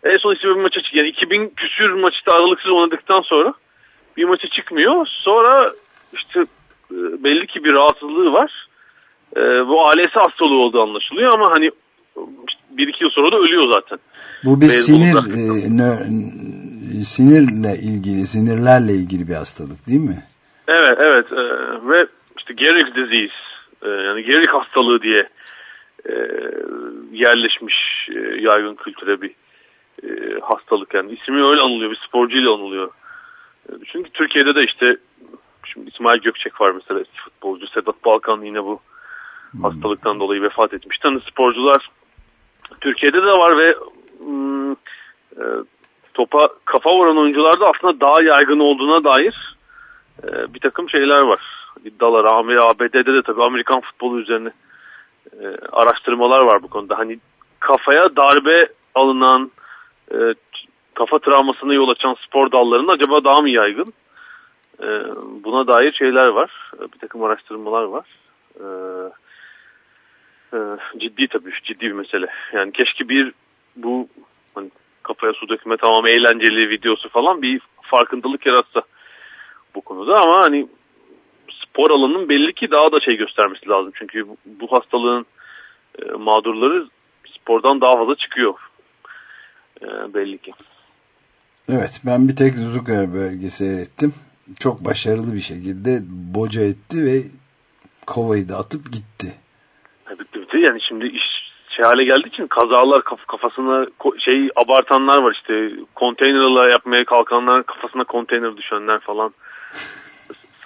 S15: En son işte bir maça çıkıyor. Yani 2000 küsür maçta aralıksız oynadıktan sonra bir maça çıkmıyor. Sonra işte e, belli ki bir rahatsızlığı var. E, bu ALS hastalığı olduğu anlaşılıyor ama hani bir iki yıl sonra da ölüyor zaten.
S1: Bu bir sinir
S15: Beyzbolda.
S1: e, nö- sinirle ilgili, sinirlerle ilgili bir hastalık değil mi?
S15: Evet evet e, ve işte Gerick disease e, yani Gerick hastalığı diye e, yerleşmiş e, yaygın kültüre bir e, hastalık yani ismi öyle anılıyor bir sporcuyla anılıyor. E, çünkü Türkiye'de de işte şimdi İsmail Gökçek var mesela futbolcu Sedat Balkan yine bu hastalıktan dolayı vefat etmişti. Hani sporcular Türkiye'de de var ve mm, e, topa kafa vuran oyuncularda aslında daha yaygın olduğuna dair e, bir takım şeyler var. İddialar ABD'de de tabii Amerikan futbolu üzerine e, araştırmalar var bu konuda. Hani kafaya darbe alınan e, kafa travmasına yol açan spor dallarının acaba daha mı yaygın? E, buna dair şeyler var. E, bir takım araştırmalar var. E, e, ciddi tabii ciddi bir mesele. Yani keşke bir bu hani kafaya su dökme tamam eğlenceli videosu falan bir farkındalık yaratsa bu konuda ama hani spor alanının belli ki daha da şey göstermesi lazım. Çünkü bu, bu hastalığın e, mağdurları spordan daha fazla çıkıyor. E, belli ki.
S1: Evet ben bir tek Zuzuka bölgesi seyrettim. Çok başarılı bir şekilde boca etti ve kovayı da atıp gitti.
S15: Bitti bitti. Yani şimdi iş şey hale geldiği için kazalar kaf kafasına şey abartanlar var işte konteynerla yapmaya kalkanlar kafasına konteyner düşenler falan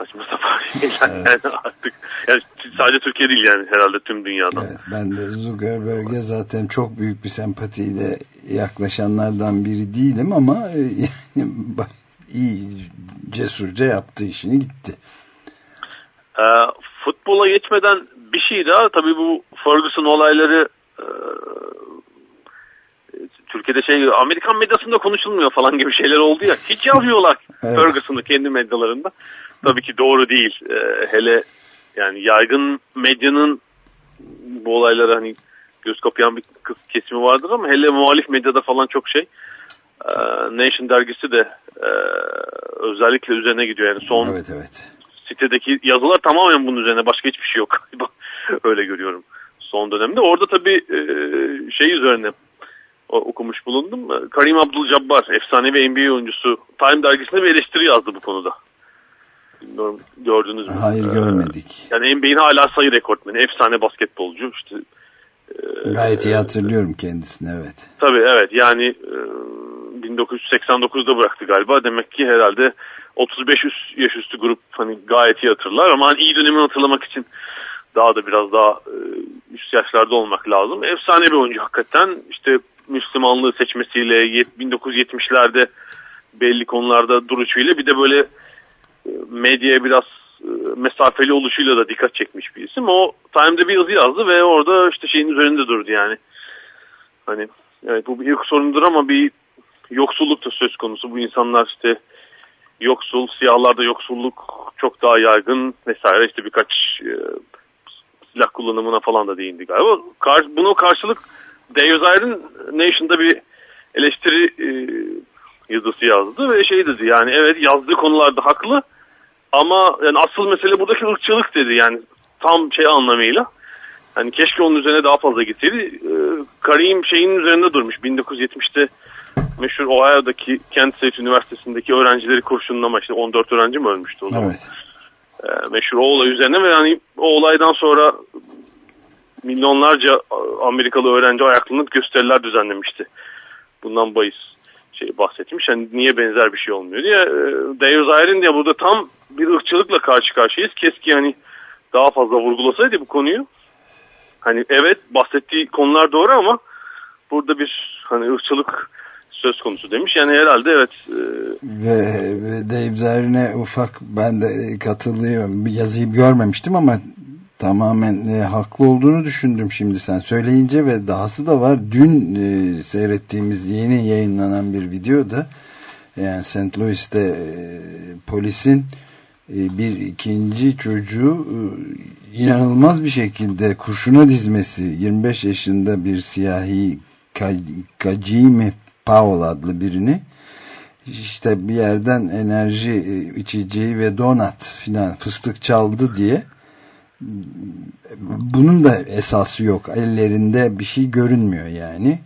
S15: saçma sapan *laughs* şeyler yani artık yani sadece Türkiye değil yani herhalde tüm dünyadan.
S1: Evet, ben de Zuckerberg'e zaten çok büyük bir sempatiyle yaklaşanlardan biri değilim ama e, *laughs* yani iyi cesurca yaptı işini gitti.
S15: Ee, futbola geçmeden bir şey daha tabii bu Ferguson olayları e, Türkiye'de şey Amerikan medyasında konuşulmuyor falan gibi şeyler oldu ya. Hiç yazmıyorlar *laughs*
S1: Evet.
S15: Ferguson'ı kendi medyalarında. Tabii ki doğru değil. Ee, hele yani yaygın medyanın bu olaylara hani göz kapayan bir kesimi vardır ama hele muhalif medyada falan çok şey. Ee, Nation dergisi de e, özellikle üzerine gidiyor. Yani son
S1: Evet evet.
S15: sitedeki yazılar tamamen bunun üzerine. Başka hiçbir şey yok. *laughs* Öyle görüyorum son dönemde. Orada tabii e, şey üzerine okumuş bulundum. Karim Abdul-Jabbar, efsanevi NBA oyuncusu Time dergisine bir eleştiri yazdı bu konuda. Bilmiyorum gördünüz mü?
S1: Hayır görmedik.
S15: Yani NBA'in hala sayı rekortmeni, efsane basketbolcu. İşte
S1: Gayet iyi hatırlıyorum kendisini evet.
S15: Tabii evet yani e, 1989'da bıraktı galiba. Demek ki herhalde 35 üst, yaş üstü grup hani gayet iyi hatırlar ama hani iyi dönemini hatırlamak için daha da biraz daha e, üst yaşlarda olmak lazım. Efsane bir oyuncu hakikaten. İşte Müslümanlığı seçmesiyle yet- 1970'lerde belli konularda duruşuyla bir de böyle e, medyaya biraz e, mesafeli oluşuyla da dikkat çekmiş bir isim. O Time'da bir yazı yazdı ve orada işte şeyin üzerinde durdu yani. Hani evet bu bir ilk sorundur ama bir yoksulluk da söz konusu. Bu insanlar işte yoksul, siyahlarda yoksulluk çok daha yaygın vesaire işte birkaç e, silah kullanımına falan da değindi galiba. Kar, buna karşılık Dave Zayr'ın Nation'da bir eleştiri e, yazısı yazdı ve şey dedi yani evet yazdığı konularda haklı ama yani asıl mesele buradaki ırkçılık dedi yani tam şey anlamıyla. Hani keşke onun üzerine daha fazla gitseydi. Ee, Karim şeyin üzerinde durmuş. 1970'te meşhur Ohio'daki Kent State Üniversitesi'ndeki öğrencileri kurşunlama işte 14 öğrenci mi ölmüştü o zaman?
S1: Evet.
S15: Ee, meşhur o olay üzerine ve yani o olaydan sonra milyonlarca Amerikalı öğrenci ayaklanıp gösteriler düzenlemişti. Bundan bahis şey bahsetmiş. Yani niye benzer bir şey olmuyor diye. Ee, Dave Zayr'in diye burada tam bir ırkçılıkla karşı karşıyayız. Keşke yani daha fazla vurgulasaydı bu konuyu. Hani evet bahsettiği konular doğru ama burada bir hani ırkçılık söz konusu demiş. Yani herhalde evet e,
S1: Ve, ve Dave Zerrin'e ufak ben de katılıyorum. Bir yazıyı görmemiştim ama tamamen e, haklı olduğunu düşündüm şimdi sen söyleyince ve dahası da var. Dün e, seyrettiğimiz yeni yayınlanan bir videoda yani St. Louis'te e, polisin e, bir ikinci çocuğu e, inanılmaz bir şekilde kurşuna dizmesi 25 yaşında bir siyahi Ka- Kajimi Powell adlı birini işte bir yerden enerji e, içeceği ve donat filan fıstık çaldı diye bunun da esası yok. Ellerinde bir şey görünmüyor yani.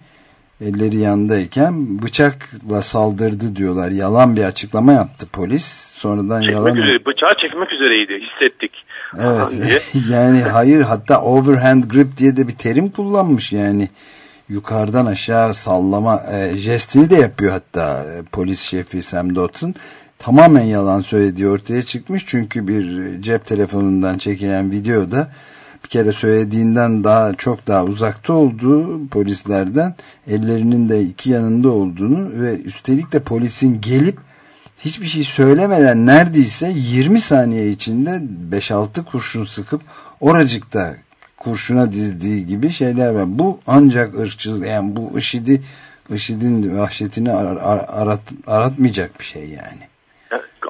S1: Elleri yandayken bıçakla saldırdı diyorlar. Yalan bir açıklama yaptı polis. Sonradan
S15: Çekmek
S1: yalan
S15: üzere, bıçağı çekmek üzereydi hissettik.
S1: Evet. *laughs* yani hayır hatta overhand grip diye de bir terim kullanmış yani. Yukarıdan aşağı sallama e, jestini de yapıyor hatta e, polis şefi Sam Dodson. Tamamen yalan söylediği ortaya çıkmış. Çünkü bir cep telefonundan çekilen videoda bir kere söylediğinden daha çok daha uzakta olduğu polislerden ellerinin de iki yanında olduğunu ve üstelik de polisin gelip hiçbir şey söylemeden neredeyse 20 saniye içinde 5-6 kurşun sıkıp oracıkta kurşuna dizdiği gibi şeyler var. Bu ancak ırkçılık yani bu IŞİD'i IŞİD'in vahşetini ar, ar, arat, aratmayacak bir şey yani.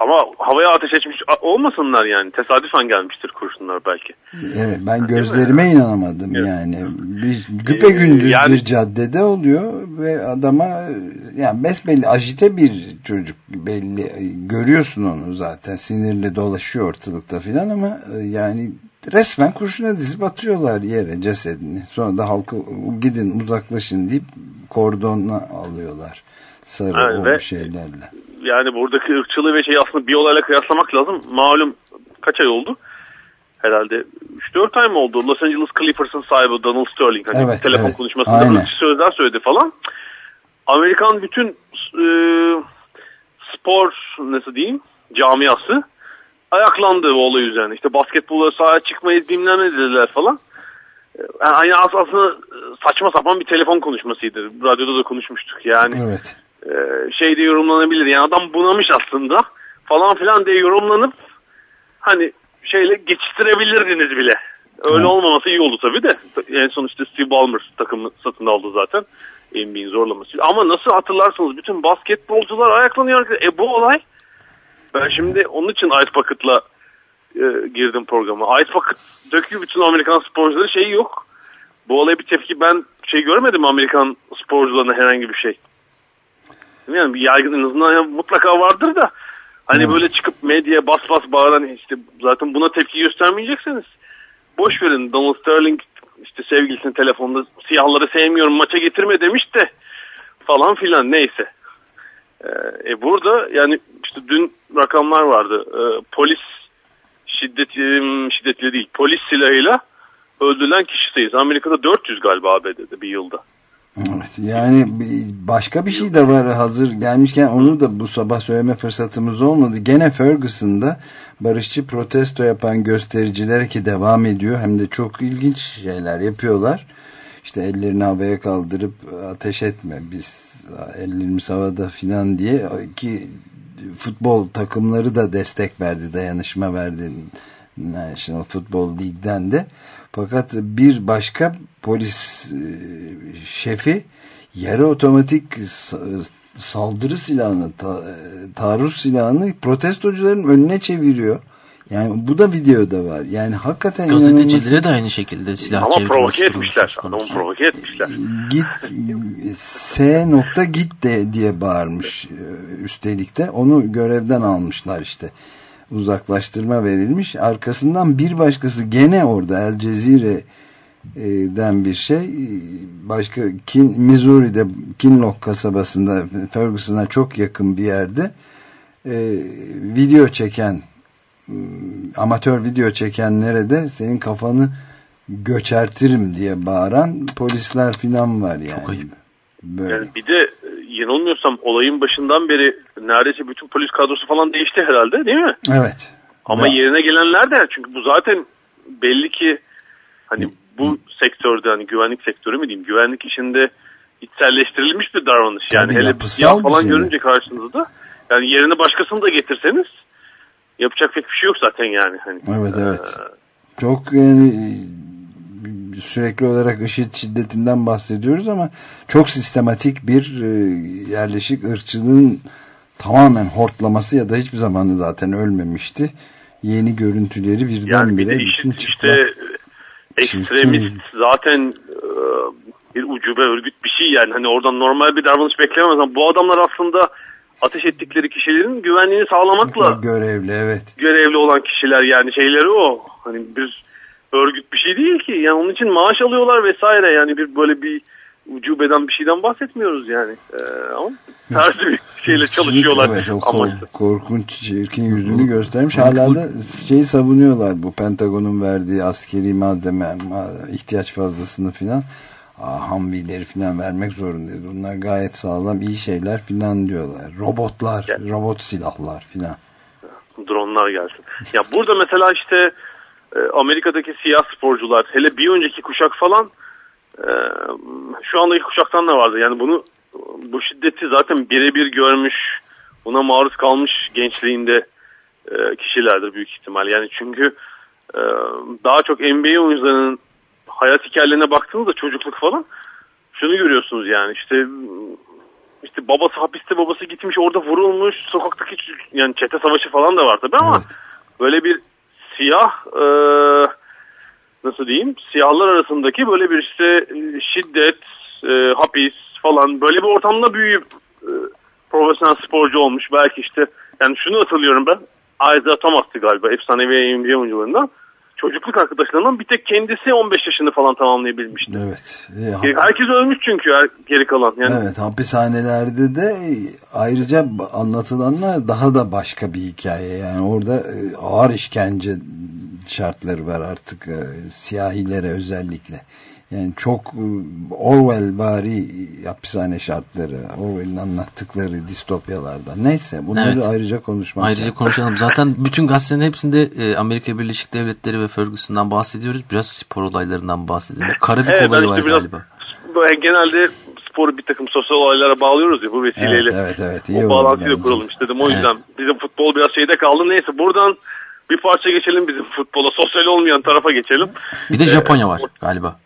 S15: Ama havaya ateş etmiş olmasınlar yani. Tesadüfen gelmiştir kurşunlar belki.
S1: Evet ben gözlerime inanamadım evet. yani. Bir güpe gündüz yani, bir caddede oluyor ve adama yani besbelli ajite bir çocuk belli görüyorsun onu zaten sinirli dolaşıyor ortalıkta filan ama yani resmen kurşuna dizip atıyorlar yere cesedini. Sonra da halkı gidin uzaklaşın deyip kordonla alıyorlar sarı
S15: yani
S1: o şeylerle
S15: yani buradaki ırkçılığı ve şeyi aslında bir olayla kıyaslamak lazım. Malum kaç ay oldu? Herhalde 3-4 ay mı oldu? Los Angeles Clippers'ın sahibi Donald Sterling. Hani
S1: evet,
S15: telefon
S1: evet.
S15: konuşmasında ırkçı sözler söyledi falan. Amerikan bütün e, spor nasıl diyeyim camiası ayaklandı bu olay üzerine. İşte basketbola sahaya çıkmayız bilmem ne dediler falan. Yani aslında saçma sapan bir telefon konuşmasıydı. Radyoda da konuşmuştuk yani.
S1: Evet
S15: şey de yorumlanabilir. Yani adam bunamış aslında falan filan diye yorumlanıp hani şeyle geçiştirebilirdiniz bile. Öyle olmaması iyi oldu tabii de. En son işte Steve Ballmer takımı satın aldı zaten. NBA'in zorlaması. Ama nasıl hatırlarsınız bütün basketbolcular ayaklanıyor. E bu olay ben şimdi onun için Ice Bucket'la e, girdim programa. Ice Bucket döküyor bütün Amerikan sporcuları şey yok. Bu olaya bir tepki ben şey görmedim Amerikan sporcularına herhangi bir şey. Yani bir yaygın en azından mutlaka vardır da hani hmm. böyle çıkıp medyaya bas bas bağıran işte zaten buna tepki göstermeyecekseniz boş verin Donald Sterling işte sevgilisinin telefonda siyahları sevmiyorum maça getirme demiş de falan filan neyse. Ee, e burada yani işte dün rakamlar vardı. Ee, polis şiddet şiddetli değil polis silahıyla öldürülen kişi sayısı Amerika'da 400 galiba ABD'de bir yılda.
S1: Evet, yani başka bir şey de var hazır gelmişken onu da bu sabah söyleme fırsatımız olmadı. Gene Ferguson'da barışçı protesto yapan göstericilere ki devam ediyor hem de çok ilginç şeyler yapıyorlar. İşte ellerini havaya kaldırıp ateş etme biz ellerimiz havada filan diye ki futbol takımları da destek verdi dayanışma verdi National Football League'den de. Fakat bir başka polis e, şefi yarı otomatik saldırı silahını, ta, taarruz silahını protestocuların önüne çeviriyor. Yani bu da videoda var. Yani hakikaten
S2: gazetecilere inanılmaz... de aynı şekilde silah
S15: Ama provoke etmişler. Adamı provoke etmişler.
S1: Git S nokta git de diye bağırmış e, üstelik de. Onu görevden almışlar işte uzaklaştırma verilmiş. Arkasından bir başkası gene orada El Cezire'den bir şey. Başka Kin, Missouri'de Kinlock kasabasında Ferguson'a çok yakın bir yerde e, video çeken amatör video çekenlere de senin kafanı göçertirim diye bağıran polisler filan var yani. Çok ayıp.
S15: Böyle. Yani bir de yanılmıyorsam olayın başından beri neredeyse bütün polis kadrosu falan değişti herhalde değil mi?
S1: Evet.
S15: Ama
S1: ya.
S15: yerine gelenler de çünkü bu zaten belli ki hani bu sektörde hani güvenlik sektörü mü diyeyim güvenlik işinde içselleştirilmiş bir davranış. Yani
S1: Tabii
S15: hele
S1: yapısal
S15: falan
S1: şey.
S15: görünce karşınızda yani yerine başkasını da getirseniz yapacak pek bir şey yok zaten yani. Hani,
S1: evet evet. Ee, Çok yani sürekli olarak IŞİD şiddetinden bahsediyoruz ama çok sistematik bir e, yerleşik ırkçılığın tamamen hortlaması ya da hiçbir zaman zaten ölmemişti. Yeni görüntüleri birdenbire
S15: yani bir bütün işte, çıplak, işte ekstremist çirkin. zaten e, bir ucube örgüt bir şey yani hani oradan normal bir davranış beklemez ama bu adamlar aslında ateş ettikleri kişilerin güvenliğini sağlamakla
S1: Görevli evet.
S15: görevli olan kişiler yani şeyleri o. Hani bir örgüt bir şey değil ki. Yani onun için maaş alıyorlar vesaire. Yani bir böyle bir ucubeden bir şeyden bahsetmiyoruz yani. Ee, ama tersi bir *laughs* şeyle çalışıyorlar.
S1: Evet, o
S15: Ama
S1: kork- korkunç çirkin yüzünü göstermiş. Hala da şeyi savunuyorlar bu Pentagon'un verdiği askeri malzeme ma- ihtiyaç fazlasını filan Aa, Humvee'leri filan vermek zorundayız. Bunlar gayet sağlam iyi şeyler filan diyorlar. Robotlar, robot silahlar filan.
S15: dronlar gelsin. Ya burada mesela işte Amerika'daki siyah sporcular hele bir önceki kuşak falan e, şu andaki kuşaktan da vardı. Yani bunu bu şiddeti zaten birebir görmüş, buna maruz kalmış gençliğinde e, kişilerdir büyük ihtimal. Yani çünkü e, daha çok NBA oyuncularının hayat hikayelerine baktığınızda çocukluk falan şunu görüyorsunuz yani işte işte babası hapiste babası gitmiş orada vurulmuş sokaktaki yani çete savaşı falan da var tabii ama böyle bir siyah e, nasıl diyeyim siyahlar arasındaki böyle bir işte e, şiddet e, hapis falan böyle bir ortamda büyüyüp e, profesyonel sporcu olmuş. Belki işte yani şunu hatırlıyorum ben Isaiah Thomas'tı galiba efsanevi NBA oyuncularından çocukluk arkadaşlarından bir tek kendisi 15 yaşını falan tamamlayabilmişti.
S1: Evet. E,
S15: Herkes ölmüş çünkü geri kalan. Yani
S1: Evet hapishanelerde de ayrıca anlatılanlar daha da başka bir hikaye. Yani orada e, ağır işkence şartları var artık e, siyahilere özellikle. Yani çok e, Orwell bari hapishane şartları, Orwell'in anlattıkları distopyalarda. Neyse bunları
S2: Evet.
S1: ayrıca konuşmak
S2: Ayrıca
S1: lazım.
S2: konuşalım. Zaten bütün gazetelerin hepsinde e, Amerika Birleşik Devletleri ve Ferguson'dan bahsediyoruz. Biraz spor olaylarından bahsedelim. Karabük
S15: Evet,
S2: olayı var
S15: biraz-
S2: galiba.
S15: genelde sporu bir takım sosyal olaylara bağlıyoruz ya bu vesileyle.
S1: Evet, evet, evet. iyi
S15: o bağlantıyla
S1: bence.
S15: kuralım istedim. O yüzden bizim futbol biraz şeyde kaldı. Neyse buradan bir parça geçelim bizim futbola. Sosyal olmayan tarafa geçelim.
S2: Bir de
S15: Ee,
S2: Japonya var galiba.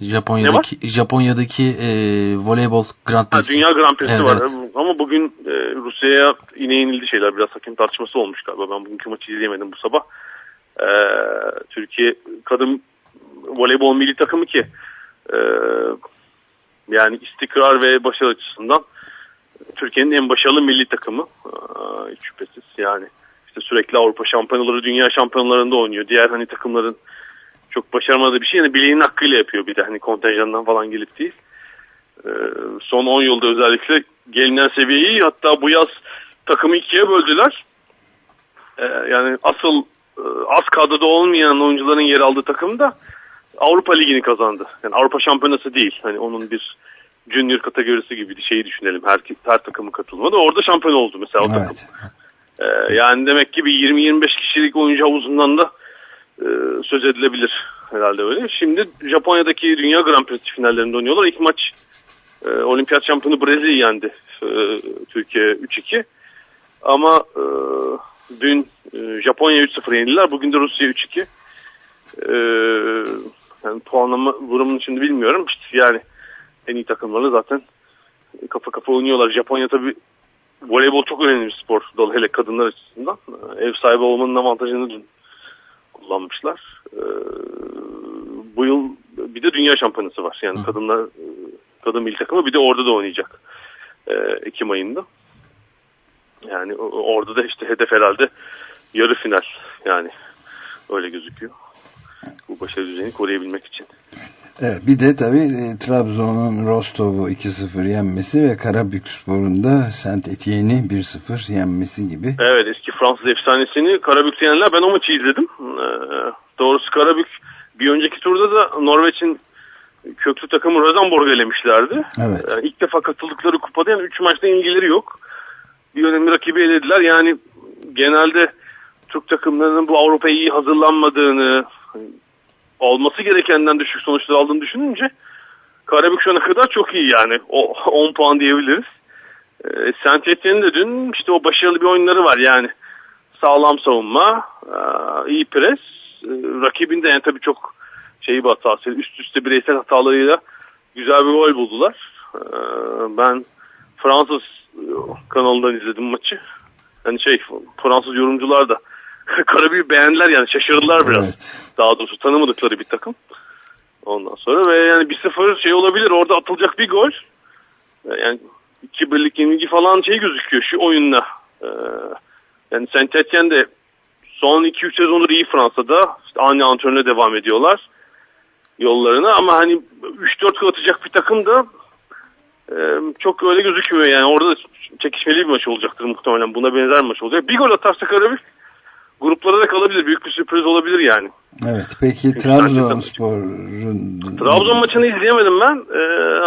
S2: Japonya'daki Japonya'daki e, voleybol Grand
S15: Ha,
S2: Prix'si.
S15: Dünya Grand Prix'si
S2: Evet,
S15: var.
S2: evet.
S15: Ama bugün e, Rusya'ya yine yenildi şeyler. Biraz hakem tartışması olmuş galiba. Ben bugünkü maçı izleyemedim bu sabah. E, Türkiye kadın voleybol milli takımı ki e, yani istikrar ve başarı açısından Türkiye'nin en başarılı milli takımı. E, hiç şüphesiz yani. işte sürekli Avrupa şampiyonaları, dünya şampiyonalarında oynuyor. Diğer hani takımların çok başaramadığı bir şey. Yani bileğinin hakkıyla yapıyor bir de hani kontenjandan falan gelip değil. Ee, son 10 yılda özellikle gelinen seviyeyi hatta bu yaz takımı ikiye böldüler. Ee, yani asıl e, az kadroda olmayan oyuncuların yer aldığı takım da Avrupa Ligi'ni kazandı. Yani Avrupa Şampiyonası değil. Hani onun bir junior kategorisi gibi bir şeyi düşünelim. Her, her takımın katılmadı. Orada şampiyon oldu mesela o takım. Ee, yani demek ki bir 20-25 kişilik oyuncu havuzundan da e, söz edilebilir herhalde öyle. Şimdi Japonya'daki Dünya Grand Prix finallerinde oynuyorlar. İlk maç e, olimpiyat şampiyonu Brezilya yendi e, Türkiye 3-2. Ama e, dün e, Japonya 3-0 yenildiler. Bugün de Rusya 3-2. E, yani puanlama durumunu şimdi bilmiyorum. İşte yani en iyi takımları zaten kafa kafa oynuyorlar. Japonya tabii voleybol çok önemli bir spor dalı hele kadınlar açısından. E, Ev sahibi olmanın avantajını kullanmışlar. E, bu yıl bir de dünya şampiyonası var. Yani kadınlar e, kadın milli takımı bir de orada da oynayacak. E, Ekim ayında. Yani orada da işte hedef herhalde yarı final. Yani öyle gözüküyor. Bu başarı düzeyini koruyabilmek için.
S1: Evet, bir de tabii e, Trabzon'un Rostov'u 2-0 yenmesi ve Karabükspor'un da Saint Etienne'i 1-0 yenmesi gibi.
S15: Evet eski Fransız efsanesini Karabük'te yenenler. Ben o maçı izledim. Ee, doğrusu Karabük bir önceki turda da Norveç'in köklü takımı Rosenborg elemişlerdi.
S1: Evet.
S15: Yani ilk defa katıldıkları kupada yani 3 maçta ilgileri yok. Bir önemli rakibi elediler. Yani genelde Türk takımlarının bu Avrupa'ya iyi hazırlanmadığını olması gerekenden düşük sonuçlar aldığını düşününce Karabük şu ana kadar çok iyi yani. O *laughs* 10 puan diyebiliriz. E, Saint Etienne'in de dün işte o başarılı bir oyunları var yani. Sağlam savunma, e, iyi pres. E, rakibin de yani tabii çok şeyi bir hatası. Üst üste bireysel hatalarıyla güzel bir gol buldular. E, ben Fransız e, kanalından izledim maçı. Yani şey Fransız yorumcular da *laughs* Karabük'ü beğendiler yani şaşırdılar biraz. Daha doğrusu tanımadıkları bir takım. Ondan sonra ve yani 1-0 şey olabilir orada atılacak bir gol. Yani iki birlik yenilgi falan şey gözüküyor şu oyunla. Ee, yani Saint Etienne de son 2-3 sezondur iyi Fransa'da. İşte aynı antrenöre devam ediyorlar yollarına ama hani 3-4 gol atacak bir takım da e, çok öyle gözükmüyor yani orada da çekişmeli bir maç olacaktır muhtemelen buna benzer bir maç olacak. Bir gol atarsa Karabük gruplara da kalabilir büyük bir sürpriz olabilir yani.
S1: Evet peki Trabzonspor'un...
S15: Trabzon maçını izleyemedim ben ee,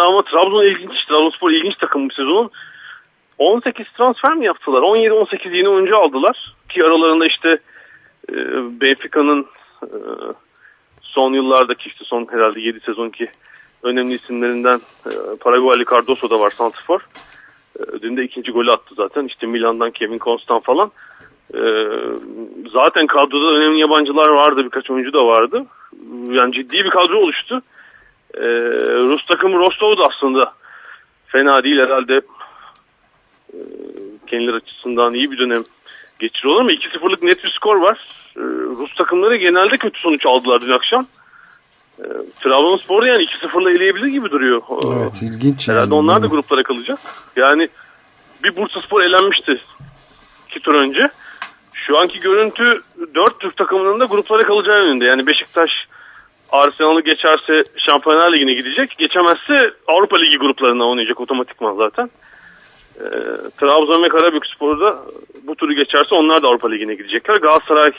S15: ama Trabzon ilginç, Trabzonspor ilginç takım bu sezonun. 18 transfer mi yaptılar? 17-18 yeni oyuncu aldılar. Ki aralarında işte e, Benfica'nın e, son yıllardaki işte son herhalde 7 sezonki önemli isimlerinden e, Paraguaylı Cardoso da var Santifor. E, dün de ikinci golü attı zaten. İşte Milan'dan Kevin Constant falan. E, zaten kadroda önemli yabancılar vardı. Birkaç oyuncu da vardı. Yani ciddi bir kadro oluştu. E, Rus takımı Rostov da aslında fena değil herhalde. E, kendileri açısından iyi bir dönem geçiriyorlar ama 2-0'lık net bir skor var. E, Rus takımları genelde kötü sonuç aldılar dün akşam. E, Trabzonspor da yani 2-0'la eleyebilir gibi duruyor.
S1: Evet ilginç.
S15: Herhalde
S1: yani.
S15: onlar da gruplara kalacak. Yani bir Bursaspor elenmişti iki tur önce. Şu anki görüntü dört Türk takımının da gruplara kalacağı yönünde. Yani Beşiktaş Arsenal'ı geçerse Şampiyonlar Ligi'ne gidecek. Geçemezse Avrupa Ligi gruplarına oynayacak otomatikman zaten. E, Trabzon ve Karabükspor'da bu turu geçerse onlar da Avrupa Ligi'ne gidecekler. Galatasaray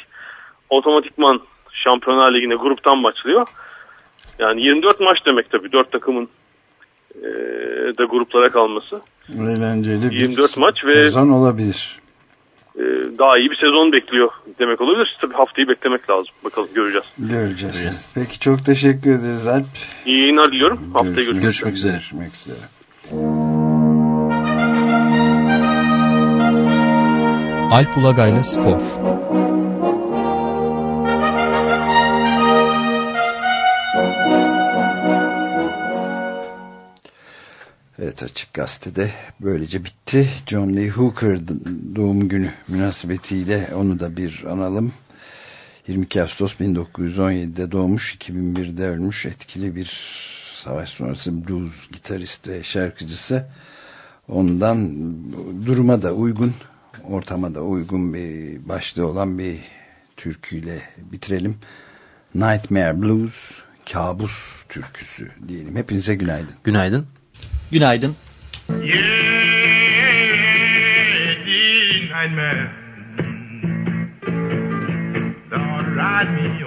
S15: otomatikman Şampiyonlar Ligi'ne gruptan başlıyor. Yani 24 maç demek tabii 4 takımın e, da gruplara kalması.
S1: Eğlenceli bir
S15: 24 maç ve
S1: sezon olabilir.
S15: E, daha iyi bir sezon bekliyor demek olabilir. Tabii haftayı beklemek lazım. Bakalım göreceğiz.
S1: Göreceğiz. Peki çok teşekkür ederiz Alp.
S15: İyi yayınlar diliyorum. Haftaya görüşmek,
S1: Görüşmek üzere. Görüşmek üzere.
S12: Alp Ulagay'la Spor
S1: Evet Açık Gazete'de böylece bitti. John Lee Hooker doğum günü münasebetiyle onu da bir analım. 22 Ağustos 1917'de doğmuş, 2001'de ölmüş etkili bir savaş sonrası blues gitarist ve şarkıcısı. Ondan duruma da uygun, ortama da uygun bir başlığı olan bir türküyle bitirelim. Nightmare Blues, kabus türküsü diyelim. Hepinize günaydın.
S2: Günaydın.
S12: Günaydın.
S16: nightmare. Don't ride me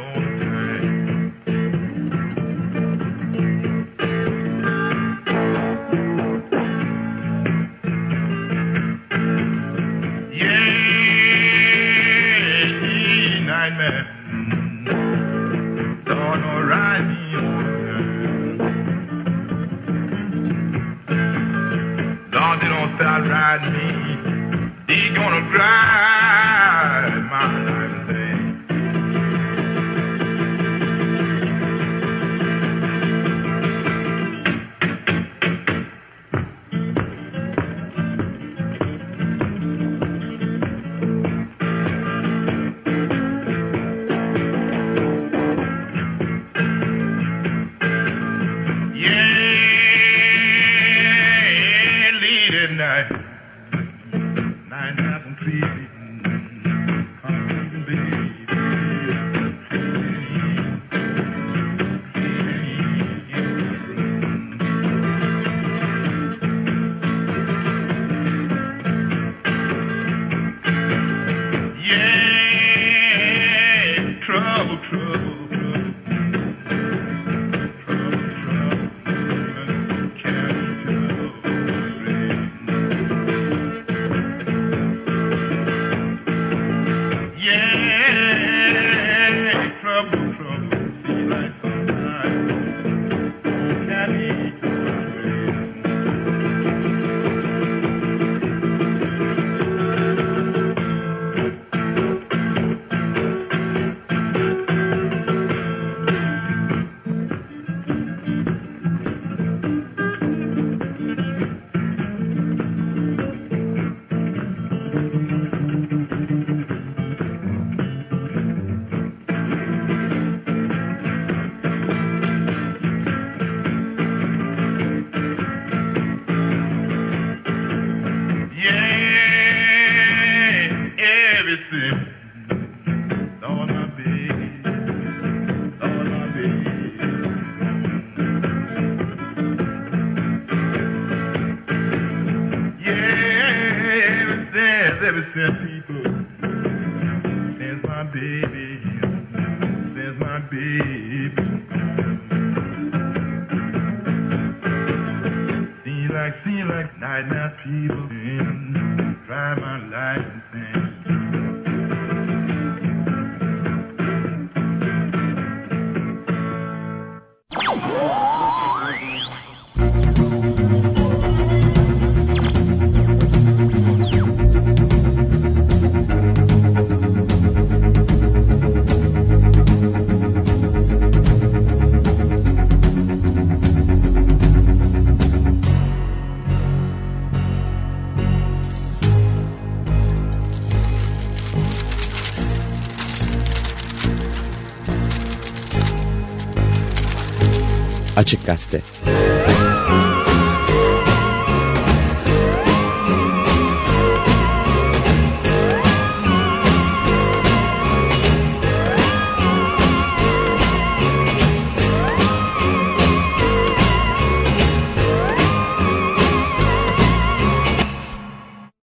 S17: Açık Gazete